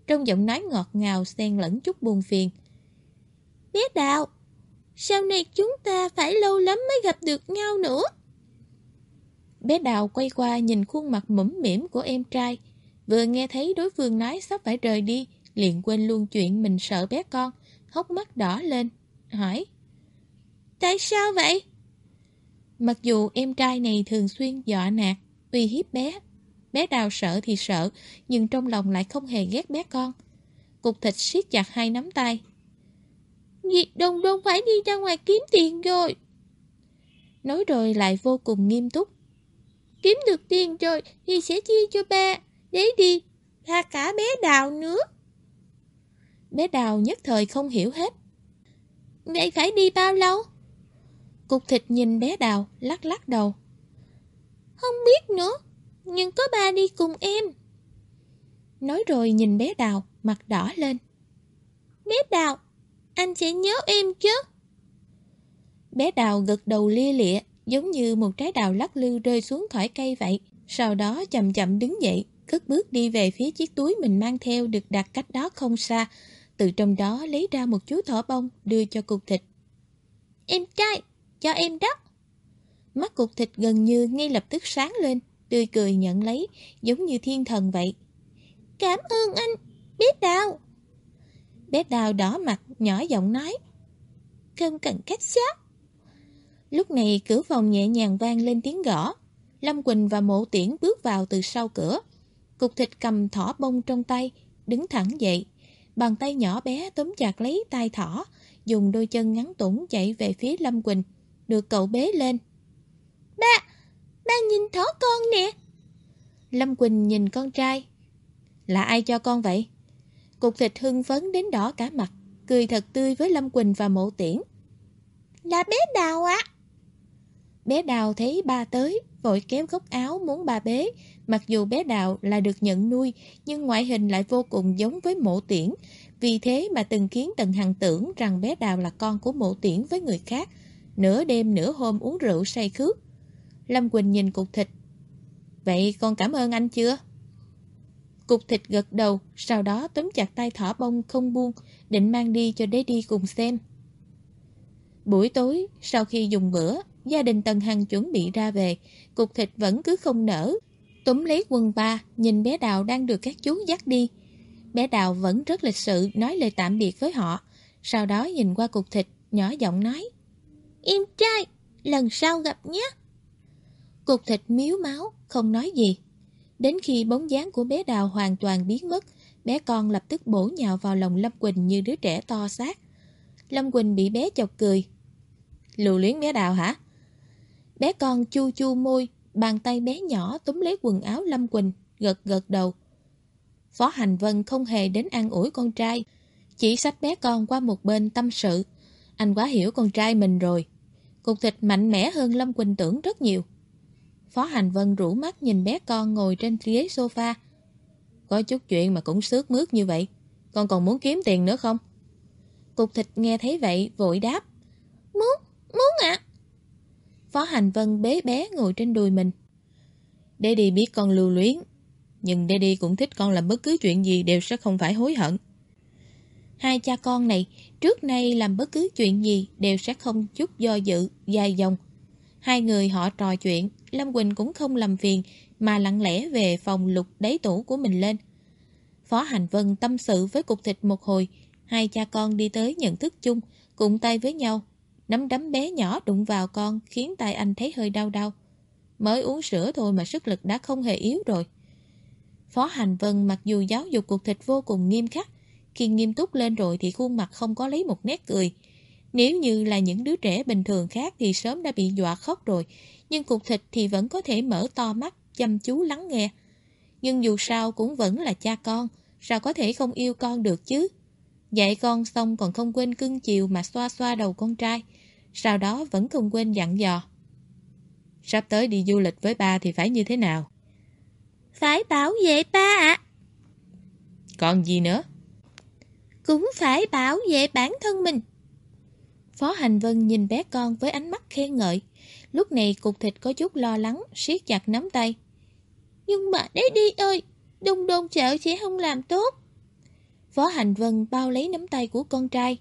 Trong giọng nói ngọt ngào xen lẫn chút buồn phiền. Bé đào, sau này chúng ta phải lâu lắm mới gặp được nhau nữa. Bé Đào quay qua nhìn khuôn mặt mũm mỉm của em trai. Vừa nghe thấy đối phương nói sắp phải rời đi, liền quên luôn chuyện mình sợ bé con, hốc mắt đỏ lên, hỏi. Tại sao vậy? Mặc dù em trai này thường xuyên dọa nạt, uy hiếp bé. Bé Đào sợ thì sợ, nhưng trong lòng lại không hề ghét bé con. Cục thịt siết chặt hai nắm tay. Dì Đông Đông phải đi ra ngoài kiếm tiền rồi. Nói rồi lại vô cùng nghiêm túc. Kiếm được tiền rồi thì sẽ chia cho ba. Đấy đi, tha cả bé Đào nữa. Bé Đào nhất thời không hiểu hết. Vậy phải đi bao lâu? Cục thịt nhìn bé Đào, lắc lắc đầu. Không biết nữa, nhưng có ba đi cùng em. Nói rồi nhìn bé Đào, mặt đỏ lên. Bé Đào, anh sẽ nhớ em chứ? Bé Đào gật đầu lia lịa, giống như một trái đào lắc lư rơi xuống khỏi cây vậy. Sau đó chậm chậm đứng dậy, cất bước đi về phía chiếc túi mình mang theo được đặt cách đó không xa. Từ trong đó lấy ra một chú thỏ bông đưa cho cục thịt. Em trai, cho em đó. Mắt cục thịt gần như ngay lập tức sáng lên, tươi cười nhận lấy, giống như thiên thần vậy. Cảm ơn anh, biết đào. Bé đào đỏ mặt, nhỏ giọng nói. Không cần cách sát. Lúc này cửa phòng nhẹ nhàng vang lên tiếng gõ. Lâm Quỳnh và mộ tiễn bước vào từ sau cửa. Cục thịt cầm thỏ bông trong tay, đứng thẳng dậy. Bàn tay nhỏ bé tóm chặt lấy tay thỏ, dùng đôi chân ngắn tủng chạy về phía Lâm Quỳnh, được cậu bế lên. Ba, ba nhìn thỏ con nè. Lâm Quỳnh nhìn con trai. Là ai cho con vậy? Cục thịt hưng phấn đến đỏ cả mặt, cười thật tươi với Lâm Quỳnh và mộ tiễn. Là bé Đào ạ. Bé Đào thấy ba tới, vội kéo góc áo muốn ba bế. Mặc dù bé Đào là được nhận nuôi, nhưng ngoại hình lại vô cùng giống với mộ tiễn. Vì thế mà từng khiến Tần Hằng tưởng rằng bé Đào là con của mộ tiễn với người khác. Nửa đêm nửa hôm uống rượu say khước. Lâm Quỳnh nhìn cục thịt. Vậy con cảm ơn anh chưa? Cục thịt gật đầu, sau đó túm chặt tay thỏ bông không buông, định mang đi cho đế đi cùng xem. Buổi tối, sau khi dùng bữa, gia đình Tần Hằng chuẩn bị ra về, cục thịt vẫn cứ không nở. Túm lấy quần ba, nhìn bé Đào đang được các chú dắt đi. Bé Đào vẫn rất lịch sự nói lời tạm biệt với họ, sau đó nhìn qua cục thịt, nhỏ giọng nói. im trai, lần sau gặp nhé. Cục thịt miếu máu, không nói gì. Đến khi bóng dáng của bé Đào hoàn toàn biến mất, bé con lập tức bổ nhào vào lòng Lâm Quỳnh như đứa trẻ to xác. Lâm Quỳnh bị bé chọc cười. Lù luyến bé Đào hả? Bé con chu chu môi, bàn tay bé nhỏ túm lấy quần áo Lâm Quỳnh, gật gật đầu. Phó Hành Vân không hề đến an ủi con trai, chỉ xách bé con qua một bên tâm sự. Anh quá hiểu con trai mình rồi. Cục thịt mạnh mẽ hơn Lâm Quỳnh tưởng rất nhiều. Phó Hành Vân rủ mắt nhìn bé con ngồi trên ghế sofa. Có chút chuyện mà cũng sướt mướt như vậy. Con còn muốn kiếm tiền nữa không? Cục thịt nghe thấy vậy vội đáp. Muốn, muốn ạ. Phó Hành Vân bế bé ngồi trên đùi mình. Daddy biết con lưu luyến, nhưng Daddy cũng thích con làm bất cứ chuyện gì đều sẽ không phải hối hận. Hai cha con này trước nay làm bất cứ chuyện gì đều sẽ không chút do dự, dài dòng. Hai người họ trò chuyện, Lâm Quỳnh cũng không làm phiền mà lặng lẽ về phòng lục đáy tủ của mình lên. Phó Hành Vân tâm sự với cục thịt một hồi, hai cha con đi tới nhận thức chung, cùng tay với nhau. Nắm đấm bé nhỏ đụng vào con khiến tay anh thấy hơi đau đau. Mới uống sữa thôi mà sức lực đã không hề yếu rồi. Phó Hành Vân mặc dù giáo dục cục thịt vô cùng nghiêm khắc, khi nghiêm túc lên rồi thì khuôn mặt không có lấy một nét cười. Nếu như là những đứa trẻ bình thường khác thì sớm đã bị dọa khóc rồi, nhưng cục thịt thì vẫn có thể mở to mắt, chăm chú lắng nghe. Nhưng dù sao cũng vẫn là cha con, sao có thể không yêu con được chứ? Dạy con xong còn không quên cưng chiều mà xoa xoa đầu con trai, sau đó vẫn không quên dặn dò. Sắp tới đi du lịch với ba thì phải như thế nào? Phải bảo vệ ba ạ. Còn gì nữa? Cũng phải bảo vệ bản thân mình. Phó Hành Vân nhìn bé con với ánh mắt khen ngợi. Lúc này cục thịt có chút lo lắng, siết chặt nắm tay. Nhưng mà đấy đi ơi, đông đôn chợ sẽ không làm tốt. Phó Hành Vân bao lấy nắm tay của con trai.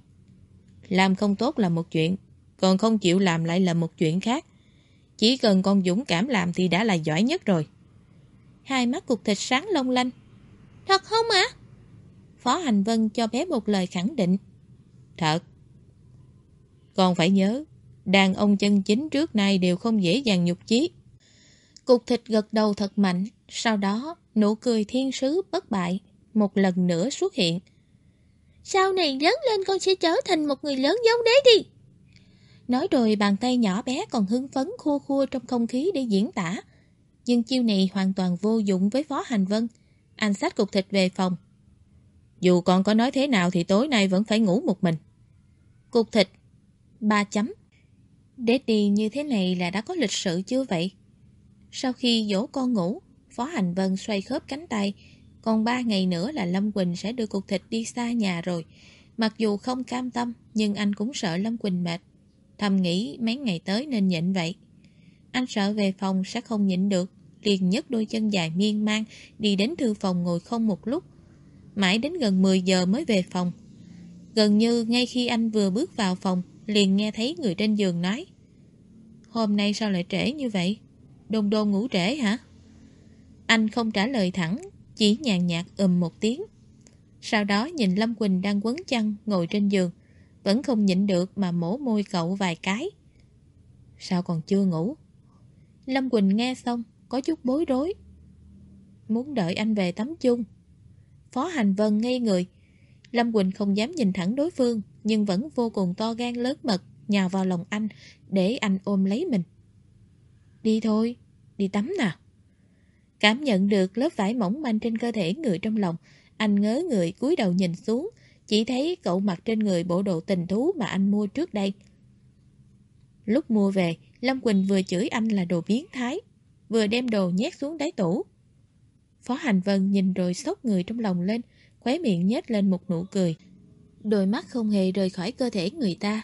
Làm không tốt là một chuyện, còn không chịu làm lại là một chuyện khác. Chỉ cần con dũng cảm làm thì đã là giỏi nhất rồi. Hai mắt cục thịt sáng long lanh. Thật không ạ? Phó Hành Vân cho bé một lời khẳng định. Thật còn phải nhớ, đàn ông chân chính trước nay đều không dễ dàng nhục chí. Cục thịt gật đầu thật mạnh, sau đó nụ cười thiên sứ bất bại một lần nữa xuất hiện. Sau này lớn lên con sẽ trở thành một người lớn giống đế đi. Nói rồi bàn tay nhỏ bé còn hưng phấn khua khua trong không khí để diễn tả. Nhưng chiêu này hoàn toàn vô dụng với Phó Hành Vân. Anh xách cục thịt về phòng. Dù con có nói thế nào thì tối nay vẫn phải ngủ một mình. Cục thịt. Ba chấm. Daddy như thế này là đã có lịch sự chưa vậy? Sau khi dỗ con ngủ, Phó Hành Vân xoay khớp cánh tay. Còn ba ngày nữa là Lâm Quỳnh sẽ đưa cục thịt đi xa nhà rồi. Mặc dù không cam tâm, nhưng anh cũng sợ Lâm Quỳnh mệt. Thầm nghĩ mấy ngày tới nên nhịn vậy. Anh sợ về phòng sẽ không nhịn được, liền nhấc đôi chân dài miên man đi đến thư phòng ngồi không một lúc. Mãi đến gần 10 giờ mới về phòng. Gần như ngay khi anh vừa bước vào phòng, liền nghe thấy người trên giường nói Hôm nay sao lại trễ như vậy? Đôn đôn ngủ trễ hả? Anh không trả lời thẳng, chỉ nhàn nhạt ừm một tiếng. Sau đó nhìn Lâm Quỳnh đang quấn chăn ngồi trên giường, vẫn không nhịn được mà mổ môi cậu vài cái. Sao còn chưa ngủ? Lâm Quỳnh nghe xong, có chút bối rối. Muốn đợi anh về tắm chung. Phó Hành Vân ngây người. Lâm Quỳnh không dám nhìn thẳng đối phương, nhưng vẫn vô cùng to gan lớn mật, nhào vào lòng anh, để anh ôm lấy mình. Đi thôi, đi tắm nào. Cảm nhận được lớp vải mỏng manh trên cơ thể người trong lòng, anh ngớ người cúi đầu nhìn xuống, chỉ thấy cậu mặc trên người bộ đồ tình thú mà anh mua trước đây. Lúc mua về, Lâm Quỳnh vừa chửi anh là đồ biến thái, vừa đem đồ nhét xuống đáy tủ. Phó Hành Vân nhìn rồi sốc người trong lòng lên, khóe miệng nhếch lên một nụ cười. Đôi mắt không hề rời khỏi cơ thể người ta,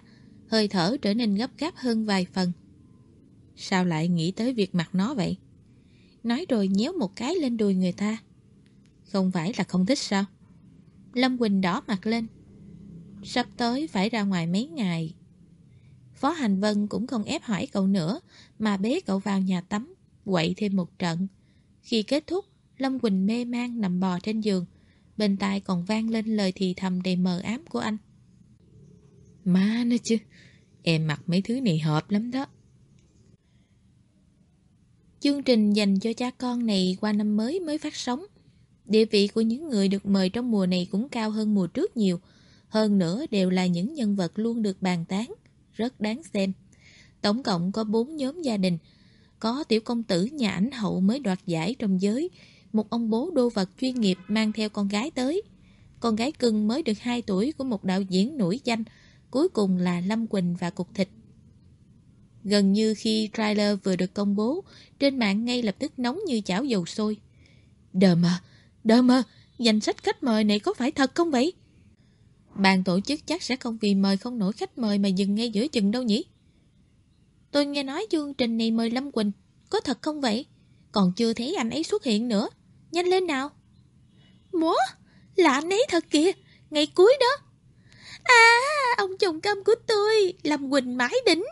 hơi thở trở nên gấp gáp hơn vài phần. Sao lại nghĩ tới việc mặc nó vậy? Nói rồi nhéo một cái lên đùi người ta. Không phải là không thích sao? Lâm Quỳnh đỏ mặt lên. Sắp tới phải ra ngoài mấy ngày. Phó Hành Vân cũng không ép hỏi cậu nữa, mà bế cậu vào nhà tắm, quậy thêm một trận. Khi kết thúc, Lâm Quỳnh mê man nằm bò trên giường, bên tai còn vang lên lời thì thầm đầy mờ ám của anh. Má nữa chứ, em mặc mấy thứ này hợp lắm đó. Chương trình dành cho cha con này qua năm mới mới phát sóng. Địa vị của những người được mời trong mùa này cũng cao hơn mùa trước nhiều. Hơn nữa đều là những nhân vật luôn được bàn tán, rất đáng xem. Tổng cộng có 4 nhóm gia đình. Có tiểu công tử nhà ảnh hậu mới đoạt giải trong giới, một ông bố đô vật chuyên nghiệp mang theo con gái tới. Con gái cưng mới được 2 tuổi của một đạo diễn nổi danh, cuối cùng là Lâm Quỳnh và Cục Thịt. Gần như khi trailer vừa được công bố, trên mạng ngay lập tức nóng như chảo dầu sôi. Đờ mà, đờ mà, danh sách khách mời này có phải thật không vậy? Ban tổ chức chắc sẽ không vì mời không nổi khách mời mà dừng ngay giữa chừng đâu nhỉ? Tôi nghe nói chương trình này mời Lâm Quỳnh, có thật không vậy? Còn chưa thấy anh ấy xuất hiện nữa. Nhanh lên nào. Múa, Lạ nấy thật kìa, ngày cuối đó. À, ông chồng câm của tôi, Lâm Quỳnh mãi đỉnh.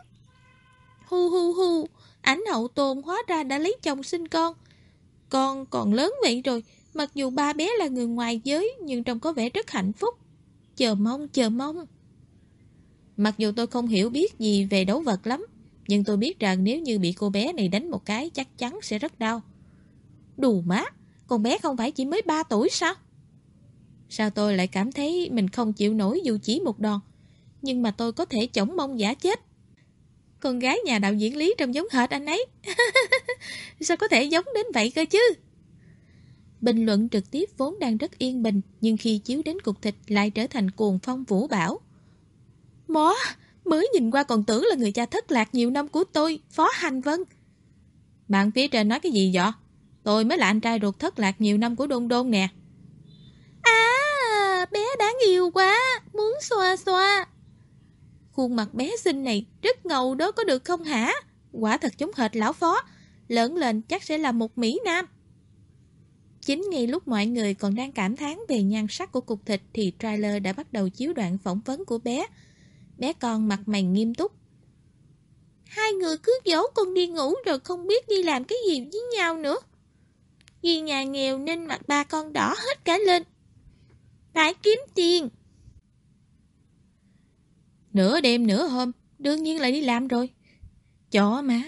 Hu hu hu, ảnh hậu tồn hóa ra đã lấy chồng sinh con. Con còn lớn vậy rồi, mặc dù ba bé là người ngoài giới nhưng trông có vẻ rất hạnh phúc. Chờ mong, chờ mong. Mặc dù tôi không hiểu biết gì về đấu vật lắm, nhưng tôi biết rằng nếu như bị cô bé này đánh một cái chắc chắn sẽ rất đau. Đù mát con bé không phải chỉ mới 3 tuổi sao? Sao tôi lại cảm thấy mình không chịu nổi dù chỉ một đòn, nhưng mà tôi có thể chổng mông giả chết. Con gái nhà đạo diễn Lý trông giống hệt anh ấy. Sao có thể giống đến vậy cơ chứ? Bình luận trực tiếp vốn đang rất yên bình, nhưng khi chiếu đến cục thịt lại trở thành cuồng phong vũ bảo. Mó, mới nhìn qua còn tưởng là người cha thất lạc nhiều năm của tôi, Phó Hành Vân. Bạn phía trên nói cái gì vậy? Tôi mới là anh trai ruột thất lạc nhiều năm của Đôn Đôn nè. À, bé đáng yêu quá, muốn xoa xoa. Khuôn mặt bé xinh này rất ngầu đó có được không hả? Quả thật giống hệt lão phó. Lớn lên chắc sẽ là một Mỹ Nam. Chính ngay lúc mọi người còn đang cảm thán về nhan sắc của cục thịt thì trailer đã bắt đầu chiếu đoạn phỏng vấn của bé. Bé con mặt mày nghiêm túc. Hai người cứ giấu con đi ngủ rồi không biết đi làm cái gì với nhau nữa. Vì nhà nghèo nên mặt ba con đỏ hết cả lên. Phải kiếm tiền. Nửa đêm nửa hôm, đương nhiên là đi làm rồi. Chó má,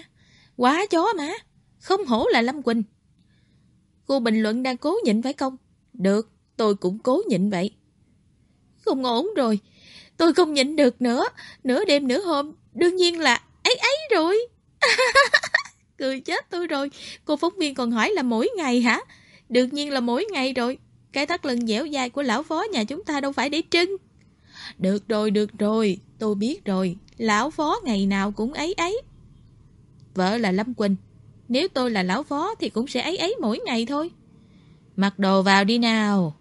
quá chó má, không hổ là Lâm Quỳnh. Cô bình luận đang cố nhịn phải không? Được, tôi cũng cố nhịn vậy. Không ổn rồi, tôi không nhịn được nữa, nửa đêm nửa hôm, đương nhiên là ấy ấy rồi. Cười chết tôi rồi, cô phóng viên còn hỏi là mỗi ngày hả? Đương nhiên là mỗi ngày rồi, cái thắt lưng dẻo dai của lão phó nhà chúng ta đâu phải để trưng. Được rồi, được rồi, tôi biết rồi, lão phó ngày nào cũng ấy ấy. Vợ là Lâm Quỳnh, nếu tôi là lão phó thì cũng sẽ ấy ấy mỗi ngày thôi. Mặc đồ vào đi nào.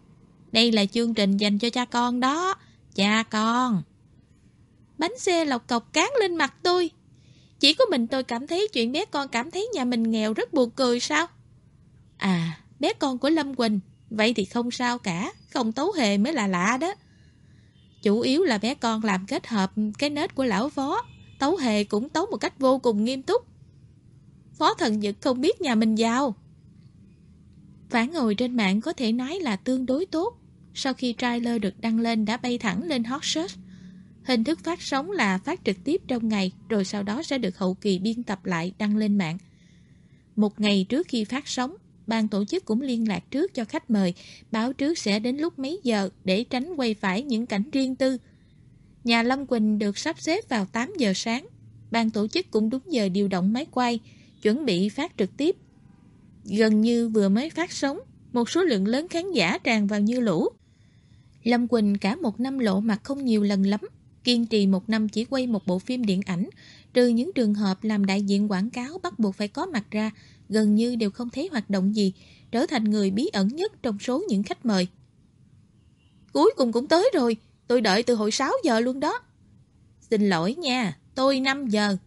Đây là chương trình dành cho cha con đó, cha con. Bánh xe lọc cọc cán lên mặt tôi. Chỉ có mình tôi cảm thấy chuyện bé con cảm thấy nhà mình nghèo rất buồn cười sao? À, bé con của Lâm Quỳnh, vậy thì không sao cả, không tấu hề mới là lạ đó. Chủ yếu là bé con làm kết hợp cái nết của lão phó, tấu hề cũng tấu một cách vô cùng nghiêm túc. Phó thần dực không biết nhà mình giàu. Phản hồi trên mạng có thể nói là tương đối tốt. sau khi trailer được đăng lên đã bay thẳng lên hot search. Hình thức phát sóng là phát trực tiếp trong ngày rồi sau đó sẽ được hậu kỳ biên tập lại đăng lên mạng. Một ngày trước khi phát sóng, ban tổ chức cũng liên lạc trước cho khách mời, báo trước sẽ đến lúc mấy giờ để tránh quay phải những cảnh riêng tư. Nhà Lâm Quỳnh được sắp xếp vào 8 giờ sáng. Ban tổ chức cũng đúng giờ điều động máy quay, chuẩn bị phát trực tiếp. Gần như vừa mới phát sóng, một số lượng lớn khán giả tràn vào như lũ. Lâm Quỳnh cả một năm lộ mặt không nhiều lần lắm, kiên trì một năm chỉ quay một bộ phim điện ảnh, trừ những trường hợp làm đại diện quảng cáo bắt buộc phải có mặt ra, gần như đều không thấy hoạt động gì, trở thành người bí ẩn nhất trong số những khách mời. Cuối cùng cũng tới rồi, tôi đợi từ hồi 6 giờ luôn đó. Xin lỗi nha, tôi 5 giờ.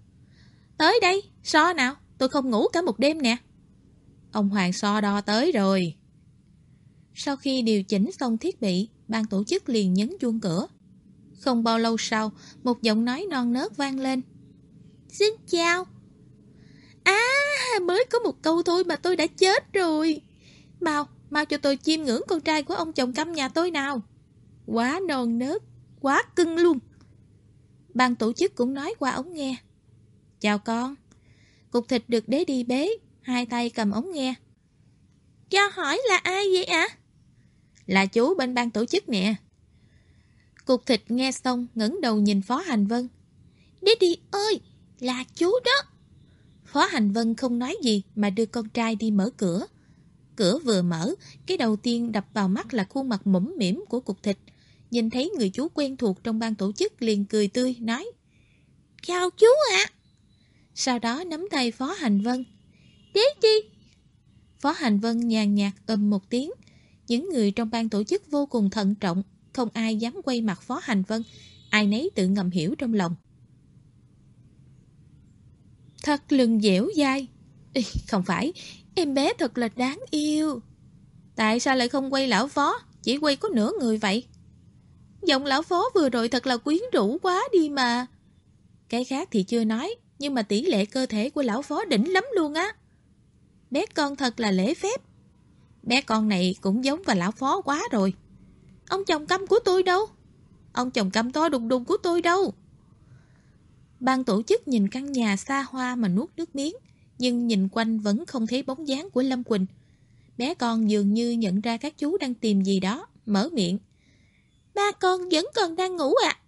Tới đây, so nào, tôi không ngủ cả một đêm nè. Ông Hoàng so đo tới rồi. Sau khi điều chỉnh xong thiết bị, ban tổ chức liền nhấn chuông cửa. Không bao lâu sau, một giọng nói non nớt vang lên. Xin chào. À, mới có một câu thôi mà tôi đã chết rồi. Mau, mau cho tôi chiêm ngưỡng con trai của ông chồng căm nhà tôi nào. Quá non nớt, quá cưng luôn. Ban tổ chức cũng nói qua ống nghe. Chào con. Cục thịt được đế đi bế, hai tay cầm ống nghe. Cho hỏi là ai vậy ạ? À? Là chú bên ban tổ chức nè. Cục thịt nghe xong ngẩng đầu nhìn Phó Hành Vân. Đế đi ơi, là chú đó. Phó Hành Vân không nói gì mà đưa con trai đi mở cửa. Cửa vừa mở, cái đầu tiên đập vào mắt là khuôn mặt mũm mỉm của cục thịt. Nhìn thấy người chú quen thuộc trong ban tổ chức liền cười tươi, nói Chào chú ạ. Sau đó nắm tay Phó Hành Vân. Đế đi. Phó Hành Vân nhàn nhạt ầm một tiếng. Những người trong ban tổ chức vô cùng thận trọng, không ai dám quay mặt Phó Hành Vân, ai nấy tự ngầm hiểu trong lòng. Thật lừng dẻo dai. Không phải, em bé thật là đáng yêu. Tại sao lại không quay lão phó, chỉ quay có nửa người vậy? Giọng lão phó vừa rồi thật là quyến rũ quá đi mà. Cái khác thì chưa nói, nhưng mà tỷ lệ cơ thể của lão phó đỉnh lắm luôn á. Bé con thật là lễ phép. Bé con này cũng giống và lão phó quá rồi. Ông chồng căm của tôi đâu? Ông chồng căm to đùng đùng của tôi đâu? Ban tổ chức nhìn căn nhà xa hoa mà nuốt nước miếng, nhưng nhìn quanh vẫn không thấy bóng dáng của Lâm Quỳnh. Bé con dường như nhận ra các chú đang tìm gì đó, mở miệng. Ba con vẫn còn đang ngủ à?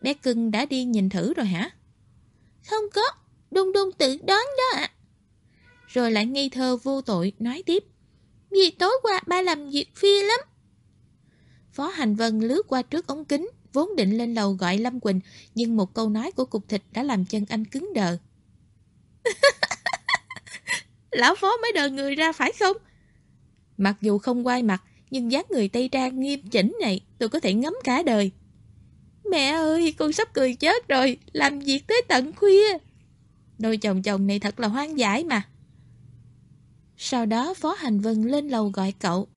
Bé cưng đã đi nhìn thử rồi hả? Không có, đung đung tự đoán đó ạ. Rồi lại ngây thơ vô tội nói tiếp. Vì tối qua ba làm việc phi lắm. Phó Hành Vân lướt qua trước ống kính, vốn định lên lầu gọi Lâm Quỳnh, nhưng một câu nói của cục thịt đã làm chân anh cứng đờ. Lão Phó mới đờ người ra phải không? Mặc dù không quay mặt, nhưng dáng người Tây Trang nghiêm chỉnh này tôi có thể ngắm cả đời. Mẹ ơi, con sắp cười chết rồi, làm việc tới tận khuya. Đôi chồng chồng này thật là hoang dãi mà. Sau đó Phó Hành Vân lên lầu gọi cậu.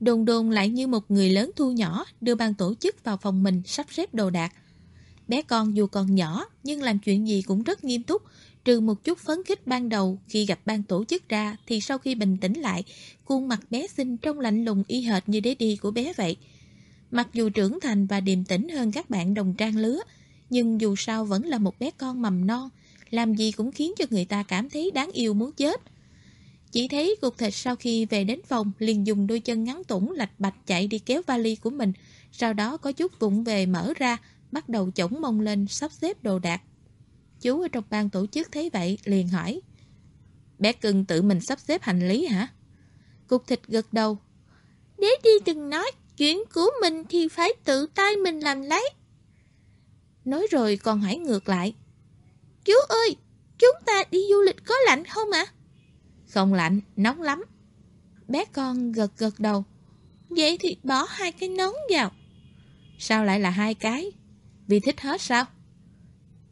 Đồn đồn lại như một người lớn thu nhỏ đưa ban tổ chức vào phòng mình sắp xếp đồ đạc. Bé con dù còn nhỏ nhưng làm chuyện gì cũng rất nghiêm túc, trừ một chút phấn khích ban đầu khi gặp ban tổ chức ra thì sau khi bình tĩnh lại, khuôn mặt bé xinh trong lạnh lùng y hệt như đế đi của bé vậy. Mặc dù trưởng thành và điềm tĩnh hơn các bạn đồng trang lứa, nhưng dù sao vẫn là một bé con mầm non, làm gì cũng khiến cho người ta cảm thấy đáng yêu muốn chết. Chỉ thấy cục thịt sau khi về đến phòng liền dùng đôi chân ngắn tủng lạch bạch chạy đi kéo vali của mình, sau đó có chút vụng về mở ra, bắt đầu chổng mông lên sắp xếp đồ đạc. Chú ở trong ban tổ chức thấy vậy liền hỏi Bé cưng tự mình sắp xếp hành lý hả? Cục thịt gật đầu Đế đi từng nói chuyện của mình thì phải tự tay mình làm lấy. Nói rồi còn hỏi ngược lại Chú ơi, chúng ta đi du lịch có lạnh không ạ? Không lạnh, nóng lắm. Bé con gật gật đầu. Vậy thì bỏ hai cái nón vào. Sao lại là hai cái? Vì thích hết sao?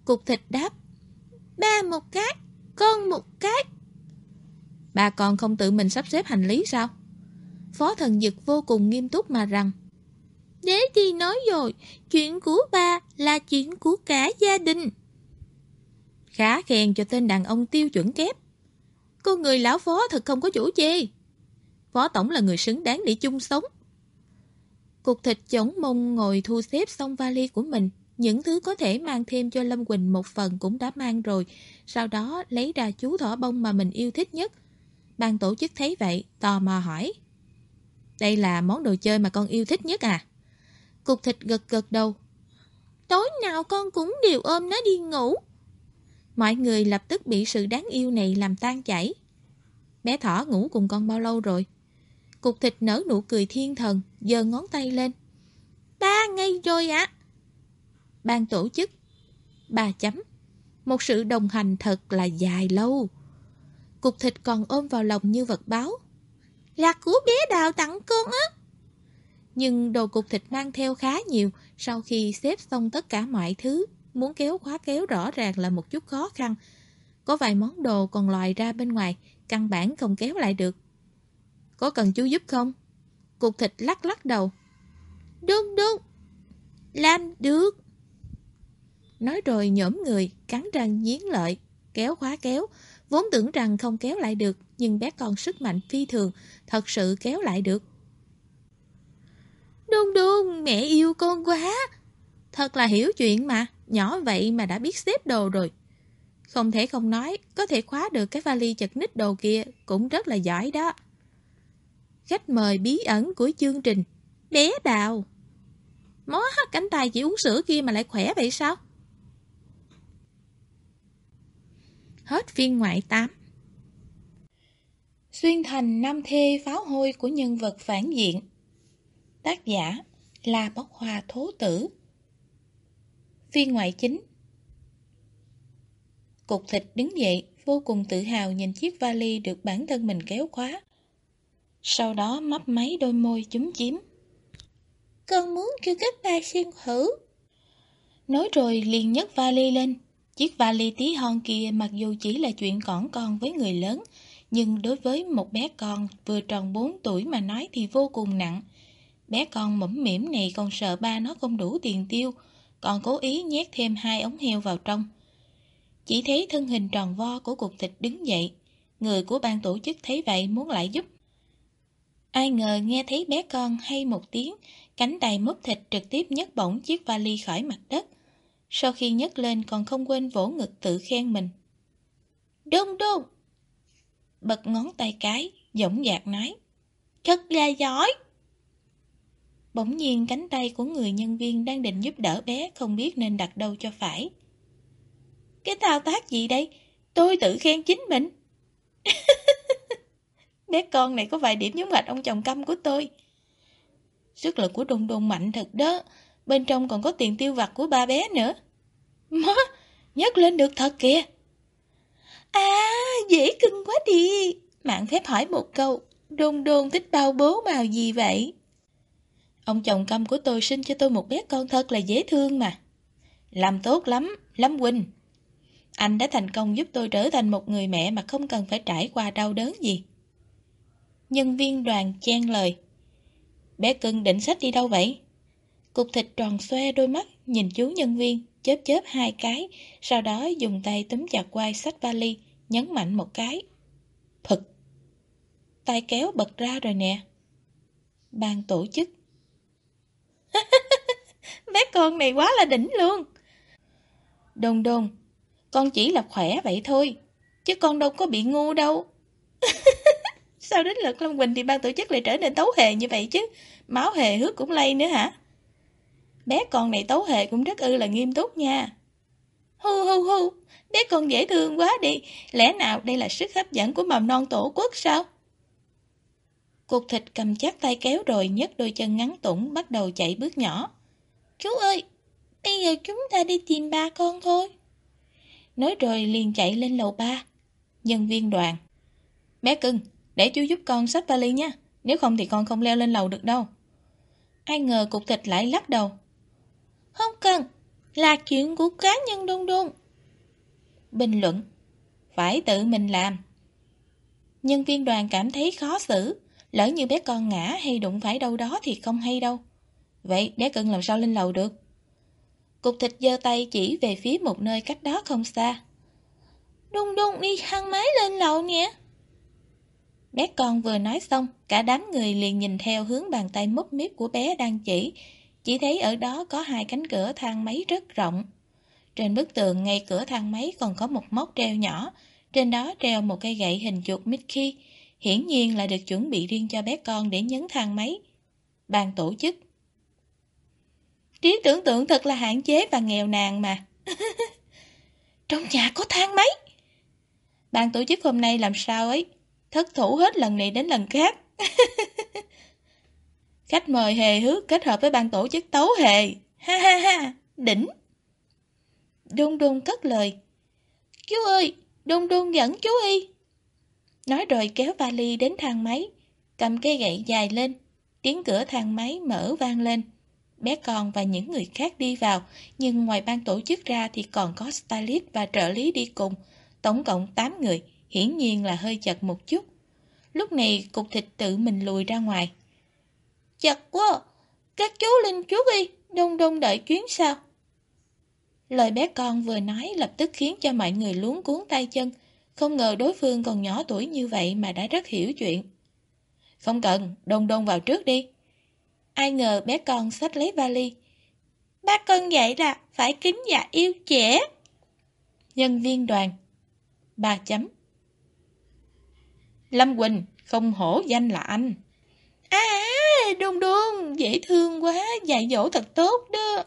Cục thịt đáp. Ba một cái, con một cái. Ba con không tự mình sắp xếp hành lý sao? Phó thần dực vô cùng nghiêm túc mà rằng Đế thì nói rồi, chuyện của ba là chuyện của cả gia đình. Khá khen cho tên đàn ông tiêu chuẩn kép cô người lão phó thật không có chủ chê. Phó tổng là người xứng đáng để chung sống. Cục thịt chống mông ngồi thu xếp xong vali của mình. Những thứ có thể mang thêm cho Lâm Quỳnh một phần cũng đã mang rồi. Sau đó lấy ra chú thỏ bông mà mình yêu thích nhất. Ban tổ chức thấy vậy, tò mò hỏi. Đây là món đồ chơi mà con yêu thích nhất à? Cục thịt gật gật đầu. Tối nào con cũng đều ôm nó đi ngủ. Mọi người lập tức bị sự đáng yêu này làm tan chảy. Bé thỏ ngủ cùng con bao lâu rồi? Cục thịt nở nụ cười thiên thần, giơ ngón tay lên. Ba ngay rồi ạ. À? Ban tổ chức. Ba chấm. Một sự đồng hành thật là dài lâu. Cục thịt còn ôm vào lòng như vật báo. Là của bé đào tặng con á. Nhưng đồ cục thịt mang theo khá nhiều sau khi xếp xong tất cả mọi thứ. Muốn kéo khóa kéo rõ ràng là một chút khó khăn. Có vài món đồ còn lòi ra bên ngoài, căn bản không kéo lại được. Có cần chú giúp không? Cục thịt lắc lắc đầu. Đúng đúng. Làm được. Nói rồi nhổm người, cắn răng nghiến lợi, kéo khóa kéo. Vốn tưởng rằng không kéo lại được, nhưng bé con sức mạnh phi thường, thật sự kéo lại được. Đôn đôn, mẹ yêu con quá. Thật là hiểu chuyện mà, nhỏ vậy mà đã biết xếp đồ rồi. Không thể không nói, có thể khóa được cái vali chật ních đồ kia cũng rất là giỏi đó. Khách mời bí ẩn của chương trình, bé đào. Mó cánh tay chỉ uống sữa kia mà lại khỏe vậy sao? Hết phiên ngoại 8 Xuyên thành năm thê pháo hôi của nhân vật phản diện Tác giả là Bóc Hoa Thố Tử Phiên ngoại chính Cục thịt đứng dậy, vô cùng tự hào nhìn chiếc vali được bản thân mình kéo khóa. Sau đó mấp máy đôi môi chúm chiếm. Con muốn kêu các ba xem thử. Nói rồi liền nhấc vali lên. Chiếc vali tí hon kia mặc dù chỉ là chuyện cỏn con với người lớn, nhưng đối với một bé con vừa tròn 4 tuổi mà nói thì vô cùng nặng. Bé con mẫm mỉm này còn sợ ba nó không đủ tiền tiêu, còn cố ý nhét thêm hai ống heo vào trong. Chỉ thấy thân hình tròn vo của cục thịt đứng dậy. Người của ban tổ chức thấy vậy muốn lại giúp. Ai ngờ nghe thấy bé con hay một tiếng, cánh tay múp thịt trực tiếp nhấc bổng chiếc vali khỏi mặt đất. Sau khi nhấc lên còn không quên vỗ ngực tự khen mình. Đôn đôn! Bật ngón tay cái, giọng dạc nói. Thật là giỏi! Bỗng nhiên cánh tay của người nhân viên đang định giúp đỡ bé không biết nên đặt đâu cho phải. Cái thao tác gì đây? Tôi tự khen chính mình. Bé con này có vài điểm giống hệt ông chồng câm của tôi. Sức lực của đùng đùng mạnh thật đó. Bên trong còn có tiền tiêu vặt của ba bé nữa. Má, nhấc lên được thật kìa. À, dễ cưng quá đi. Mạng phép hỏi một câu. Đôn đôn thích bao bố màu gì vậy? Ông chồng câm của tôi sinh cho tôi một bé con thật là dễ thương mà. Làm tốt lắm, lắm huynh. Anh đã thành công giúp tôi trở thành một người mẹ mà không cần phải trải qua đau đớn gì. Nhân viên đoàn chen lời. Bé cưng định sách đi đâu vậy? Cục thịt tròn xoe đôi mắt, nhìn chú nhân viên, chớp chớp hai cái, sau đó dùng tay túm chặt quai sách vali, nhấn mạnh một cái. Phật! Tay kéo bật ra rồi nè. Ban tổ chức. Bé con này quá là đỉnh luôn. Đồn đồn, con chỉ là khỏe vậy thôi, chứ con đâu có bị ngu đâu. Sao đến lượt Long Quỳnh thì ban tổ chức lại trở nên tấu hề như vậy chứ? Máu hề hước cũng lây nữa hả? Bé con này tấu hề cũng rất ư là nghiêm túc nha. Hu hu hu, bé con dễ thương quá đi. Lẽ nào đây là sức hấp dẫn của mầm non tổ quốc sao? Cục thịt cầm chắc tay kéo rồi nhấc đôi chân ngắn tủng bắt đầu chạy bước nhỏ. Chú ơi, bây giờ chúng ta đi tìm ba con thôi. Nói rồi liền chạy lên lầu ba. Nhân viên đoàn. Bé cưng, để chú giúp con xách vali nha. Nếu không thì con không leo lên lầu được đâu. Ai ngờ cục thịt lại lắc đầu. Không cần, là chuyện của cá nhân đôn đôn Bình luận. Phải tự mình làm. Nhân viên đoàn cảm thấy khó xử. Lỡ như bé con ngã hay đụng phải đâu đó thì không hay đâu. Vậy bé cưng làm sao lên lầu được? Cục thịt giơ tay chỉ về phía một nơi cách đó không xa. Đung đung đi thang máy lên lầu nè. Bé con vừa nói xong, cả đám người liền nhìn theo hướng bàn tay múp míp của bé đang chỉ. Chỉ thấy ở đó có hai cánh cửa thang máy rất rộng. Trên bức tường ngay cửa thang máy còn có một móc treo nhỏ, trên đó treo một cây gậy hình chuột Mickey, hiển nhiên là được chuẩn bị riêng cho bé con để nhấn thang máy. Ban tổ chức Trí tưởng tượng thật là hạn chế và nghèo nàn mà. Trong nhà có thang máy. Ban tổ chức hôm nay làm sao ấy, thất thủ hết lần này đến lần khác. Khách mời hề hước kết hợp với ban tổ chức tấu hề. Ha ha ha, đỉnh. Đôn đôn cất lời. Chú ơi, đôn đôn dẫn chú y. Nói rồi kéo vali đến thang máy, cầm cây gậy dài lên. Tiếng cửa thang máy mở vang lên. Bé con và những người khác đi vào, nhưng ngoài ban tổ chức ra thì còn có stylist và trợ lý đi cùng. Tổng cộng 8 người, hiển nhiên là hơi chật một chút. Lúc này cục thịt tự mình lùi ra ngoài. Chật quá, các chú linh chú đi, đông đông đợi chuyến sao. Lời bé con vừa nói lập tức khiến cho mọi người luống cuốn tay chân. Không ngờ đối phương còn nhỏ tuổi như vậy mà đã rất hiểu chuyện. Không cần, đông đông vào trước đi. Ai ngờ bé con xách lấy vali. Bác con dạy là phải kính và yêu trẻ. Nhân viên đoàn. Ba chấm. Lâm Quỳnh, không hổ danh là anh. À, đôn đôn, dễ thương quá, dạy dỗ thật tốt đó.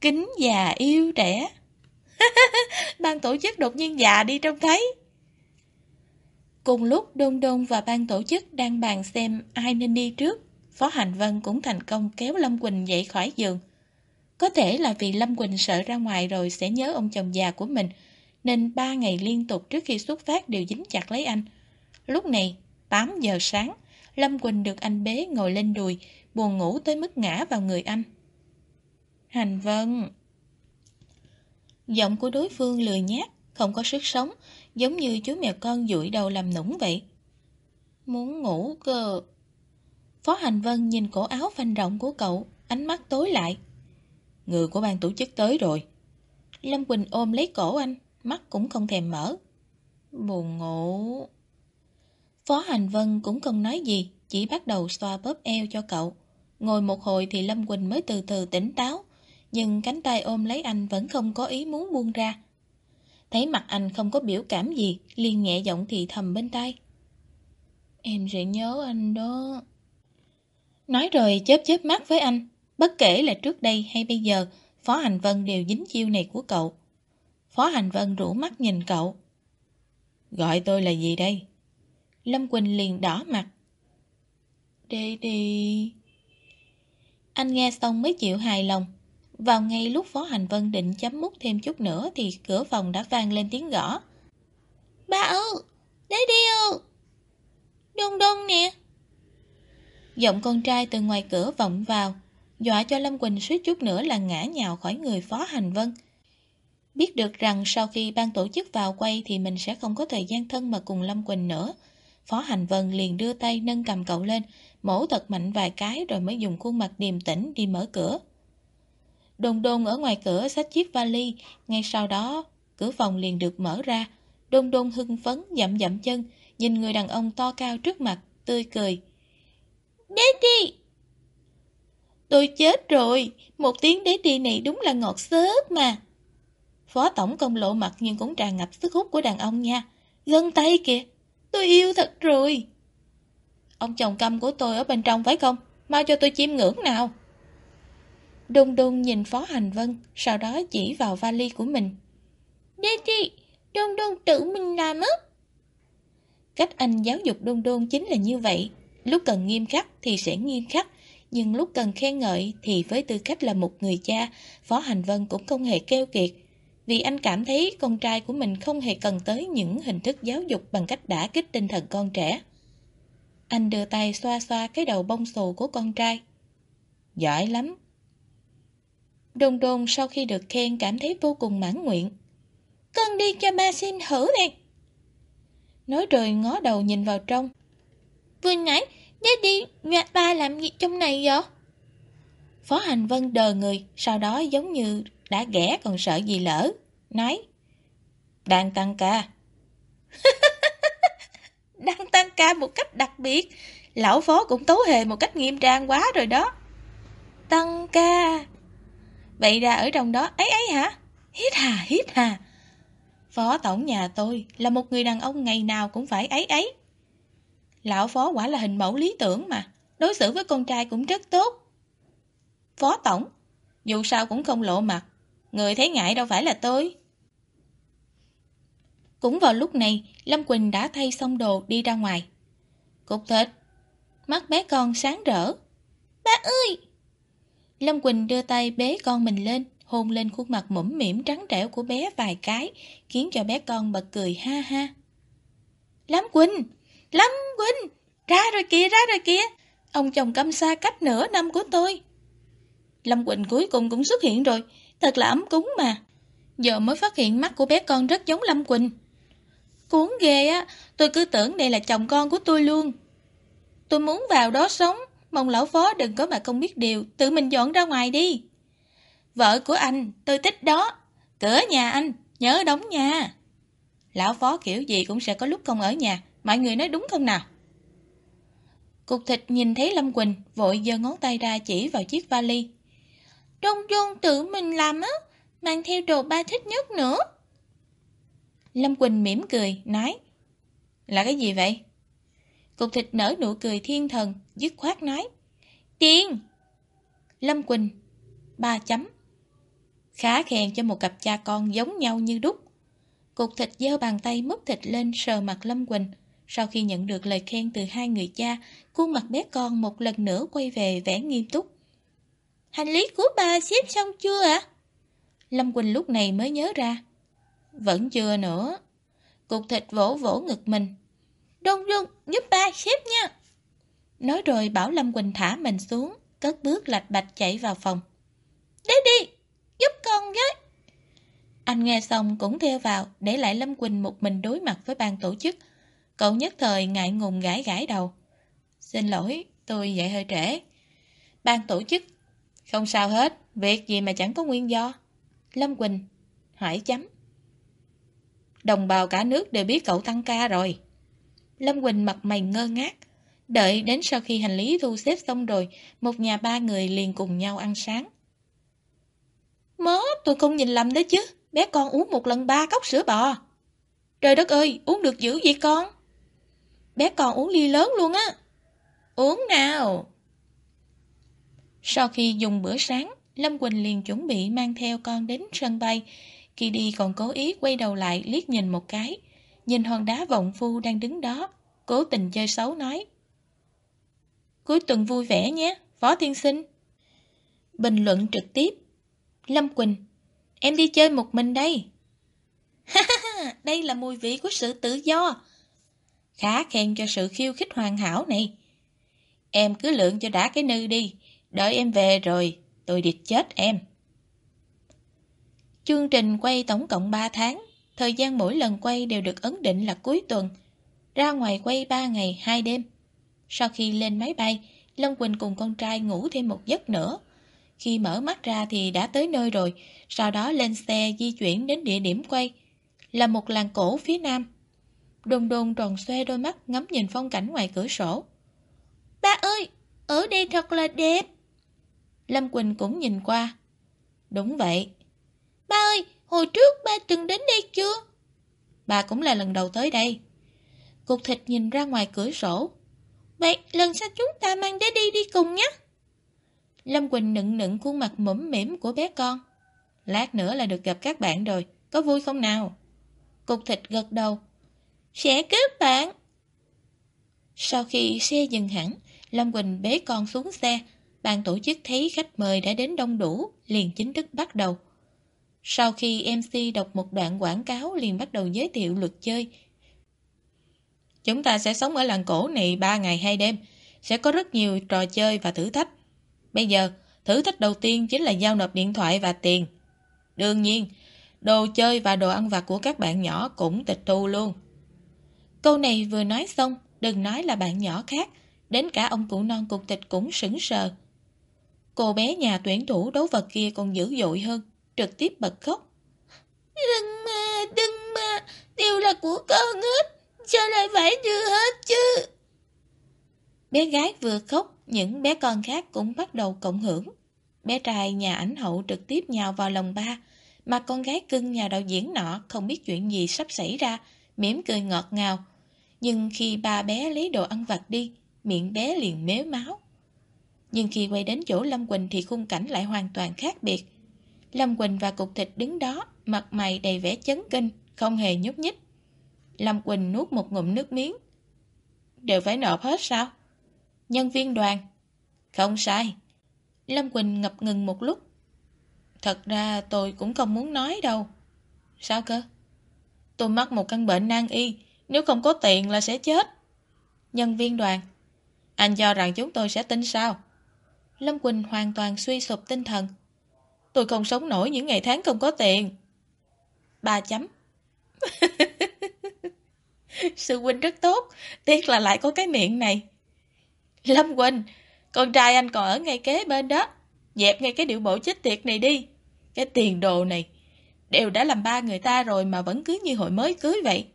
Kính già yêu trẻ. ban tổ chức đột nhiên già đi trông thấy. Cùng lúc Đôn Đôn và ban tổ chức đang bàn xem ai nên đi trước, Phó Hành Vân cũng thành công kéo Lâm Quỳnh dậy khỏi giường. Có thể là vì Lâm Quỳnh sợ ra ngoài rồi sẽ nhớ ông chồng già của mình, nên ba ngày liên tục trước khi xuất phát đều dính chặt lấy anh. Lúc này, 8 giờ sáng, Lâm Quỳnh được anh bế ngồi lên đùi, buồn ngủ tới mức ngã vào người anh. Hành Vân Giọng của đối phương lười nhát, không có sức sống, giống như chú mèo con dụi đầu làm nũng vậy. Muốn ngủ cơ. Phó Hành Vân nhìn cổ áo phanh rộng của cậu, ánh mắt tối lại. Người của ban tổ chức tới rồi. Lâm Quỳnh ôm lấy cổ anh, mắt cũng không thèm mở. Buồn ngủ. Phó Hành Vân cũng không nói gì, chỉ bắt đầu xoa bóp eo cho cậu. Ngồi một hồi thì Lâm Quỳnh mới từ từ tỉnh táo, nhưng cánh tay ôm lấy anh vẫn không có ý muốn buông ra. Thấy mặt anh không có biểu cảm gì, liền nhẹ giọng thì thầm bên tay. Em sẽ nhớ anh đó. Nói rồi chớp chớp mắt với anh, bất kể là trước đây hay bây giờ, Phó Hành Vân đều dính chiêu này của cậu. Phó Hành Vân rủ mắt nhìn cậu. Gọi tôi là gì đây? Lâm Quỳnh liền đỏ mặt. Đi đi. Anh nghe xong mới chịu hài lòng. Vào ngay lúc Phó Hành Vân định chấm mút thêm chút nữa thì cửa phòng đã vang lên tiếng gõ. Ba ơi! Đấy đi ơi! Đông đông nè! Giọng con trai từ ngoài cửa vọng vào, dọa cho Lâm Quỳnh suýt chút nữa là ngã nhào khỏi người Phó Hành Vân. Biết được rằng sau khi ban tổ chức vào quay thì mình sẽ không có thời gian thân mật cùng Lâm Quỳnh nữa. Phó Hành Vân liền đưa tay nâng cầm cậu lên, mổ thật mạnh vài cái rồi mới dùng khuôn mặt điềm tĩnh đi mở cửa. Đôn đôn ở ngoài cửa xách chiếc vali, ngay sau đó cửa phòng liền được mở ra. Đôn đôn hưng phấn dậm dậm chân, nhìn người đàn ông to cao trước mặt, tươi cười. Daddy! Tôi chết rồi, một tiếng daddy này đúng là ngọt xớt mà. Phó tổng công lộ mặt nhưng cũng tràn ngập sức hút của đàn ông nha. Gân tay kìa, tôi yêu thật rồi. Ông chồng câm của tôi ở bên trong phải không? Mau cho tôi chiêm ngưỡng nào. Đôn đôn nhìn Phó Hành Vân, sau đó chỉ vào vali của mình. Daddy, đôn đôn tự mình làm á. Cách anh giáo dục đôn đôn chính là như vậy. Lúc cần nghiêm khắc thì sẽ nghiêm khắc, nhưng lúc cần khen ngợi thì với tư cách là một người cha, Phó Hành Vân cũng không hề keo kiệt. Vì anh cảm thấy con trai của mình không hề cần tới những hình thức giáo dục bằng cách đả kích tinh thần con trẻ. Anh đưa tay xoa xoa cái đầu bông xù của con trai. Giỏi lắm, Đôn đôn sau khi được khen cảm thấy vô cùng mãn nguyện. Con đi cho ba xin thử nè. Nói rồi ngó đầu nhìn vào trong. Vừa nãy, đi nhà ba làm gì trong này vậy? Phó Hành Vân đờ người, sau đó giống như đã ghẻ còn sợ gì lỡ. Nói, đang tăng ca. đang tăng ca một cách đặc biệt. Lão phó cũng tấu hề một cách nghiêm trang quá rồi đó. Tăng ca. Vậy ra ở trong đó ấy ấy hả? Hít hà, hít hà. Phó tổng nhà tôi là một người đàn ông ngày nào cũng phải ấy ấy. Lão phó quả là hình mẫu lý tưởng mà, đối xử với con trai cũng rất tốt. Phó tổng, dù sao cũng không lộ mặt, người thấy ngại đâu phải là tôi. Cũng vào lúc này, Lâm Quỳnh đã thay xong đồ đi ra ngoài. Cục thịt, mắt bé con sáng rỡ. Ba ơi! Lâm Quỳnh đưa tay bế con mình lên, hôn lên khuôn mặt mũm mỉm trắng trẻo của bé vài cái, khiến cho bé con bật cười ha ha. Lâm Quỳnh! Lâm Quỳnh! Ra rồi kìa, ra rồi kìa! Ông chồng câm xa cách nửa năm của tôi. Lâm Quỳnh cuối cùng cũng xuất hiện rồi, thật là ấm cúng mà. Giờ mới phát hiện mắt của bé con rất giống Lâm Quỳnh. Cuốn ghê á, tôi cứ tưởng đây là chồng con của tôi luôn. Tôi muốn vào đó sống, mong lão phó đừng có mà không biết điều, tự mình dọn ra ngoài đi. Vợ của anh, tôi thích đó. Cửa nhà anh, nhớ đóng nhà. Lão phó kiểu gì cũng sẽ có lúc không ở nhà, mọi người nói đúng không nào? Cục thịt nhìn thấy Lâm Quỳnh, vội giơ ngón tay ra chỉ vào chiếc vali. Đông Dung tự mình làm á, mang theo đồ ba thích nhất nữa. Lâm Quỳnh mỉm cười, nói Là cái gì vậy? Cục thịt nở nụ cười thiên thần, dứt khoát nói Tiền! Lâm Quỳnh, ba chấm. Khá khen cho một cặp cha con giống nhau như đúc. Cục thịt giơ bàn tay múc thịt lên sờ mặt Lâm Quỳnh. Sau khi nhận được lời khen từ hai người cha, khuôn mặt bé con một lần nữa quay về vẻ nghiêm túc. Hành lý của bà xếp xong chưa ạ? Lâm Quỳnh lúc này mới nhớ ra. Vẫn chưa nữa. Cục thịt vỗ vỗ ngực mình. Đông Dung, giúp ba xếp nha. Nói rồi bảo Lâm Quỳnh thả mình xuống, cất bước lạch bạch chạy vào phòng. Đi đi, giúp con với. Anh nghe xong cũng theo vào, để lại Lâm Quỳnh một mình đối mặt với ban tổ chức. Cậu nhất thời ngại ngùng gãi gãi đầu. Xin lỗi, tôi dậy hơi trễ. Ban tổ chức. Không sao hết, việc gì mà chẳng có nguyên do. Lâm Quỳnh, hỏi chấm. Đồng bào cả nước đều biết cậu tăng ca rồi. Lâm Quỳnh mặt mày ngơ ngác. Đợi đến sau khi hành lý thu xếp xong rồi, một nhà ba người liền cùng nhau ăn sáng. Mớ, tôi không nhìn lầm đấy chứ. Bé con uống một lần ba cốc sữa bò. Trời đất ơi, uống được dữ vậy con? Bé con uống ly lớn luôn á. Uống nào. Sau khi dùng bữa sáng, Lâm Quỳnh liền chuẩn bị mang theo con đến sân bay. Khi đi còn cố ý quay đầu lại liếc nhìn một cái. Nhìn hòn đá vọng phu đang đứng đó, cố tình chơi xấu nói. Cuối tuần vui vẻ nhé, Phó Thiên Sinh. Bình luận trực tiếp. Lâm Quỳnh, em đi chơi một mình đây. Ha ha đây là mùi vị của sự tự do. Khá khen cho sự khiêu khích hoàn hảo này. Em cứ lượng cho đã cái nư đi, đợi em về rồi, tôi địch chết em. Chương trình quay tổng cộng 3 tháng, thời gian mỗi lần quay đều được ấn định là cuối tuần. Ra ngoài quay 3 ngày 2 đêm. Sau khi lên máy bay, Lâm Quỳnh cùng con trai ngủ thêm một giấc nữa. Khi mở mắt ra thì đã tới nơi rồi, sau đó lên xe di chuyển đến địa điểm quay, là một làng cổ phía nam. Đồn đồn tròn xoe đôi mắt ngắm nhìn phong cảnh ngoài cửa sổ. Ba ơi, ở đây thật là đẹp. Lâm Quỳnh cũng nhìn qua. Đúng vậy. Ba ơi, hồi trước ba từng đến đây chưa? Bà cũng là lần đầu tới đây. Cục thịt nhìn ra ngoài cửa sổ. Vậy lần sau chúng ta mang đế đi đi cùng nhé. Lâm Quỳnh nựng nựng khuôn mặt mũm mỉm của bé con. Lát nữa là được gặp các bạn rồi, có vui không nào? Cục thịt gật đầu. Sẽ kết bạn. Sau khi xe dừng hẳn, Lâm Quỳnh bế con xuống xe. Ban tổ chức thấy khách mời đã đến đông đủ, liền chính thức bắt đầu. Sau khi MC đọc một đoạn quảng cáo liền bắt đầu giới thiệu luật chơi. Chúng ta sẽ sống ở làng cổ này 3 ngày 2 đêm, sẽ có rất nhiều trò chơi và thử thách. Bây giờ, thử thách đầu tiên chính là giao nộp điện thoại và tiền. Đương nhiên, đồ chơi và đồ ăn vặt của các bạn nhỏ cũng tịch thu luôn. Câu này vừa nói xong, đừng nói là bạn nhỏ khác, đến cả ông cụ non cục tịch cũng sững sờ. Cô bé nhà tuyển thủ đấu vật kia còn dữ dội hơn, trực tiếp bật khóc. Đừng mà, đừng mà, đều là của con hết, sao lại phải đưa hết chứ? Bé gái vừa khóc, những bé con khác cũng bắt đầu cộng hưởng. Bé trai nhà ảnh hậu trực tiếp nhào vào lòng ba, mà con gái cưng nhà đạo diễn nọ không biết chuyện gì sắp xảy ra, mỉm cười ngọt ngào. Nhưng khi ba bé lấy đồ ăn vặt đi, miệng bé liền méo máu. Nhưng khi quay đến chỗ Lâm Quỳnh thì khung cảnh lại hoàn toàn khác biệt. Lâm Quỳnh và cục thịt đứng đó, mặt mày đầy vẻ chấn kinh, không hề nhúc nhích. Lâm Quỳnh nuốt một ngụm nước miếng. Đều phải nộp hết sao? Nhân viên đoàn. Không sai. Lâm Quỳnh ngập ngừng một lúc. Thật ra tôi cũng không muốn nói đâu. Sao cơ? Tôi mắc một căn bệnh nan y, nếu không có tiền là sẽ chết. Nhân viên đoàn. Anh cho rằng chúng tôi sẽ tin sao? Lâm Quỳnh hoàn toàn suy sụp tinh thần. Tôi không sống nổi những ngày tháng không có tiền. Ba chấm. Sư huynh rất tốt, tiếc là lại có cái miệng này. Lâm Quỳnh, con trai anh còn ở ngay kế bên đó. Dẹp ngay cái điệu bộ chết tiệt này đi. Cái tiền đồ này, đều đã làm ba người ta rồi mà vẫn cứ như hồi mới cưới vậy.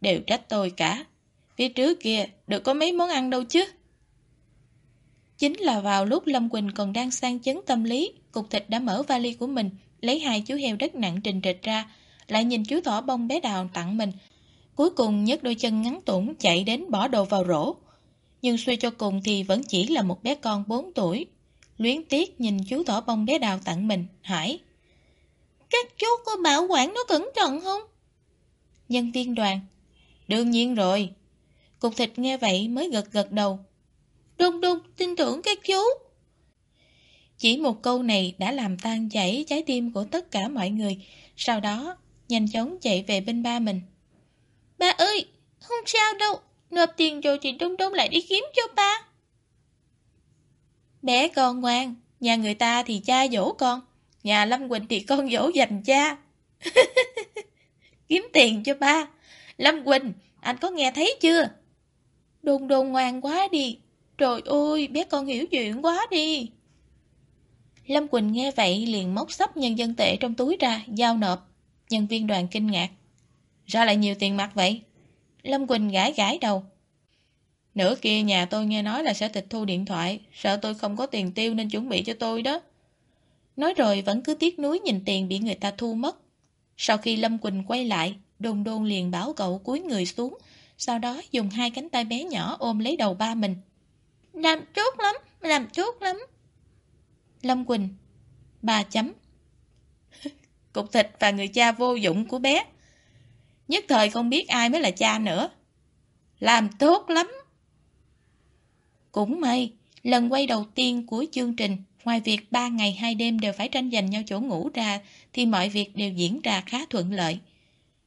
Đều trách tôi cả. Phía trước kia, được có mấy món ăn đâu chứ. Chính là vào lúc Lâm Quỳnh còn đang sang chấn tâm lý, cục thịt đã mở vali của mình, lấy hai chú heo đất nặng trình trịch ra, lại nhìn chú thỏ bông bé đào tặng mình. Cuối cùng nhấc đôi chân ngắn tủng chạy đến bỏ đồ vào rổ. Nhưng suy cho cùng thì vẫn chỉ là một bé con 4 tuổi. Luyến tiếc nhìn chú thỏ bông bé đào tặng mình, hỏi. Các chú có bảo quản nó cẩn trọng không? Nhân viên đoàn. Đương nhiên rồi. Cục thịt nghe vậy mới gật gật đầu. Đung đung tin tưởng các chú. Chỉ một câu này đã làm tan chảy trái tim của tất cả mọi người. Sau đó, nhanh chóng chạy về bên ba mình. Ba ơi, không sao đâu. Nộp tiền rồi thì Đông Đông lại đi kiếm cho ba. Bé con ngoan, nhà người ta thì cha dỗ con, nhà Lâm Quỳnh thì con dỗ dành cha. kiếm tiền cho ba. Lâm Quỳnh, anh có nghe thấy chưa? Đôn đôn ngoan quá đi. Trời ơi, bé con hiểu chuyện quá đi. Lâm Quỳnh nghe vậy liền móc sắp nhân dân tệ trong túi ra, giao nộp. Nhân viên đoàn kinh ngạc. Ra lại nhiều tiền mặt vậy? Lâm Quỳnh gãi gãi đầu. Nửa kia nhà tôi nghe nói là sẽ tịch thu điện thoại, sợ tôi không có tiền tiêu nên chuẩn bị cho tôi đó. Nói rồi vẫn cứ tiếc nuối nhìn tiền bị người ta thu mất. Sau khi Lâm Quỳnh quay lại, đôn đôn liền bảo cậu cúi người xuống, sau đó dùng hai cánh tay bé nhỏ ôm lấy đầu ba mình. Làm chốt lắm, làm chốt lắm. Lâm Quỳnh, ba chấm. Cục thịt và người cha vô dụng của bé. Nhất thời không biết ai mới là cha nữa. Làm tốt lắm. Cũng may, lần quay đầu tiên của chương trình, ngoài việc ba ngày hai đêm đều phải tranh giành nhau chỗ ngủ ra, thì mọi việc đều diễn ra khá thuận lợi.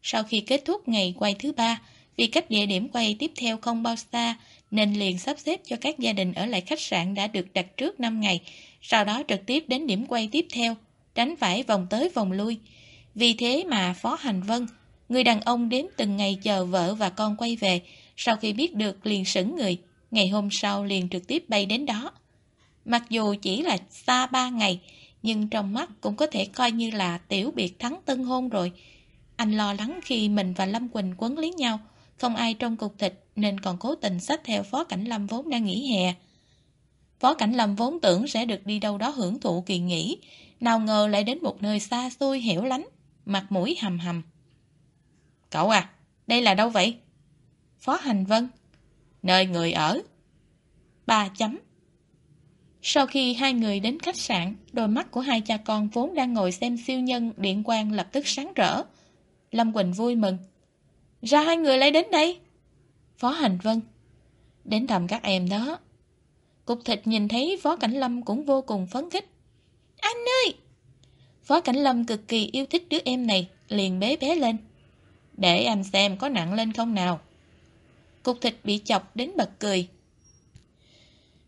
Sau khi kết thúc ngày quay thứ ba, vì cách địa điểm quay tiếp theo không bao xa, nên liền sắp xếp cho các gia đình ở lại khách sạn đã được đặt trước 5 ngày, sau đó trực tiếp đến điểm quay tiếp theo, tránh phải vòng tới vòng lui. Vì thế mà Phó Hành Vân, người đàn ông đếm từng ngày chờ vợ và con quay về, sau khi biết được liền sững người, ngày hôm sau liền trực tiếp bay đến đó. Mặc dù chỉ là xa ba ngày, nhưng trong mắt cũng có thể coi như là tiểu biệt thắng tân hôn rồi. Anh lo lắng khi mình và Lâm Quỳnh quấn lý nhau, không ai trong cục thịt nên còn cố tình xách theo Phó Cảnh Lâm vốn đang nghỉ hè. Phó Cảnh Lâm vốn tưởng sẽ được đi đâu đó hưởng thụ kỳ nghỉ, nào ngờ lại đến một nơi xa xôi hẻo lánh, mặt mũi hầm hầm. Cậu à, đây là đâu vậy? Phó Hành Vân. Nơi người ở. Ba chấm. Sau khi hai người đến khách sạn, đôi mắt của hai cha con vốn đang ngồi xem siêu nhân điện quang lập tức sáng rỡ. Lâm Quỳnh vui mừng. Ra hai người lại đến đây. Phó Hành Vân. Đến thăm các em đó. Cục thịt nhìn thấy Phó Cảnh Lâm cũng vô cùng phấn khích. Anh ơi! Phó Cảnh Lâm cực kỳ yêu thích đứa em này, liền bế bé lên. Để anh xem có nặng lên không nào. Cục thịt bị chọc đến bật cười.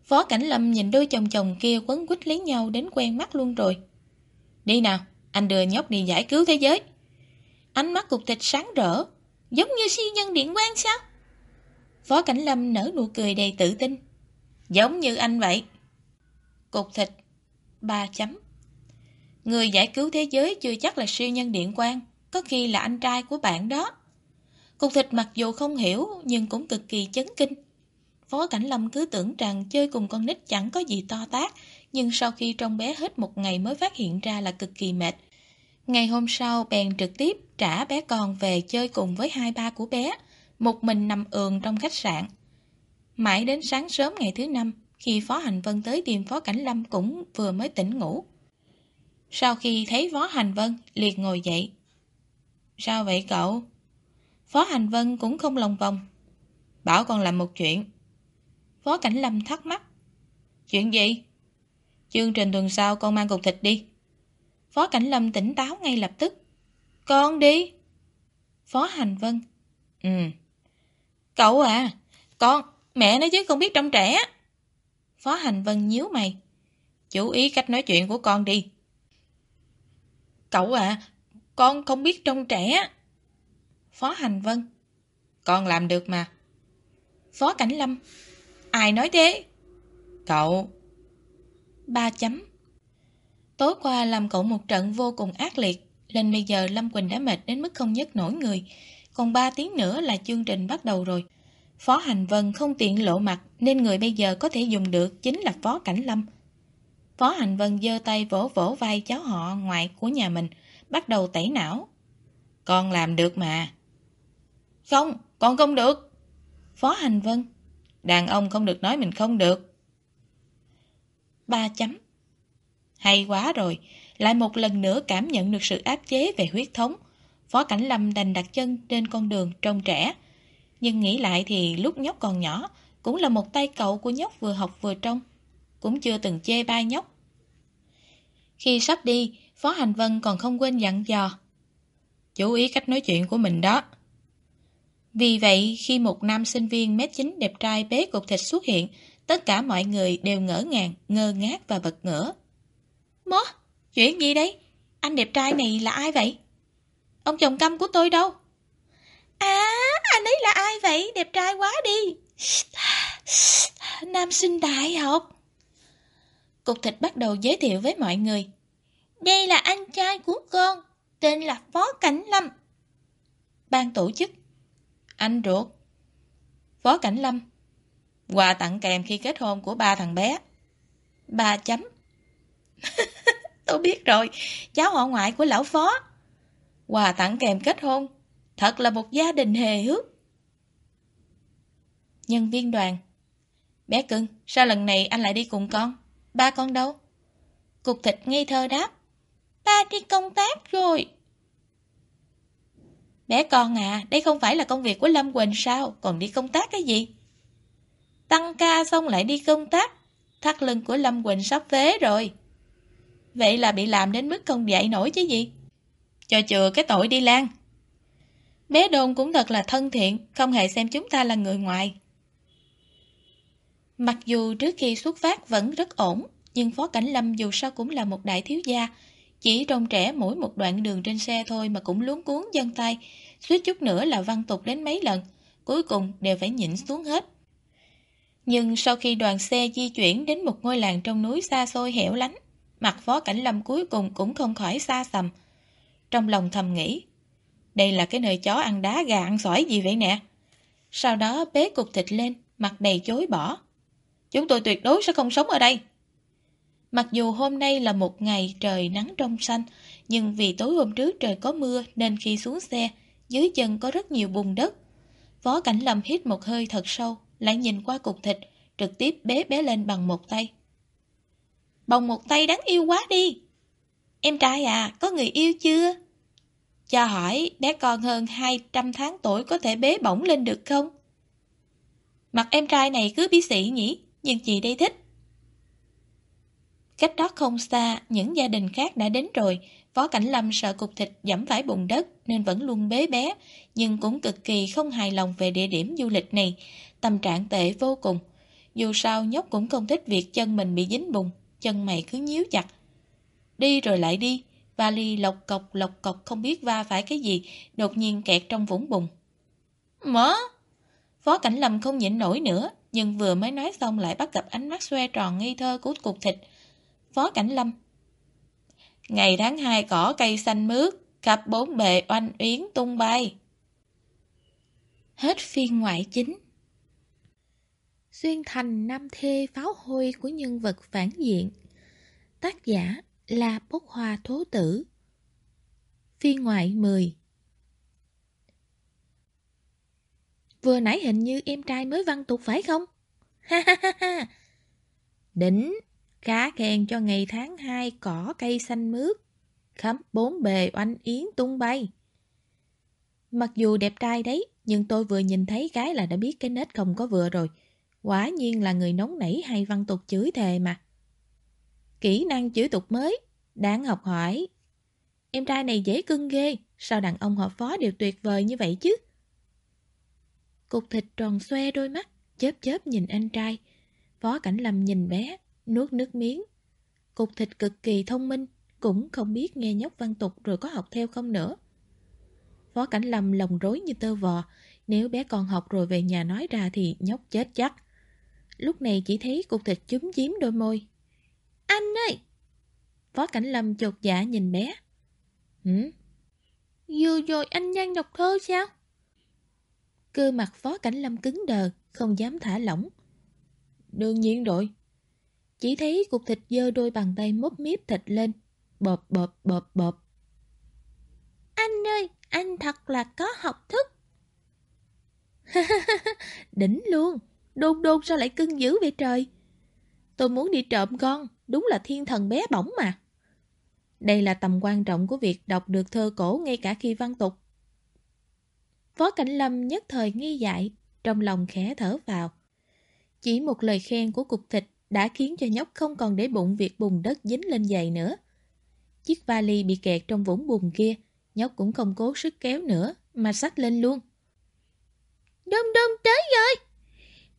Phó Cảnh Lâm nhìn đôi chồng chồng kia quấn quýt lấy nhau đến quen mắt luôn rồi. Đi nào, anh đưa nhóc đi giải cứu thế giới. Ánh mắt cục thịt sáng rỡ, giống như siêu nhân điện quang sao? Phó Cảnh Lâm nở nụ cười đầy tự tin. Giống như anh vậy. Cục thịt, ba chấm. Người giải cứu thế giới chưa chắc là siêu nhân điện quang, có khi là anh trai của bạn đó. Cục thịt mặc dù không hiểu nhưng cũng cực kỳ chấn kinh. Phó Cảnh Lâm cứ tưởng rằng chơi cùng con nít chẳng có gì to tác, nhưng sau khi trông bé hết một ngày mới phát hiện ra là cực kỳ mệt. Ngày hôm sau bèn trực tiếp trả bé con về chơi cùng với hai ba của bé, một mình nằm ườn trong khách sạn. Mãi đến sáng sớm ngày thứ năm, khi Phó Hành Vân tới tìm Phó Cảnh Lâm cũng vừa mới tỉnh ngủ. Sau khi thấy Phó Hành Vân, liền ngồi dậy. Sao vậy cậu? Phó Hành Vân cũng không lòng vòng. Bảo con làm một chuyện. Phó Cảnh Lâm thắc mắc. Chuyện gì? Chương trình tuần sau con mang cục thịt đi. Phó Cảnh Lâm tỉnh táo ngay lập tức. Con đi. Phó Hành Vân. Ừ. Cậu à, con, mẹ nói chứ không biết trong trẻ. Phó Hành Vân nhíu mày. Chú ý cách nói chuyện của con đi. Cậu à, con không biết trông trẻ. Phó Hành Vân. Con làm được mà. Phó Cảnh Lâm. Ai nói thế? Cậu. Ba chấm. Tối qua làm cậu một trận vô cùng ác liệt. Lên bây giờ Lâm Quỳnh đã mệt đến mức không nhấc nổi người. Còn ba tiếng nữa là chương trình bắt đầu rồi. Phó Hành Vân không tiện lộ mặt nên người bây giờ có thể dùng được chính là Phó Cảnh Lâm. Phó Hành Vân giơ tay vỗ vỗ vai cháu họ ngoại của nhà mình, bắt đầu tẩy não. Con làm được mà. Không, con không được. Phó Hành Vân. Đàn ông không được nói mình không được. Ba chấm. Hay quá rồi, lại một lần nữa cảm nhận được sự áp chế về huyết thống. Phó Cảnh Lâm đành đặt chân trên con đường trông trẻ. Nhưng nghĩ lại thì lúc nhóc còn nhỏ, cũng là một tay cậu của nhóc vừa học vừa trông. Cũng chưa từng chê bai nhóc. Khi sắp đi, Phó Hành Vân còn không quên dặn dò. Chú ý cách nói chuyện của mình đó. Vì vậy, khi một nam sinh viên mét chính đẹp trai bế cục thịt xuất hiện, tất cả mọi người đều ngỡ ngàng, ngơ ngác và bật ngỡ. Mó, chuyện gì đấy? Anh đẹp trai này là ai vậy? Ông chồng câm của tôi đâu? À, anh ấy là ai vậy? Đẹp trai quá đi. Nam sinh đại học. Cục thịt bắt đầu giới thiệu với mọi người. Đây là anh trai của con, tên là Phó Cảnh Lâm. Ban tổ chức. Anh ruột. Phó Cảnh Lâm. Quà tặng kèm khi kết hôn của ba thằng bé. Ba chấm. Tôi biết rồi, cháu họ ngoại của lão Phó. Quà tặng kèm kết hôn. Thật là một gia đình hề hước. Nhân viên đoàn. Bé cưng, sao lần này anh lại đi cùng con? Ba con đâu? Cục thịt ngây thơ đáp. Ba đi công tác rồi. Bé con à, đây không phải là công việc của Lâm Quỳnh sao? Còn đi công tác cái gì? Tăng ca xong lại đi công tác. Thắt lưng của Lâm Quỳnh sắp phế rồi. Vậy là bị làm đến mức không dậy nổi chứ gì? Cho chừa cái tội đi Lan. Bé Đôn cũng thật là thân thiện, không hề xem chúng ta là người ngoài. Mặc dù trước khi xuất phát vẫn rất ổn, nhưng Phó Cảnh Lâm dù sao cũng là một đại thiếu gia. Chỉ trông trẻ mỗi một đoạn đường trên xe thôi mà cũng luống cuốn dân tay, suýt chút nữa là văn tục đến mấy lần, cuối cùng đều phải nhịn xuống hết. Nhưng sau khi đoàn xe di chuyển đến một ngôi làng trong núi xa xôi hẻo lánh, mặt Phó Cảnh Lâm cuối cùng cũng không khỏi xa xầm. Trong lòng thầm nghĩ, đây là cái nơi chó ăn đá gà ăn sỏi gì vậy nè? Sau đó bế cục thịt lên, mặt đầy chối bỏ. Chúng tôi tuyệt đối sẽ không sống ở đây. Mặc dù hôm nay là một ngày trời nắng trong xanh, nhưng vì tối hôm trước trời có mưa nên khi xuống xe, dưới chân có rất nhiều bùn đất. Phó Cảnh Lâm hít một hơi thật sâu, lại nhìn qua cục thịt, trực tiếp bế bé lên bằng một tay. Bồng một tay đáng yêu quá đi. Em trai à, có người yêu chưa? Cho hỏi bé con hơn 200 tháng tuổi có thể bế bổng lên được không? Mặt em trai này cứ bí sĩ nhỉ, nhưng chị đây thích. Cách đó không xa, những gia đình khác đã đến rồi. Phó Cảnh Lâm sợ cục thịt dẫm phải bùn đất nên vẫn luôn bế bé, nhưng cũng cực kỳ không hài lòng về địa điểm du lịch này. Tâm trạng tệ vô cùng. Dù sao nhóc cũng không thích việc chân mình bị dính bùn, chân mày cứ nhíu chặt. Đi rồi lại đi, vali lộc cọc lộc cọc không biết va phải cái gì, đột nhiên kẹt trong vũng bùn. Mở! Phó Cảnh Lâm không nhịn nổi nữa, nhưng vừa mới nói xong lại bắt gặp ánh mắt xoe tròn nghi thơ của cục thịt. Phó Cảnh Lâm. Ngày tháng hai cỏ cây xanh mướt, khắp bốn bề oanh uyến tung bay. Hết phiên ngoại chính. Xuyên thành năm thê pháo hôi của nhân vật phản diện. Tác giả là Bốc Hoa Thố Tử. Phiên ngoại 10 Vừa nãy hình như em trai mới văn tục phải không? Ha ha ha ha. Đỉnh. Cá khen cho ngày tháng hai cỏ cây xanh mướt. Khắp bốn bề oanh yến tung bay. Mặc dù đẹp trai đấy, Nhưng tôi vừa nhìn thấy cái là đã biết cái nết không có vừa rồi. Quả nhiên là người nóng nảy hay văn tục chửi thề mà. Kỹ năng chửi tục mới, Đáng học hỏi. Em trai này dễ cưng ghê, Sao đàn ông họ phó đều tuyệt vời như vậy chứ? Cục thịt tròn xoe đôi mắt, Chớp chớp nhìn anh trai. Phó Cảnh Lâm nhìn bé. Nuốt nước miếng. Cục thịt cực kỳ thông minh, Cũng không biết nghe nhóc văn tục rồi có học theo không nữa. Phó Cảnh Lâm lòng rối như tơ vò, Nếu bé con học rồi về nhà nói ra thì nhóc chết chắc. Lúc này chỉ thấy cục thịt chúm chiếm đôi môi. Anh ơi! Phó Cảnh Lâm chột dạ nhìn bé. Hử? Vừa rồi anh đang đọc thơ sao? Cơ mặt Phó Cảnh Lâm cứng đờ, Không dám thả lỏng. Đương nhiên rồi chỉ thấy cục thịt dơ đôi bàn tay mốt miếp thịt lên. Bọp bọp bọp bọp Anh ơi Anh thật là có học thức. Đỉnh luôn. Đôn đôn sao lại cưng dữ vậy trời? Tôi muốn đi trộm con. Đúng là thiên thần bé bỏng mà. Đây là tầm quan trọng của việc đọc được thơ cổ ngay cả khi văn tục. Phó Cảnh Lâm nhất thời nghi dại Trong lòng khẽ thở vào. Chỉ một lời khen của cục thịt Đã khiến cho nhóc không còn để bụng việc bùn đất dính lên giày nữa Chiếc vali bị kẹt trong vũng bùn kia Nhóc cũng không cố sức kéo nữa Mà xách lên luôn Đông đông tới rồi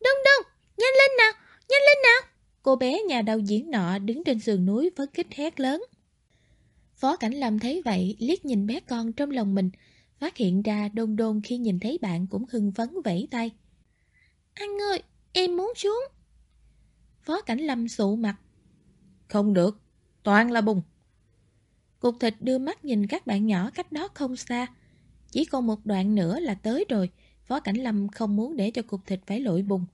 Đông đông, nhanh lên nào, nhanh lên nào. Cô bé nhà đầu diễn nọ đứng trên sườn núi phấn khích hét lớn. Phó Cảnh Lâm thấy vậy, liếc nhìn bé con trong lòng mình, phát hiện ra đôn đôn khi nhìn thấy bạn cũng hưng phấn vẫy tay. Anh ơi, em muốn xuống. Phó Cảnh Lâm sụ mặt. Không được, toàn là bùng. Cục thịt đưa mắt nhìn các bạn nhỏ cách đó không xa. Chỉ còn một đoạn nữa là tới rồi, Phó Cảnh Lâm không muốn để cho cục thịt phải lội bùng.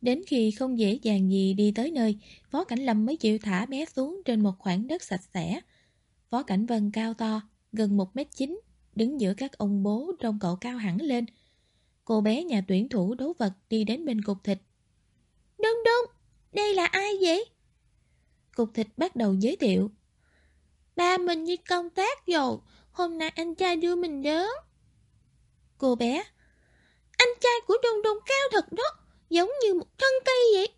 Đến khi không dễ dàng gì đi tới nơi, Phó Cảnh Lâm mới chịu thả bé xuống trên một khoảng đất sạch sẽ. Phó Cảnh Vân cao to, gần 1m9, đứng giữa các ông bố trong cậu cao hẳn lên. Cô bé nhà tuyển thủ đấu vật đi đến bên cục thịt. Đông đông, đây là ai vậy? Cục thịt bắt đầu giới thiệu. Ba mình đi công tác rồi, hôm nay anh trai đưa mình đến. Cô bé Anh trai của Đông Đông cao thật đó Giống như một thân cây vậy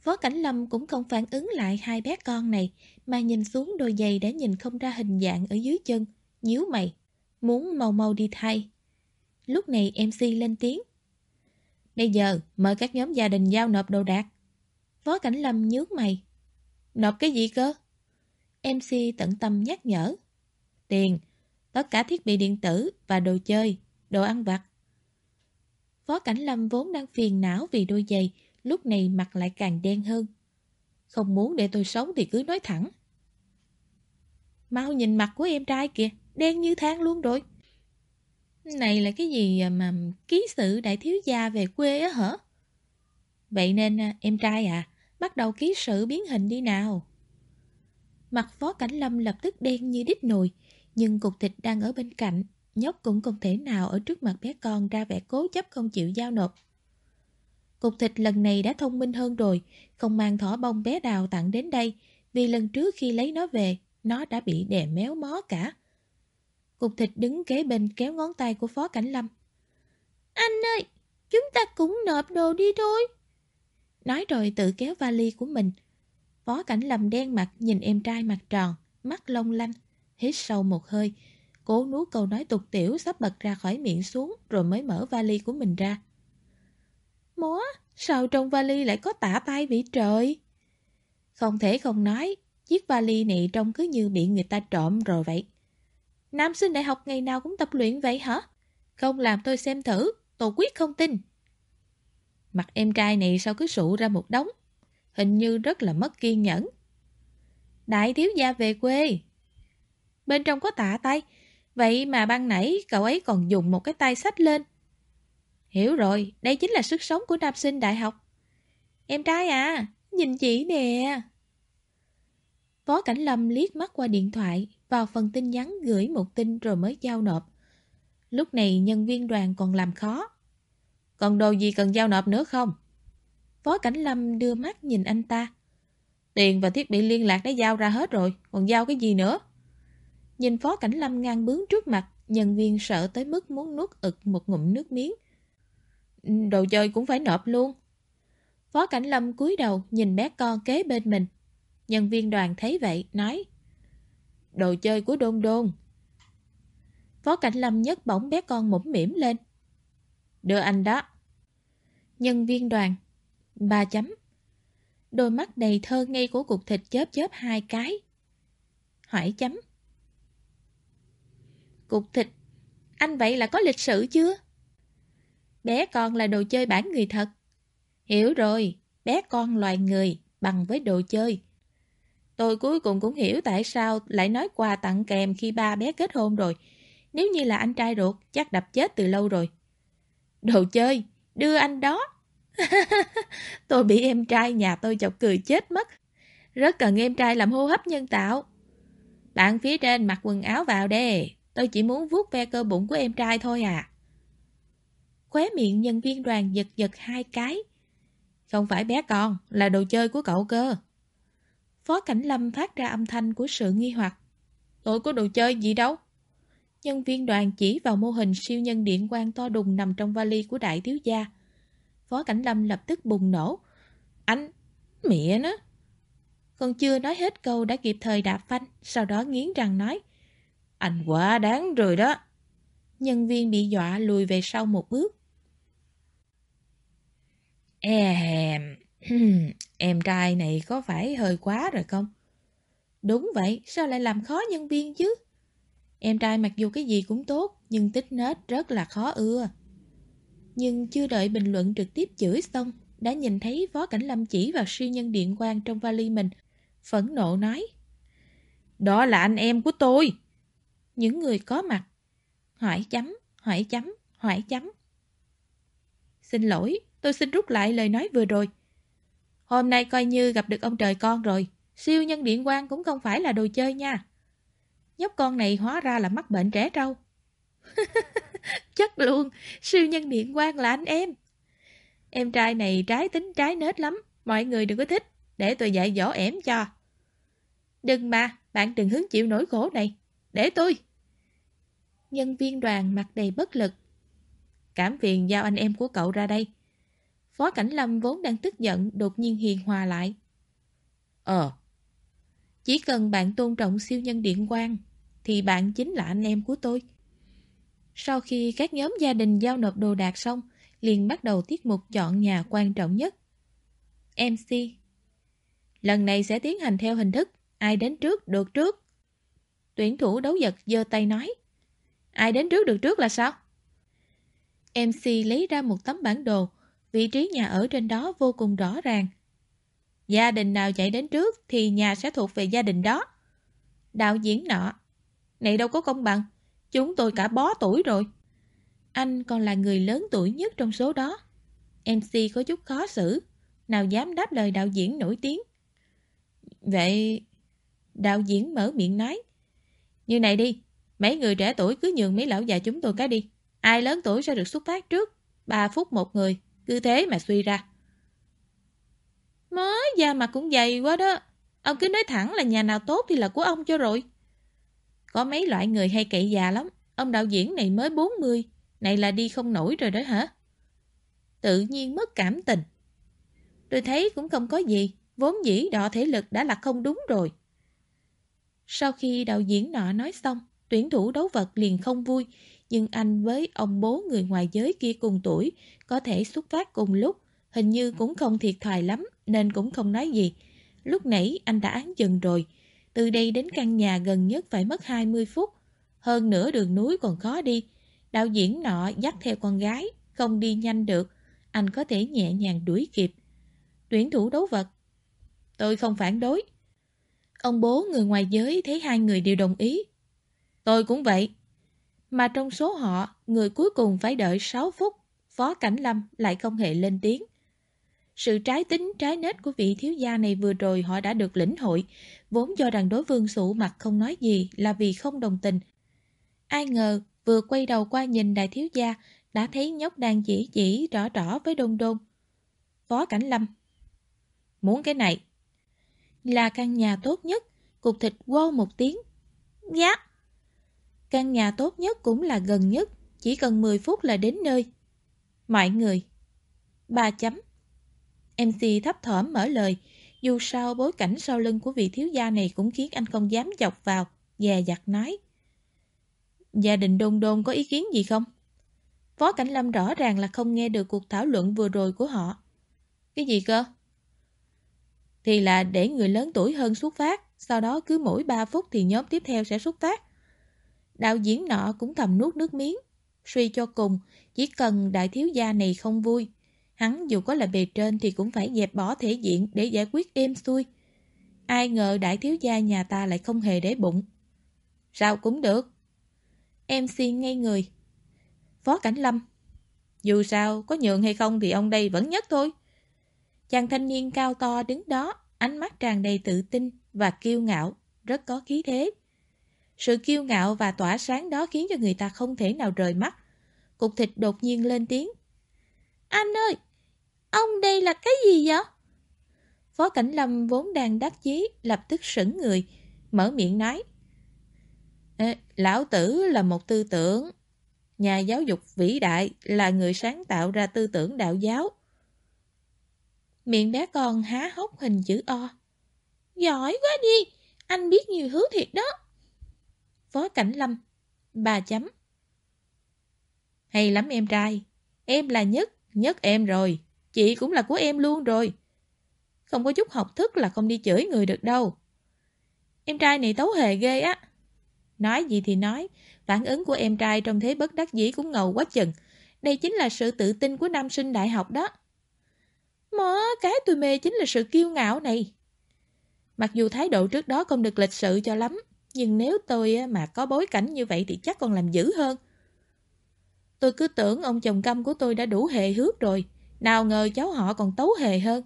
Phó Cảnh Lâm cũng không phản ứng lại hai bé con này Mà nhìn xuống đôi giày đã nhìn không ra hình dạng ở dưới chân nhíu mày Muốn mau mau đi thay Lúc này MC lên tiếng Bây giờ mời các nhóm gia đình giao nộp đồ đạc Phó Cảnh Lâm nhướng mày Nộp cái gì cơ? MC tận tâm nhắc nhở Tiền tất cả thiết bị điện tử và đồ chơi, đồ ăn vặt. Phó Cảnh Lâm vốn đang phiền não vì đôi giày, lúc này mặt lại càng đen hơn. Không muốn để tôi sống thì cứ nói thẳng. Mau nhìn mặt của em trai kìa, đen như than luôn rồi. Này là cái gì à, mà ký sự đại thiếu gia về quê á hả? Vậy nên à, em trai à, bắt đầu ký sự biến hình đi nào. Mặt Phó Cảnh Lâm lập tức đen như đít nồi, nhưng cục thịt đang ở bên cạnh, nhóc cũng không thể nào ở trước mặt bé con ra vẻ cố chấp không chịu giao nộp. Cục thịt lần này đã thông minh hơn rồi, không mang thỏ bông bé đào tặng đến đây, vì lần trước khi lấy nó về, nó đã bị đè méo mó cả. Cục thịt đứng kế bên kéo ngón tay của Phó Cảnh Lâm. Anh ơi, chúng ta cũng nộp đồ đi thôi. Nói rồi tự kéo vali của mình. Phó Cảnh Lâm đen mặt nhìn em trai mặt tròn, mắt long lanh hít sâu một hơi, cố nuốt câu nói tục tiểu sắp bật ra khỏi miệng xuống rồi mới mở vali của mình ra. Múa, sao trong vali lại có tả tay vị trời? Không thể không nói, chiếc vali này trông cứ như bị người ta trộm rồi vậy. Nam sinh đại học ngày nào cũng tập luyện vậy hả? Không làm tôi xem thử, tôi quyết không tin. Mặt em trai này sao cứ sụ ra một đống? Hình như rất là mất kiên nhẫn. Đại thiếu gia về quê, Bên trong có tạ tay. Vậy mà ban nãy cậu ấy còn dùng một cái tay sách lên. Hiểu rồi, đây chính là sức sống của nam sinh đại học. Em trai à, nhìn chị nè. Phó Cảnh Lâm liếc mắt qua điện thoại, vào phần tin nhắn gửi một tin rồi mới giao nộp. Lúc này nhân viên đoàn còn làm khó. Còn đồ gì cần giao nộp nữa không? Phó Cảnh Lâm đưa mắt nhìn anh ta. Tiền và thiết bị liên lạc đã giao ra hết rồi, còn giao cái gì nữa? Nhìn Phó Cảnh Lâm ngang bướng trước mặt, nhân viên sợ tới mức muốn nuốt ực một ngụm nước miếng. Ừ, đồ chơi cũng phải nộp luôn. Phó Cảnh Lâm cúi đầu nhìn bé con kế bên mình. Nhân viên đoàn thấy vậy, nói Đồ chơi của Đôn Đôn. Phó Cảnh Lâm nhấc bỏng bé con mũm mỉm lên. Đưa anh đó. Nhân viên đoàn. Ba chấm. Đôi mắt đầy thơ ngây của cục thịt chớp chớp hai cái. Hỏi chấm. Cục thịt. Anh vậy là có lịch sử chưa? Bé con là đồ chơi bản người thật. Hiểu rồi, bé con loài người bằng với đồ chơi. Tôi cuối cùng cũng hiểu tại sao lại nói quà tặng kèm khi ba bé kết hôn rồi. Nếu như là anh trai ruột, chắc đập chết từ lâu rồi. Đồ chơi, đưa anh đó. tôi bị em trai nhà tôi chọc cười chết mất. Rất cần em trai làm hô hấp nhân tạo. Bạn phía trên mặc quần áo vào đê. Tôi chỉ muốn vuốt ve cơ bụng của em trai thôi à. Khóe miệng nhân viên đoàn giật giật hai cái. Không phải bé con, là đồ chơi của cậu cơ. Phó Cảnh Lâm phát ra âm thanh của sự nghi hoặc. Tôi có đồ chơi gì đâu. Nhân viên đoàn chỉ vào mô hình siêu nhân điện quang to đùng nằm trong vali của đại thiếu gia. Phó Cảnh Lâm lập tức bùng nổ. Anh, mẹ nó. Còn chưa nói hết câu đã kịp thời đạp phanh, sau đó nghiến răng nói. Anh quá đáng rồi đó. Nhân viên bị dọa lùi về sau một bước. Em, em trai này có phải hơi quá rồi không? Đúng vậy, sao lại làm khó nhân viên chứ? Em trai mặc dù cái gì cũng tốt, nhưng tích nết rất là khó ưa. Nhưng chưa đợi bình luận trực tiếp chửi xong, đã nhìn thấy Phó Cảnh Lâm chỉ vào siêu nhân điện quang trong vali mình. Phẫn nộ nói. Đó là anh em của tôi. Những người có mặt. Hỏi chấm, hỏi chấm, hỏi chấm. Xin lỗi, tôi xin rút lại lời nói vừa rồi. Hôm nay coi như gặp được ông trời con rồi. Siêu nhân điện quang cũng không phải là đồ chơi nha. Nhóc con này hóa ra là mắc bệnh trẻ trâu. Chắc luôn, siêu nhân điện quang là anh em. Em trai này trái tính trái nết lắm, mọi người đừng có thích, để tôi dạy dỗ ẻm cho. Đừng mà, bạn đừng hứng chịu nỗi khổ này, để tôi. Nhân viên đoàn mặt đầy bất lực. Cảm phiền giao anh em của cậu ra đây. Phó Cảnh Lâm vốn đang tức giận đột nhiên hiền hòa lại. Ờ. Chỉ cần bạn tôn trọng siêu nhân điện quang thì bạn chính là anh em của tôi. Sau khi các nhóm gia đình giao nộp đồ đạc xong, liền bắt đầu tiết mục chọn nhà quan trọng nhất. MC Lần này sẽ tiến hành theo hình thức ai đến trước được trước. Tuyển thủ đấu vật giơ tay nói Ai đến trước được trước là sao? MC lấy ra một tấm bản đồ, vị trí nhà ở trên đó vô cùng rõ ràng. Gia đình nào chạy đến trước thì nhà sẽ thuộc về gia đình đó. Đạo diễn nọ. Này đâu có công bằng, chúng tôi cả bó tuổi rồi. Anh còn là người lớn tuổi nhất trong số đó. MC có chút khó xử, nào dám đáp lời đạo diễn nổi tiếng. Vậy... Đạo diễn mở miệng nói. Như này đi, mấy người trẻ tuổi cứ nhường mấy lão già chúng tôi cái đi. Ai lớn tuổi sẽ được xuất phát trước. 3 phút một người, cứ thế mà suy ra. Mới da mặt cũng dày quá đó. Ông cứ nói thẳng là nhà nào tốt thì là của ông cho rồi. Có mấy loại người hay cậy già lắm. Ông đạo diễn này mới 40, này là đi không nổi rồi đó hả? Tự nhiên mất cảm tình. Tôi thấy cũng không có gì, vốn dĩ đọ thể lực đã là không đúng rồi. Sau khi đạo diễn nọ nói xong, tuyển thủ đấu vật liền không vui, nhưng anh với ông bố người ngoài giới kia cùng tuổi có thể xuất phát cùng lúc, hình như cũng không thiệt thòi lắm nên cũng không nói gì. Lúc nãy anh đã án dừng rồi, từ đây đến căn nhà gần nhất phải mất 20 phút. Hơn nữa đường núi còn khó đi, đạo diễn nọ dắt theo con gái, không đi nhanh được, anh có thể nhẹ nhàng đuổi kịp. Tuyển thủ đấu vật Tôi không phản đối. Ông bố người ngoài giới thấy hai người đều đồng ý. Tôi cũng vậy. Mà trong số họ, người cuối cùng phải đợi 6 phút, Phó Cảnh Lâm lại không hề lên tiếng. Sự trái tính trái nết của vị thiếu gia này vừa rồi họ đã được lĩnh hội, vốn do rằng đối phương sụ mặt không nói gì là vì không đồng tình. Ai ngờ, vừa quay đầu qua nhìn đại thiếu gia, đã thấy nhóc đang chỉ chỉ rõ rõ với đôn đôn. Phó Cảnh Lâm Muốn cái này Là căn nhà tốt nhất, cục thịt wow một tiếng. Dạ Căn nhà tốt nhất cũng là gần nhất, chỉ cần 10 phút là đến nơi. Mọi người Ba chấm MC thấp thỏm mở lời, dù sao bối cảnh sau lưng của vị thiếu gia này cũng khiến anh không dám chọc vào, dè dặt nói. Gia đình đôn đôn có ý kiến gì không? Phó Cảnh Lâm rõ ràng là không nghe được cuộc thảo luận vừa rồi của họ. Cái gì cơ? Thì là để người lớn tuổi hơn xuất phát, sau đó cứ mỗi 3 phút thì nhóm tiếp theo sẽ xuất phát. Đạo diễn nọ cũng thầm nuốt nước miếng. Suy cho cùng, chỉ cần đại thiếu gia này không vui, Hắn dù có là bề trên thì cũng phải dẹp bỏ thể diện để giải quyết êm xuôi. Ai ngờ đại thiếu gia nhà ta lại không hề để bụng. Sao cũng được. Em xin ngay người. Phó Cảnh Lâm. Dù sao, có nhượng hay không thì ông đây vẫn nhất thôi. Chàng thanh niên cao to đứng đó, ánh mắt tràn đầy tự tin và kiêu ngạo, rất có khí thế. Sự kiêu ngạo và tỏa sáng đó khiến cho người ta không thể nào rời mắt. Cục thịt đột nhiên lên tiếng. Anh ơi, Ông đây là cái gì vậy? Phó Cảnh Lâm vốn đang đắc chí, lập tức sững người, mở miệng nói. Ê, lão tử là một tư tưởng. Nhà giáo dục vĩ đại là người sáng tạo ra tư tưởng đạo giáo. Miệng bé con há hốc hình chữ O. Giỏi quá đi, anh biết nhiều thứ thiệt đó. Phó Cảnh Lâm, bà chấm. Hay lắm em trai, em là nhất, nhất em rồi. Chị cũng là của em luôn rồi. Không có chút học thức là không đi chửi người được đâu. Em trai này tấu hề ghê á. Nói gì thì nói, phản ứng của em trai trong thế bất đắc dĩ cũng ngầu quá chừng. Đây chính là sự tự tin của nam sinh đại học đó. Mỏ, cái tôi mê chính là sự kiêu ngạo này. Mặc dù thái độ trước đó không được lịch sự cho lắm, nhưng nếu tôi mà có bối cảnh như vậy thì chắc còn làm dữ hơn. Tôi cứ tưởng ông chồng câm của tôi đã đủ hề hước rồi, nào ngờ cháu họ còn tấu hề hơn.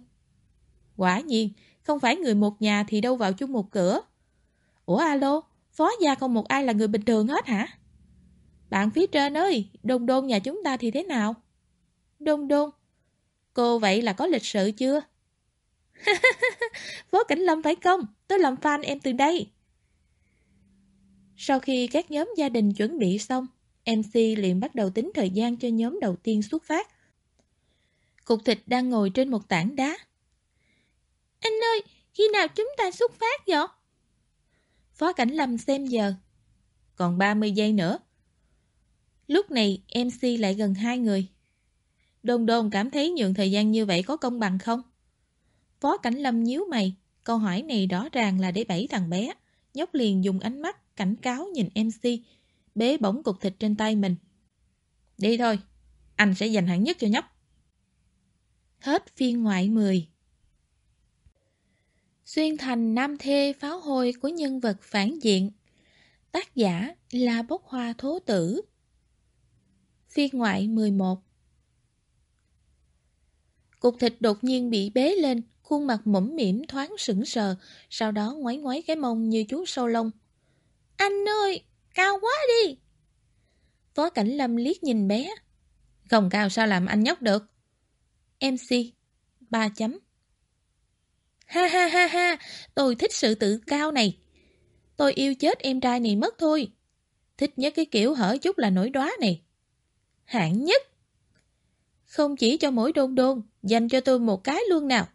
Quả nhiên, không phải người một nhà thì đâu vào chung một cửa. Ủa alo, phó gia không một ai là người bình thường hết hả? Bạn phía trên ơi, đôn đôn nhà chúng ta thì thế nào? Đôn đôn, cô vậy là có lịch sự chưa? phó Cảnh Lâm phải không? Tôi làm fan em từ đây. Sau khi các nhóm gia đình chuẩn bị xong, MC liền bắt đầu tính thời gian cho nhóm đầu tiên xuất phát. Cục thịt đang ngồi trên một tảng đá. Anh ơi, khi nào chúng ta xuất phát vậy? Phó Cảnh Lâm xem giờ. Còn 30 giây nữa. Lúc này MC lại gần hai người. Đồn đồn cảm thấy nhượng thời gian như vậy có công bằng không? Phó Cảnh Lâm nhíu mày. Câu hỏi này rõ ràng là để bẫy thằng bé. Nhóc liền dùng ánh mắt cảnh cáo nhìn MC. Bế bỗng cục thịt trên tay mình. Đi thôi, anh sẽ giành hạng nhất cho nhóc. Hết phiên ngoại 10 Xuyên thành nam thê pháo hôi của nhân vật phản diện Tác giả là bốc hoa thố tử Phiên ngoại 11 Cục thịt đột nhiên bị bế lên Khuôn mặt mũm mỉm thoáng sững sờ Sau đó ngoái ngoái cái mông như chú sâu lông anh ơi, cao quá đi Phó Cảnh Lâm liếc nhìn bé Không cao sao làm anh nhóc được MC ba chấm Ha ha ha ha, tôi thích sự tự cao này. Tôi yêu chết em trai này mất thôi. Thích nhất cái kiểu hở chút là nổi đóa này. Hạng nhất. Không chỉ cho mỗi đôn đôn, dành cho tôi một cái luôn nào.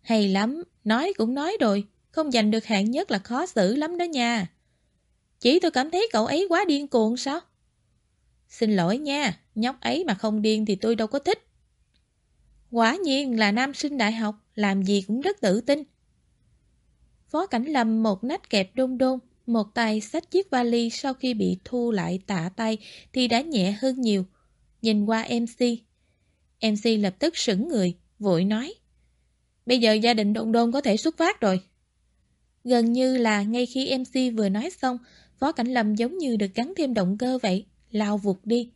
Hay lắm, nói cũng nói rồi, không giành được hạng nhất là khó xử lắm đó nha. Chỉ tôi cảm thấy cậu ấy quá điên cuồng sao? Xin lỗi nha, nhóc ấy mà không điên thì tôi đâu có thích. Quả nhiên là nam sinh đại học, làm gì cũng rất tự tin. Phó Cảnh Lâm một nách kẹp đôn đôn, một tay xách chiếc vali sau khi bị thu lại tạ tay thì đã nhẹ hơn nhiều. Nhìn qua MC. MC lập tức sững người, vội nói. Bây giờ gia đình đôn đôn có thể xuất phát rồi. Gần như là ngay khi MC vừa nói xong, Phó Cảnh Lâm giống như được gắn thêm động cơ vậy, lao vụt đi.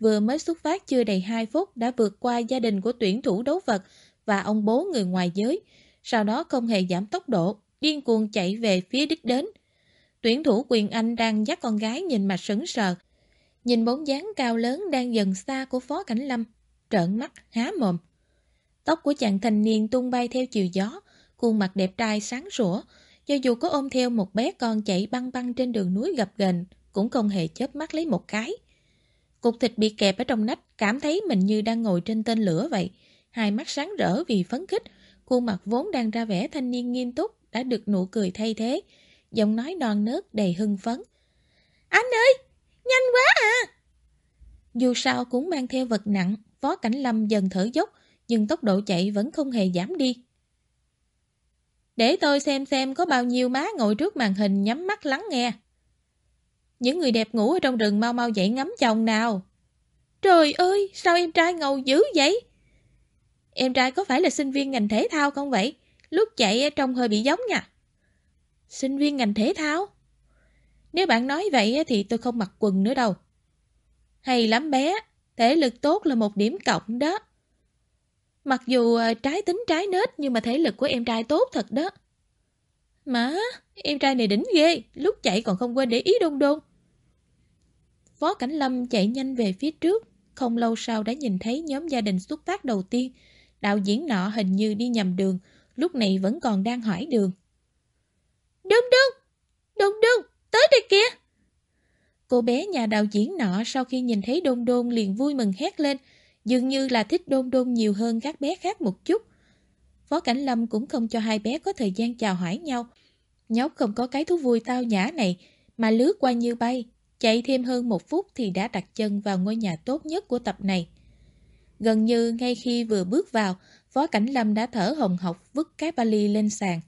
Vừa mới xuất phát chưa đầy 2 phút đã vượt qua gia đình của tuyển thủ đấu vật và ông bố người ngoài giới, sau đó không hề giảm tốc độ, điên cuồng chạy về phía đích đến. Tuyển thủ quyền Anh đang dắt con gái nhìn mặt sững sờ, nhìn bóng dáng cao lớn đang dần xa của Phó Cảnh Lâm, trợn mắt, há mồm. Tóc của chàng thanh niên tung bay theo chiều gió, khuôn mặt đẹp trai sáng sủa, cho dù có ôm theo một bé con chạy băng băng trên đường núi gập ghềnh, cũng không hề chớp mắt lấy một cái. Cục thịt bị kẹp ở trong nách, cảm thấy mình như đang ngồi trên tên lửa vậy. Hai mắt sáng rỡ vì phấn khích, khuôn mặt vốn đang ra vẻ thanh niên nghiêm túc, đã được nụ cười thay thế. Giọng nói non nớt đầy hưng phấn. Anh ơi, nhanh quá à! Dù sao cũng mang theo vật nặng, Phó Cảnh Lâm dần thở dốc, nhưng tốc độ chạy vẫn không hề giảm đi. Để tôi xem xem có bao nhiêu má ngồi trước màn hình nhắm mắt lắng nghe. Những người đẹp ngủ ở trong rừng mau mau dậy ngắm chồng nào. Trời ơi, sao em trai ngầu dữ vậy? Em trai có phải là sinh viên ngành thể thao không vậy? Lúc chạy trông hơi bị giống nha. Sinh viên ngành thể thao? Nếu bạn nói vậy thì tôi không mặc quần nữa đâu. Hay lắm bé, thể lực tốt là một điểm cộng đó. Mặc dù ờ, trái tính trái nết nhưng mà thể lực của em trai tốt thật đó. Mà, em trai này đỉnh ghê, lúc chạy còn không quên để ý đôn đôn. Phó Cảnh Lâm chạy nhanh về phía trước, không lâu sau đã nhìn thấy nhóm gia đình xuất phát đầu tiên. Đạo diễn nọ hình như đi nhầm đường, lúc này vẫn còn đang hỏi đường. Đôn đôn, đôn đôn, tới đây kìa. Cô bé nhà đạo diễn nọ sau khi nhìn thấy đôn đôn liền vui mừng hét lên, dường như là thích đôn đôn nhiều hơn các bé khác một chút. Phó Cảnh Lâm cũng không cho hai bé có thời gian chào hỏi nhau. Nhóc không có cái thú vui tao nhã này, mà lướt qua như bay, chạy thêm hơn một phút thì đã đặt chân vào ngôi nhà tốt nhất của tập này. Gần như ngay khi vừa bước vào, Phó Cảnh Lâm đã thở hồng hộc vứt cái vali lên sàn.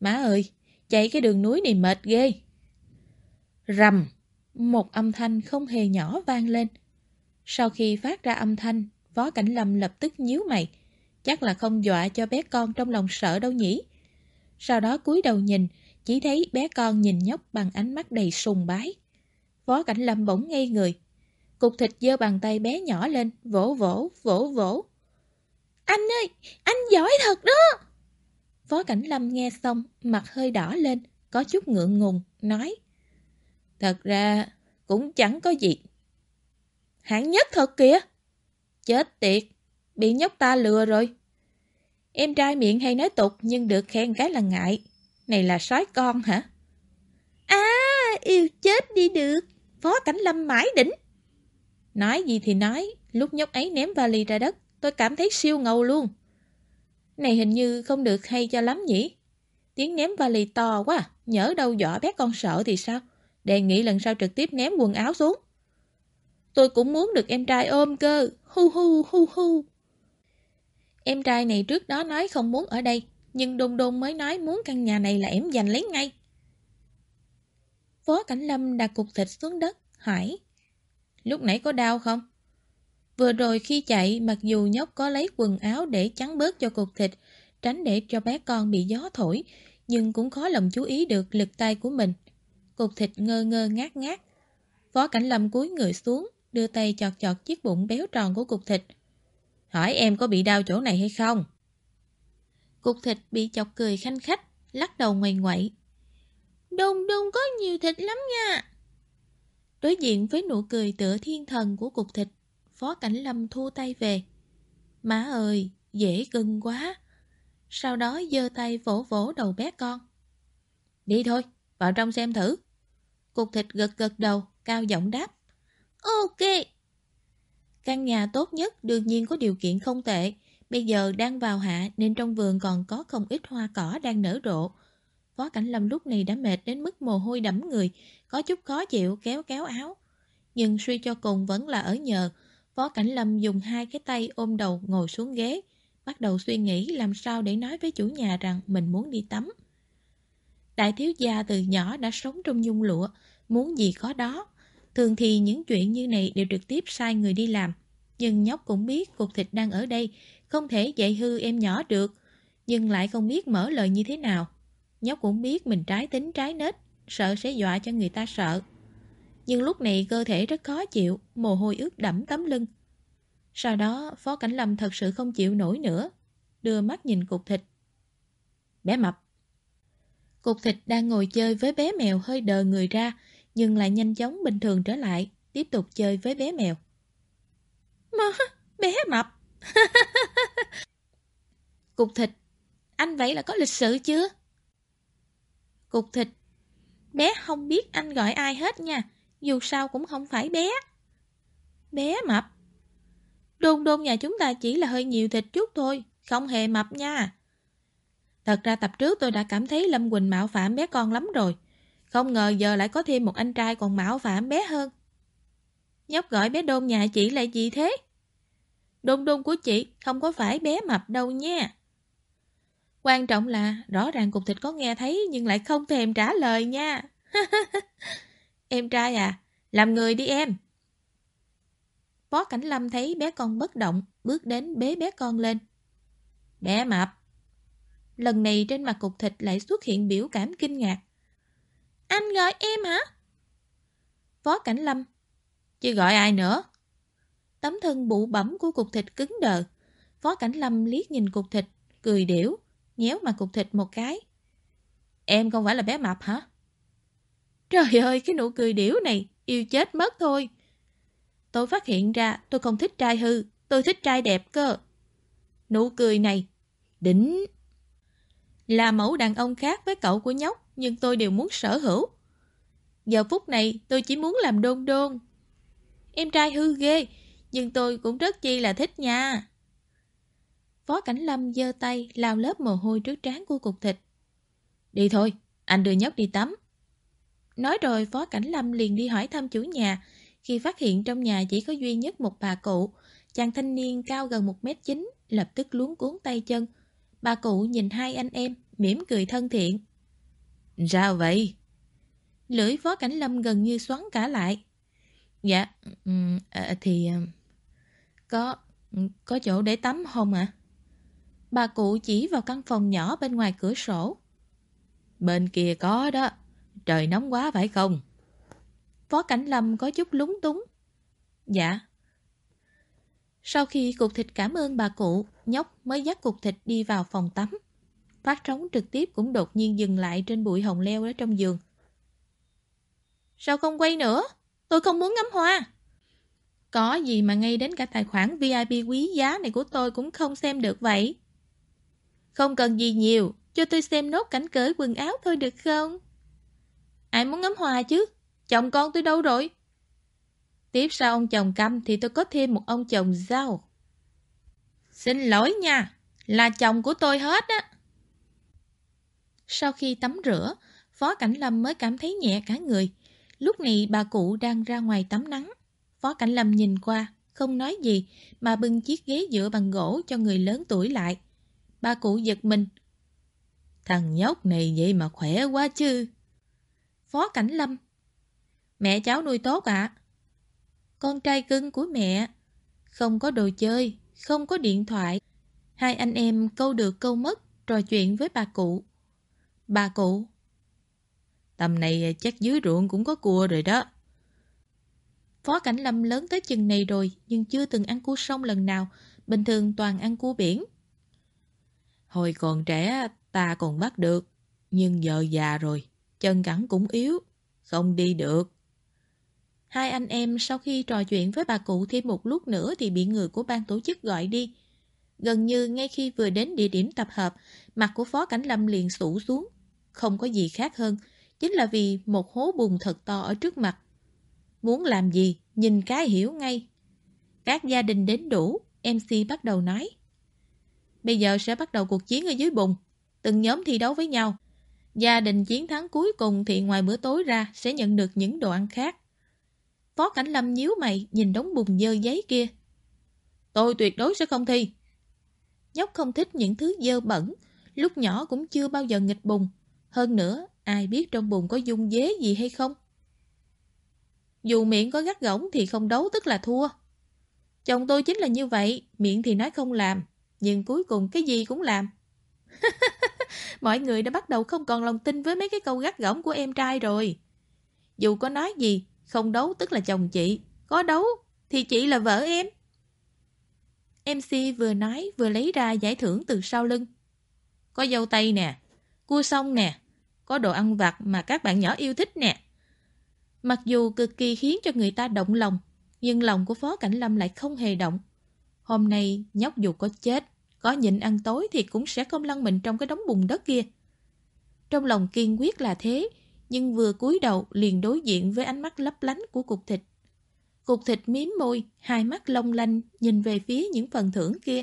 Má ơi, chạy cái đường núi này mệt ghê. Rầm, một âm thanh không hề nhỏ vang lên. Sau khi phát ra âm thanh, Phó Cảnh Lâm lập tức nhíu mày. Chắc là không dọa cho bé con trong lòng sợ đâu nhỉ. Sau đó cúi đầu nhìn, chỉ thấy bé con nhìn nhóc bằng ánh mắt đầy sùng bái. Phó Cảnh Lâm bỗng ngây người. Cục thịt giơ bàn tay bé nhỏ lên, vỗ vỗ, vỗ vỗ. Anh ơi, anh giỏi thật đó! Phó Cảnh Lâm nghe xong, mặt hơi đỏ lên, có chút ngượng ngùng, nói. Thật ra, cũng chẳng có gì. Hạng nhất thật kìa. Chết tiệt, bị nhóc ta lừa rồi. Em trai miệng hay nói tục nhưng được khen cái là ngại. Này là sói con hả? À, yêu chết đi được. Phó Cảnh Lâm mãi đỉnh. Nói gì thì nói, lúc nhóc ấy ném vali ra đất, tôi cảm thấy siêu ngầu luôn. Này hình như không được hay cho lắm nhỉ? Tiếng ném vali to quá, nhỡ đâu dọa bé con sợ thì sao? Đề nghị lần sau trực tiếp ném quần áo xuống. Tôi cũng muốn được em trai ôm cơ. Hu hu hu hu. Em trai này trước đó nói không muốn ở đây, nhưng đôn đôn mới nói muốn căn nhà này là em giành lấy ngay. Phó Cảnh Lâm đặt cục thịt xuống đất, hỏi. Lúc nãy có đau không? Vừa rồi khi chạy, mặc dù nhóc có lấy quần áo để chắn bớt cho cục thịt, tránh để cho bé con bị gió thổi, nhưng cũng khó lòng chú ý được lực tay của mình. Cục thịt ngơ ngơ ngát ngát. Phó Cảnh Lâm cúi người xuống, đưa tay chọt chọt chiếc bụng béo tròn của cục thịt. Hỏi em có bị đau chỗ này hay không? Cục thịt bị chọc cười khanh khách, lắc đầu ngoài ngoại. Đùng đùng có nhiều thịt lắm nha. Đối diện với nụ cười tựa thiên thần của cục thịt, Phó Cảnh Lâm thu tay về. Má ơi, dễ cưng quá. Sau đó giơ tay vỗ vỗ đầu bé con. Đi thôi, vào trong xem thử. Cục thịt gật gật đầu, cao giọng đáp. Ok. Căn nhà tốt nhất đương nhiên có điều kiện không tệ. Bây giờ đang vào hạ nên trong vườn còn có không ít hoa cỏ đang nở rộ. Phó Cảnh Lâm lúc này đã mệt đến mức mồ hôi đẫm người, có chút khó chịu kéo kéo áo. Nhưng suy cho cùng vẫn là ở nhờ. Phó Cảnh Lâm dùng hai cái tay ôm đầu ngồi xuống ghế, bắt đầu suy nghĩ làm sao để nói với chủ nhà rằng mình muốn đi tắm. Đại thiếu gia từ nhỏ đã sống trong nhung lụa, muốn gì có đó. Thường thì những chuyện như này đều trực tiếp sai người đi làm. Nhưng nhóc cũng biết cục thịt đang ở đây, không thể dạy hư em nhỏ được, nhưng lại không biết mở lời như thế nào. Nhóc cũng biết mình trái tính trái nết, sợ sẽ dọa cho người ta sợ. Nhưng lúc này cơ thể rất khó chịu, mồ hôi ướt đẫm tấm lưng. Sau đó, Phó Cảnh Lâm thật sự không chịu nổi nữa, đưa mắt nhìn cục thịt. Bé mập. Cục thịt đang ngồi chơi với bé mèo hơi đờ người ra, nhưng lại nhanh chóng bình thường trở lại, tiếp tục chơi với bé mèo. Mà, bé mập. Cục thịt, anh vậy là có lịch sự chưa? Cục thịt, bé không biết anh gọi ai hết nha, dù sao cũng không phải bé. Bé mập. Đôn đôn nhà chúng ta chỉ là hơi nhiều thịt chút thôi, không hề mập nha. Thật ra tập trước tôi đã cảm thấy Lâm Quỳnh mạo phạm bé con lắm rồi. Không ngờ giờ lại có thêm một anh trai còn mạo phạm bé hơn. Nhóc gọi bé đôn nhà chị là gì thế? Đôn đôn của chị không có phải bé mập đâu nha. Quan trọng là rõ ràng cục thịt có nghe thấy nhưng lại không thèm trả lời nha. em trai à, làm người đi em. Phó Cảnh Lâm thấy bé con bất động, bước đến bế bé con lên. Bé mập. Lần này trên mặt cục thịt lại xuất hiện biểu cảm kinh ngạc. Anh gọi em hả? Phó Cảnh Lâm. Chứ gọi ai nữa? Tấm thân bụ bẩm của cục thịt cứng đờ. Phó Cảnh Lâm liếc nhìn cục thịt, cười điểu, nhéo mặt cục thịt một cái. Em không phải là bé mập hả? Trời ơi, cái nụ cười điểu này, yêu chết mất thôi. Tôi phát hiện ra tôi không thích trai hư, tôi thích trai đẹp cơ. Nụ cười này, đỉnh. Là mẫu đàn ông khác với cậu của nhóc, nhưng tôi đều muốn sở hữu. Giờ phút này tôi chỉ muốn làm đôn đôn. Em trai hư ghê, nhưng tôi cũng rất chi là thích nha. Phó Cảnh Lâm giơ tay lao lớp mồ hôi trước trán của cục thịt. Đi thôi, anh đưa nhóc đi tắm. Nói rồi Phó Cảnh Lâm liền đi hỏi thăm chủ nhà, khi phát hiện trong nhà chỉ có duy nhất một bà cụ. Chàng thanh niên cao gần 1m9, lập tức luống cuốn tay chân. Bà cụ nhìn hai anh em, mỉm cười thân thiện. Sao vậy? Lưỡi Phó Cảnh Lâm gần như xoắn cả lại. Dạ, ừ, à, thì... À, có... có chỗ để tắm không ạ? À? Bà cụ chỉ vào căn phòng nhỏ bên ngoài cửa sổ. Bên kia có đó. Trời nóng quá phải không? Phó Cảnh Lâm có chút lúng túng. Dạ. Sau khi cục thịt cảm ơn bà cụ, nhóc mới dắt cục thịt đi vào phòng tắm. Phát trống trực tiếp cũng đột nhiên dừng lại trên bụi hồng leo ở trong giường. Sao không quay nữa? Tôi không muốn ngắm hoa. Có gì mà ngay đến cả tài khoản VIP quý giá này của tôi cũng không xem được vậy? Không cần gì nhiều, cho tôi xem nốt cảnh cởi quần áo thôi được không? Ai muốn ngắm hoa chứ? Chồng con tôi đâu rồi? Tiếp sau ông chồng căm thì tôi có thêm một ông chồng rau. Xin lỗi nha, là chồng của tôi hết á. Sau khi tắm rửa, Phó Cảnh Lâm mới cảm thấy nhẹ cả người. Lúc này bà cụ đang ra ngoài tắm nắng. Phó Cảnh Lâm nhìn qua, không nói gì mà bưng chiếc ghế dựa bằng gỗ cho người lớn tuổi lại. bà cụ giật mình. Thằng nhóc này vậy mà khỏe quá chứ. Phó Cảnh Lâm Mẹ cháu nuôi tốt ạ. Con trai cưng của mẹ. Không có đồ chơi, không có điện thoại. Hai anh em câu được câu mất, trò chuyện với bà cụ. Bà cụ Tầm này à, chắc dưới ruộng cũng có cua rồi đó. Phó Cảnh Lâm lớn tới chừng này rồi nhưng chưa từng ăn cua sông lần nào, bình thường toàn ăn cua biển. Hồi còn trẻ ta còn bắt được, nhưng giờ già rồi, chân cẳng cũng yếu, không đi được. Hai anh em sau khi trò chuyện với bà cụ thêm một lúc nữa thì bị người của ban tổ chức gọi đi. Gần như ngay khi vừa đến địa điểm tập hợp, mặt của Phó Cảnh Lâm liền sủ xuống. Không có gì khác hơn, chính là vì một hố bùn thật to ở trước mặt. Muốn làm gì, nhìn cái hiểu ngay. Các gia đình đến đủ, MC bắt đầu nói. Bây giờ sẽ bắt đầu cuộc chiến ở dưới bùn. Từng nhóm thi đấu với nhau. Gia đình chiến thắng cuối cùng thì ngoài bữa tối ra sẽ nhận được những đồ ăn khác. Phó Cảnh Lâm nhíu mày nhìn đống bùn dơ giấy kia. Tôi tuyệt đối sẽ không thi. Nhóc không thích những thứ dơ bẩn, lúc nhỏ cũng chưa bao giờ nghịch bùn. Hơn nữa, ai biết trong bùn có dung dế gì hay không? Dù miệng có gắt gỏng thì không đấu tức là thua. Chồng tôi chính là như vậy, miệng thì nói không làm, nhưng cuối cùng cái gì cũng làm. Mọi người đã bắt đầu không còn lòng tin với mấy cái câu gắt gỏng của em trai rồi. Dù có nói gì, không đấu tức là chồng chị. Có đấu thì chị là vợ em. MC vừa nói vừa lấy ra giải thưởng từ sau lưng. Có dâu tây nè, cua sông nè, có đồ ăn vặt mà các bạn nhỏ yêu thích nè. Mặc dù cực kỳ khiến cho người ta động lòng, nhưng lòng của Phó Cảnh Lâm lại không hề động. Hôm nay, nhóc dù có chết, có nhịn ăn tối thì cũng sẽ không lăn mình trong cái đống bùn đất kia. Trong lòng kiên quyết là thế, nhưng vừa cúi đầu liền đối diện với ánh mắt lấp lánh của cục thịt. Cục thịt miếm môi, hai mắt long lanh nhìn về phía những phần thưởng kia.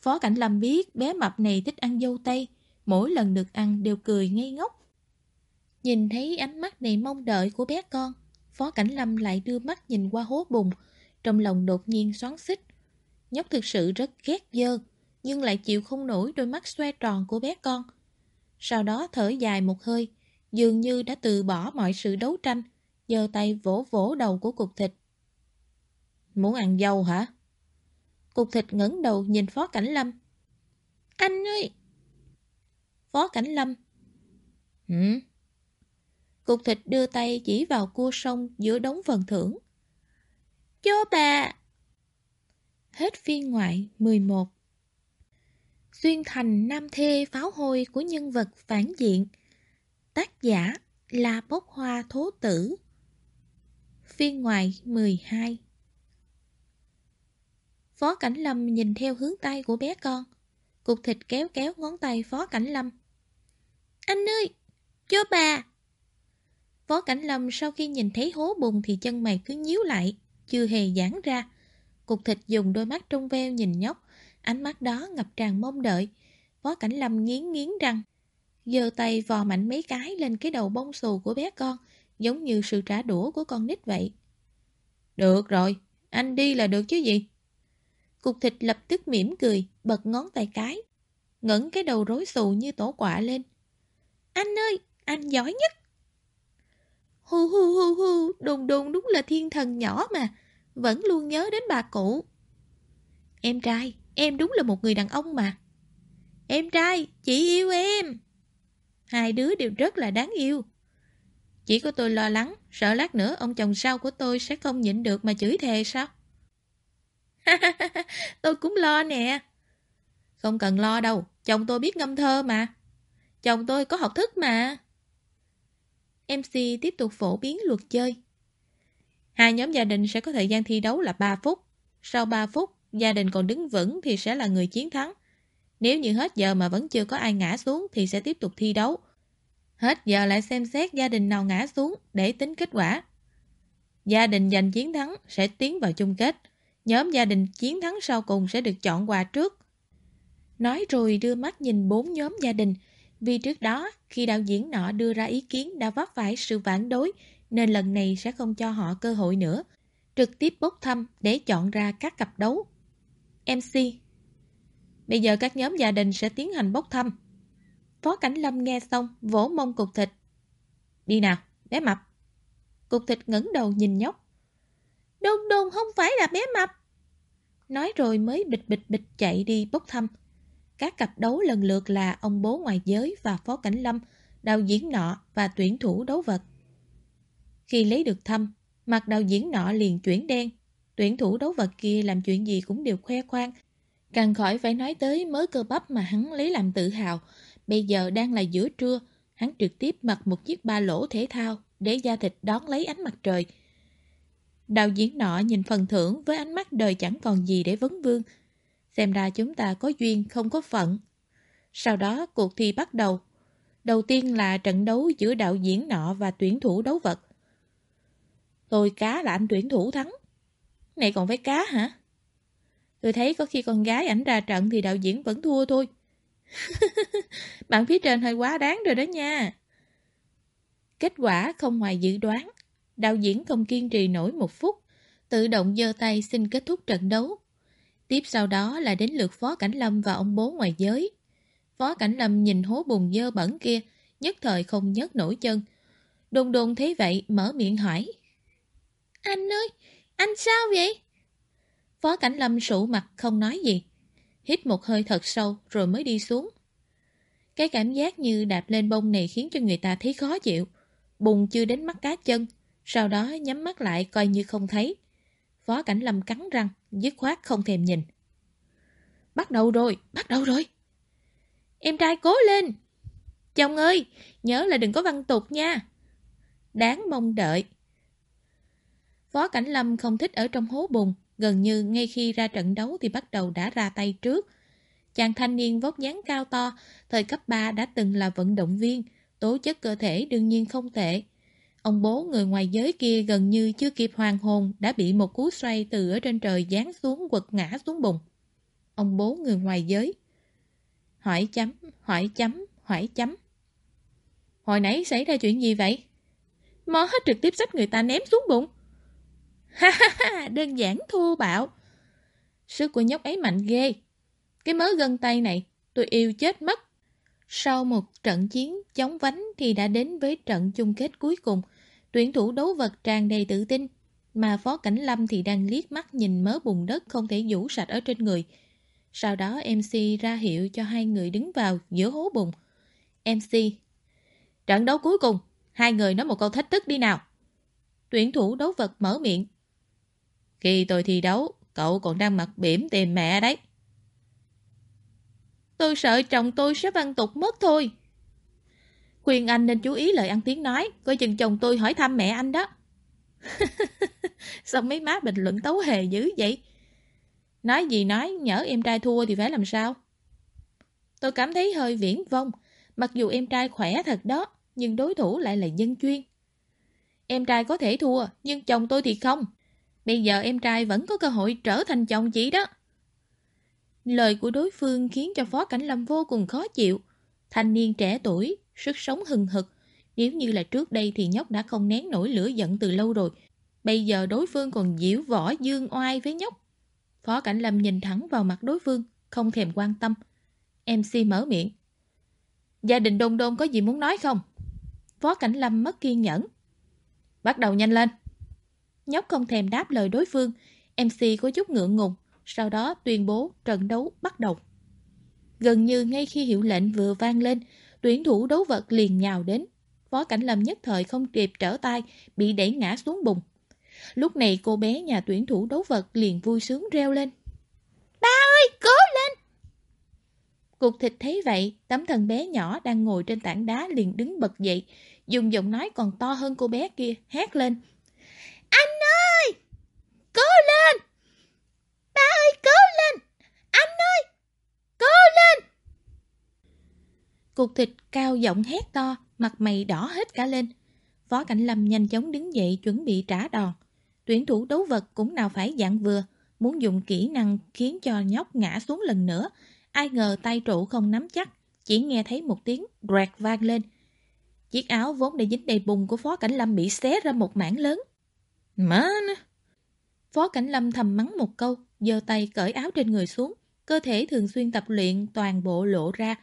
Phó Cảnh Lâm biết bé mập này thích ăn dâu tây, mỗi lần được ăn đều cười ngây ngốc. Nhìn thấy ánh mắt này mong đợi của bé con, Phó Cảnh Lâm lại đưa mắt nhìn qua hố bùn, trong lòng đột nhiên xoắn xích. Nhóc thực sự rất ghét dơ, nhưng lại chịu không nổi đôi mắt xoe tròn của bé con. Sau đó thở dài một hơi, dường như đã từ bỏ mọi sự đấu tranh, giơ tay vỗ vỗ đầu của cục thịt. Muốn ăn dâu hả? Cục thịt ngẩng đầu nhìn Phó Cảnh Lâm. Anh ơi! Phó Cảnh Lâm. Hử? Cục thịt đưa tay chỉ vào cua sông giữa đống phần thưởng. Cho bà! Hết phiên ngoại 11 Xuyên thành nam thê pháo hôi của nhân vật phản diện Tác giả là bốc hoa thố tử Phiên ngoại 12 Phó Cảnh Lâm nhìn theo hướng tay của bé con Cục thịt kéo kéo ngón tay Phó Cảnh Lâm. Anh ơi, cho bà. Phó Cảnh Lâm sau khi nhìn thấy hố bùn thì chân mày cứ nhíu lại Chưa hề giãn ra. Cục thịt dùng đôi mắt trong veo nhìn nhóc Ánh mắt đó ngập tràn mong đợi. Phó Cảnh Lâm nghiến nghiến răng giơ tay vò mạnh mấy cái lên cái đầu bông xù của bé con Giống như sự trả đũa của con nít vậy. Được rồi, anh đi là được chứ gì? Cục thịt lập tức mỉm cười Bật ngón tay cái Ngẩng cái đầu rối xù như tổ quả lên Anh ơi, anh giỏi nhất Hu hu hu hu Đùng đùng đúng là thiên thần nhỏ mà Vẫn luôn nhớ đến bà cụ Em trai Em đúng là một người đàn ông mà. Em trai, chị yêu em. Hai đứa đều rất là đáng yêu. Chỉ có tôi lo lắng, sợ lát nữa ông chồng sau của tôi sẽ không nhịn được mà chửi thề sao? tôi cũng lo nè. Không cần lo đâu, chồng tôi biết ngâm thơ mà. Chồng tôi có học thức mà. MC tiếp tục phổ biến luật chơi. Hai nhóm gia đình sẽ có thời gian thi đấu là 3 phút. Sau 3 phút, gia đình còn đứng vững thì sẽ là người chiến thắng. Nếu như hết giờ mà vẫn chưa có ai ngã xuống thì sẽ tiếp tục thi đấu. Hết giờ lại xem xét gia đình nào ngã xuống để tính kết quả. Gia đình giành chiến thắng sẽ tiến vào chung kết. Nhóm gia đình chiến thắng sau cùng sẽ được chọn quà trước. Nói rồi đưa mắt nhìn bốn nhóm gia đình. Vì trước đó, khi đạo diễn nọ đưa ra ý kiến đã vấp phải sự phản đối, nên lần này sẽ không cho họ cơ hội nữa. Trực tiếp bốc thăm để chọn ra các cặp đấu. MC Bây giờ các nhóm gia đình sẽ tiến hành bốc thăm. Phó Cảnh Lâm nghe xong, vỗ mông cục thịt. Đi nào, bé mập. Cục thịt ngẩng đầu nhìn nhóc. Đôn đôn không phải là bé mập. Nói rồi mới bịch bịch bịch chạy đi bốc thăm. Các cặp đấu lần lượt là ông bố ngoài giới và Phó Cảnh Lâm, đạo diễn nọ và tuyển thủ đấu vật. Khi lấy được thăm, mặt đạo diễn nọ liền chuyển đen, Tuyển thủ đấu vật kia làm chuyện gì cũng đều khoe khoang. Càng khỏi phải nói tới mớ cơ bắp mà hắn lấy làm tự hào. Bây giờ đang là giữa trưa, hắn trực tiếp mặc một chiếc ba lỗ thể thao để da thịt đón lấy ánh mặt trời. Đạo diễn nọ nhìn phần thưởng với ánh mắt đời chẳng còn gì để vấn vương. Xem ra chúng ta có duyên, không có phận. Sau đó, cuộc thi bắt đầu. Đầu tiên là trận đấu giữa đạo diễn nọ và tuyển thủ đấu vật. Tôi cá là anh tuyển thủ thắng. Này còn với cá hả? Tôi thấy có khi con gái ảnh ra trận thì đạo diễn vẫn thua thôi. Bạn phía trên hơi quá đáng rồi đó nha. Kết quả không ngoài dự đoán. Đạo diễn không kiên trì nổi một phút. Tự động giơ tay xin kết thúc trận đấu. Tiếp sau đó là đến lượt Phó Cảnh Lâm và ông bố ngoài giới. Phó Cảnh Lâm nhìn hố bùn dơ bẩn kia, nhất thời không nhấc nổi chân. Đồn đồn thấy vậy, mở miệng hỏi. Anh ơi, anh sao vậy? Phó Cảnh Lâm sụ mặt không nói gì. Hít một hơi thật sâu rồi mới đi xuống. Cái cảm giác như đạp lên bông này khiến cho người ta thấy khó chịu. Bùng chưa đến mắt cá chân, sau đó nhắm mắt lại coi như không thấy. Phó Cảnh Lâm cắn răng, dứt khoát không thèm nhìn. Bắt đầu rồi, bắt đầu rồi. Em trai cố lên. Chồng ơi, nhớ là đừng có văn tục nha. Đáng mong đợi. Phó Cảnh Lâm không thích ở trong hố bùn, gần như ngay khi ra trận đấu thì bắt đầu đã ra tay trước. Chàng thanh niên vóc dáng cao to, thời cấp 3 đã từng là vận động viên, tố chất cơ thể đương nhiên không tệ. Ông bố người ngoài giới kia gần như chưa kịp hoàn hồn đã bị một cú xoay từ ở trên trời giáng xuống quật ngã xuống bùn. Ông bố người ngoài giới. Hỏi chấm, hỏi chấm, hỏi chấm. Hồi nãy xảy ra chuyện gì vậy? Mó hết trực tiếp sách người ta ném xuống bụng. Ha ha ha, đơn giản thô bạo. Sức của nhóc ấy mạnh ghê. Cái mớ gân tay này, tôi yêu chết mất. Sau một trận chiến chống vánh thì đã đến với trận chung kết cuối cùng. Tuyển thủ đấu vật tràn đầy tự tin, mà Phó Cảnh Lâm thì đang liếc mắt nhìn mớ bùn đất không thể vũ sạch ở trên người. Sau đó MC ra hiệu cho hai người đứng vào giữa hố bùn. MC Trận đấu cuối cùng, hai người nói một câu thách thức đi nào. Tuyển thủ đấu vật mở miệng. Khi tôi thi đấu, cậu còn đang mặc bỉm tìm mẹ đấy. Tôi sợ chồng tôi sẽ văn tục mất thôi. Khuyên anh nên chú ý lời ăn tiếng nói, coi chừng chồng tôi hỏi thăm mẹ anh đó. Sao mấy má bình luận tấu hề dữ vậy? Nói gì nói, nhỡ em trai thua thì phải làm sao? Tôi cảm thấy hơi viễn vông, mặc dù em trai khỏe thật đó, nhưng đối thủ lại là dân chuyên. Em trai có thể thua, nhưng chồng tôi thì không. Bây giờ em trai vẫn có cơ hội trở thành chồng chị đó. Lời của đối phương khiến cho Phó Cảnh Lâm vô cùng khó chịu. Thanh niên trẻ tuổi, sức sống hừng hực. Nếu như là trước đây thì nhóc đã không nén nổi lửa giận từ lâu rồi. Bây giờ đối phương còn diễu võ dương oai với nhóc. Phó Cảnh Lâm nhìn thẳng vào mặt đối phương, không thèm quan tâm. MC mở miệng. Gia đình Đôn Đôn có gì muốn nói không? Phó Cảnh Lâm mất kiên nhẫn. Bắt đầu nhanh lên. Nhóc không thèm đáp lời đối phương. MC có chút ngượng ngùng, sau đó tuyên bố trận đấu bắt đầu. Gần như ngay khi hiệu lệnh vừa vang lên, tuyển thủ đấu vật liền nhào đến. Phó Cảnh Lâm nhất thời không kịp trở tay, bị đẩy ngã xuống bùn. Lúc này cô bé nhà tuyển thủ đấu vật liền vui sướng reo lên. Ba ơi, cố lên! Cục thịt thấy vậy, tấm thân bé nhỏ đang ngồi trên tảng đá liền đứng bật dậy, dùng giọng nói còn to hơn cô bé kia, hét lên. Anh ơi! Cố lên! Ba ơi, cố lên! Anh ơi! Cố lên! Cục thịt cao giọng hét to, mặt mày đỏ hết cả lên. Phó Cảnh Lâm nhanh chóng đứng dậy chuẩn bị trả đòn. Tuyển thủ đấu vật cũng nào phải dạng vừa, muốn dùng kỹ năng khiến cho nhóc ngã xuống lần nữa. Ai ngờ tay trụ không nắm chắc, chỉ nghe thấy một tiếng rạc vang lên. Chiếc áo vốn đã dính đầy bùn của Phó Cảnh Lâm bị xé ra một mảng lớn. Má Phó Cảnh Lâm thầm mắng một câu, giơ tay cởi áo trên người xuống. Cơ thể thường xuyên tập luyện toàn bộ lộ ra,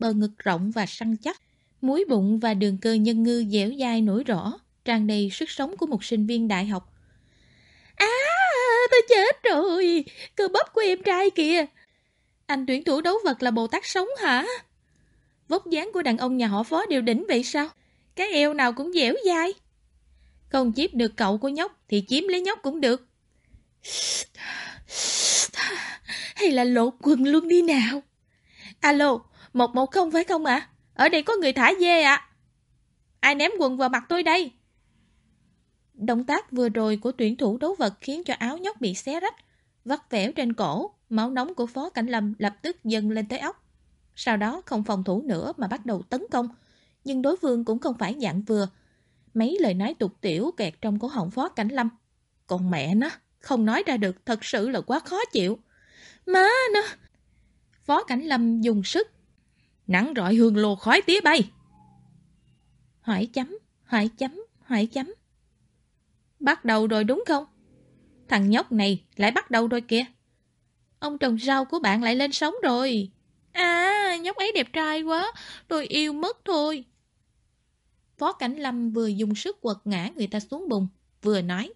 bờ ngực rộng và săn chắc. Múi bụng và đường cơ nhân ngư dẻo dai nổi rõ, tràn đầy sức sống của một sinh viên đại học. À, tôi chết rồi, cơ bắp của em trai kìa. Anh tuyển thủ đấu vật là Bồ Tát sống hả? Vóc dáng của đàn ông nhà họ phó đều đỉnh vậy sao? Cái eo nào cũng dẻo dai. Không chiếm được cậu của nhóc thì chiếm lấy nhóc cũng được. Hay là lột quần luôn đi nào? Alo, 110 phải không ạ? À? Ở đây có người thả dê ạ. À? Ai ném quần vào mặt tôi đây? Động tác vừa rồi của tuyển thủ đấu vật khiến cho áo nhóc bị xé rách, vắt vẻo trên cổ, máu nóng của Phó Cảnh Lâm lập tức dâng lên tới óc. Sau đó không phòng thủ nữa mà bắt đầu tấn công, nhưng đối phương cũng không phải dạng vừa. Mấy lời nói tục tiểu kẹt trong cổ họng Phó Cảnh Lâm. Còn mẹ nó, không nói ra được thật sự là quá khó chịu. Má nó! Phó Cảnh Lâm dùng sức. Nắng rọi hương lô khói tía bay. Hỏi chấm, hỏi chấm, hỏi chấm. Bắt đầu rồi đúng không? Thằng nhóc này lại bắt đầu rồi kìa. Ông trồng rau của bạn lại lên sóng rồi. À, nhóc ấy đẹp trai quá, tôi yêu mất thôi. Phó Cảnh Lâm vừa dùng sức quật ngã người ta xuống bùn, vừa nói.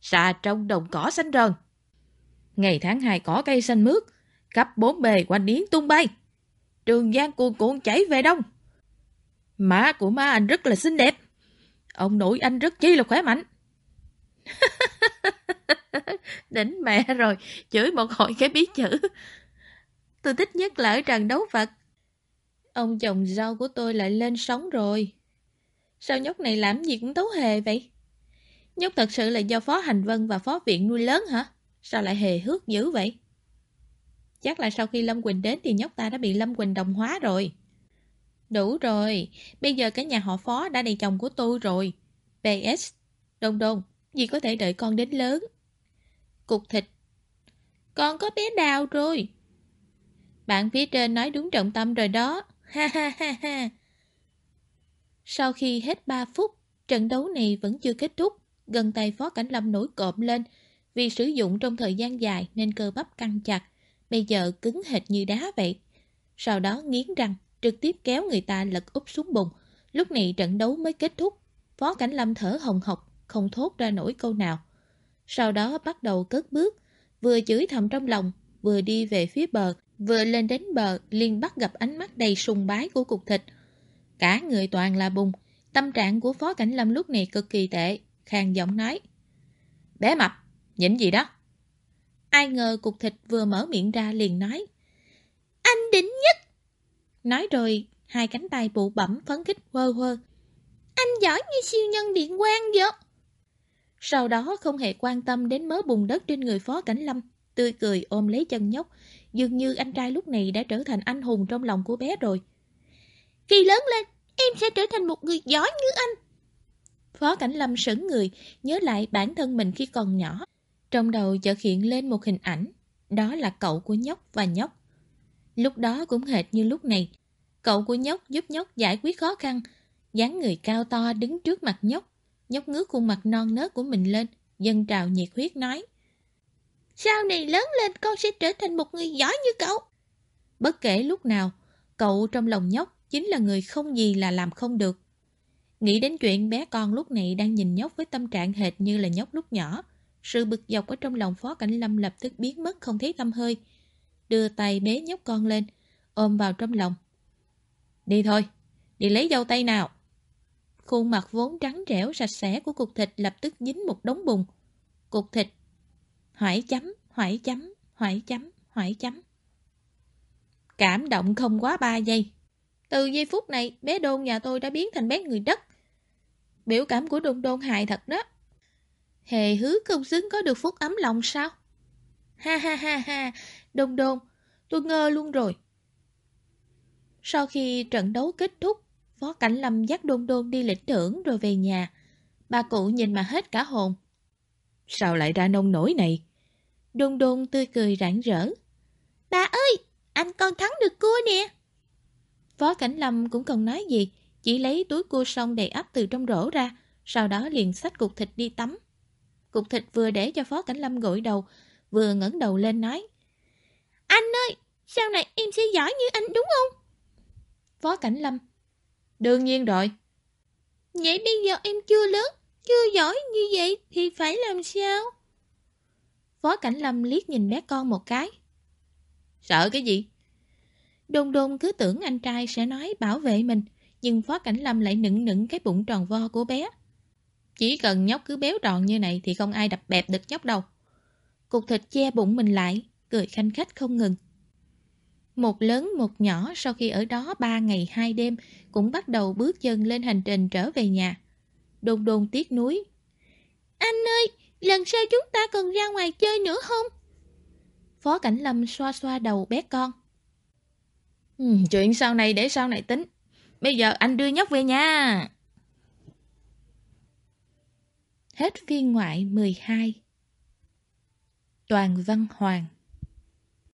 Xà trong đồng cỏ xanh rờn. Ngày tháng hai cỏ cây xanh mướt, khắp bốn bề quanh điến tung bay. Trường Giang cuồn cuộn chảy về đông. Má của má anh rất là xinh đẹp. Ông nội anh rất chi là khỏe mạnh. Đỉnh mẹ rồi, chửi một hồi cái biết chữ. Tôi thích nhất là ở trận đấu vật. Ông chồng rau của tôi lại lên sóng rồi. Sao nhóc này làm gì cũng tấu hề vậy? Nhóc thật sự là do Phó Hành Vân và Phó Viện nuôi lớn hả? Sao lại hề hước dữ vậy? Chắc là sau khi Lâm Quỳnh đến thì nhóc ta đã bị Lâm Quỳnh đồng hóa rồi. Đủ rồi, bây giờ cả nhà họ Phó đã đầy chồng của tôi rồi. PS, Đôn Đôn, gì có thể đợi con đến lớn. Cục thịt. Con có bé đào rồi. Bạn phía trên nói đúng trọng tâm rồi đó. Ha ha ha ha. Sau khi hết 3 phút, trận đấu này vẫn chưa kết thúc. Gần tay Phó Cảnh Lâm nổi cộm lên. Vì sử dụng trong thời gian dài nên cơ bắp căng chặt. Bây giờ cứng hệt như đá vậy. Sau đó nghiến răng, trực tiếp kéo người ta lật úp xuống bụng. Lúc này trận đấu mới kết thúc. Phó Cảnh Lâm thở hồng hộc, không thốt ra nổi câu nào. Sau đó bắt đầu cất bước, vừa chửi thầm trong lòng, vừa đi về phía bờ, vừa lên đến bờ liền bắt gặp ánh mắt đầy sùng bái của cục thịt. Cả người toàn là bùng, tâm trạng của Phó Cảnh Lâm lúc này cực kỳ tệ, khang giọng nói. Bé mập, nhịn gì đó? Ai ngờ cục thịt vừa mở miệng ra liền nói. Anh đỉnh nhất! Nói rồi, hai cánh tay bụ bẩm phấn khích quơ quơ. Anh giỏi như siêu nhân điện quang vậy! Sau đó không hề quan tâm đến mớ bùn đất trên người Phó Cảnh Lâm, tươi cười ôm lấy chân nhóc, dường như anh trai lúc này đã trở thành anh hùng trong lòng của bé rồi. Khi lớn lên, em sẽ trở thành một người giỏi như anh. Phó Cảnh Lâm sững người, nhớ lại bản thân mình khi còn nhỏ. Trong đầu chợt hiện lên một hình ảnh, đó là cậu của nhóc và nhóc. Lúc đó cũng hệt như lúc này, cậu của nhóc giúp nhóc giải quyết khó khăn, dáng người cao to đứng trước mặt nhóc, nhóc ngước khuôn mặt non nớt của mình lên, dân trào nhiệt huyết nói. Sau này lớn lên con sẽ trở thành một người giỏi như cậu. Bất kể lúc nào, cậu trong lòng nhóc chính là người không gì là làm không được. Nghĩ đến chuyện bé con lúc này đang nhìn nhóc với tâm trạng hệt như là nhóc lúc nhỏ. Sự bực dọc ở trong lòng Phó Cảnh Lâm lập tức biến mất không thấy tâm hơi. Đưa tay bế nhóc con lên, ôm vào trong lòng. Đi thôi, đi lấy dâu tay nào. Khuôn mặt vốn trắng trẻo sạch sẽ của cục thịt lập tức dính một đống bùn. Cục thịt, hỏi chấm, hỏi chấm, hỏi chấm, hỏi chấm. Cảm động không quá 3 giây. Từ giây phút này, bé đôn nhà tôi đã biến thành bé người đất. Biểu cảm của đôn đôn hài thật đó. Hề hứa không xứng có được phúc ấm lòng sao? Ha ha ha ha, đôn đôn, tôi ngơ luôn rồi. Sau khi trận đấu kết thúc, Phó Cảnh Lâm dắt đôn đôn đi lĩnh thưởng rồi về nhà. Bà cụ nhìn mà hết cả hồn. Sao lại ra nông nổi này? Đôn đôn tươi cười rạng rỡ. Bà ơi, anh con thắng được cua nè. Phó Cảnh Lâm cũng không nói gì, chỉ lấy túi cua xong đầy ắp từ trong rổ ra, sau đó liền xách cục thịt đi tắm. Cục thịt vừa để cho Phó Cảnh Lâm gội đầu, vừa ngẩng đầu lên nói. Anh ơi, sau này em sẽ giỏi như anh đúng không? Phó Cảnh Lâm. Đương nhiên rồi. Vậy bây giờ em chưa lớn, chưa giỏi như vậy thì phải làm sao? Phó Cảnh Lâm liếc nhìn bé con một cái. Sợ cái gì? Đôn đôn cứ tưởng anh trai sẽ nói bảo vệ mình, nhưng Phó Cảnh Lâm lại nựng nựng cái bụng tròn vo của bé. Chỉ cần nhóc cứ béo tròn như này thì không ai đập bẹp được nhóc đâu. Cục thịt che bụng mình lại, cười khanh khách không ngừng. Một lớn một nhỏ sau khi ở đó ba ngày hai đêm cũng bắt đầu bước chân lên hành trình trở về nhà. Đôn đôn tiếc núi. Anh ơi, lần sau chúng ta cần ra ngoài chơi nữa không? Phó Cảnh Lâm xoa xoa đầu bé con. Ừ, chuyện sau này để sau này tính. Bây giờ anh đưa nhóc về nhà. Hết phiên ngoại 12 Toàn Văn Hoàng.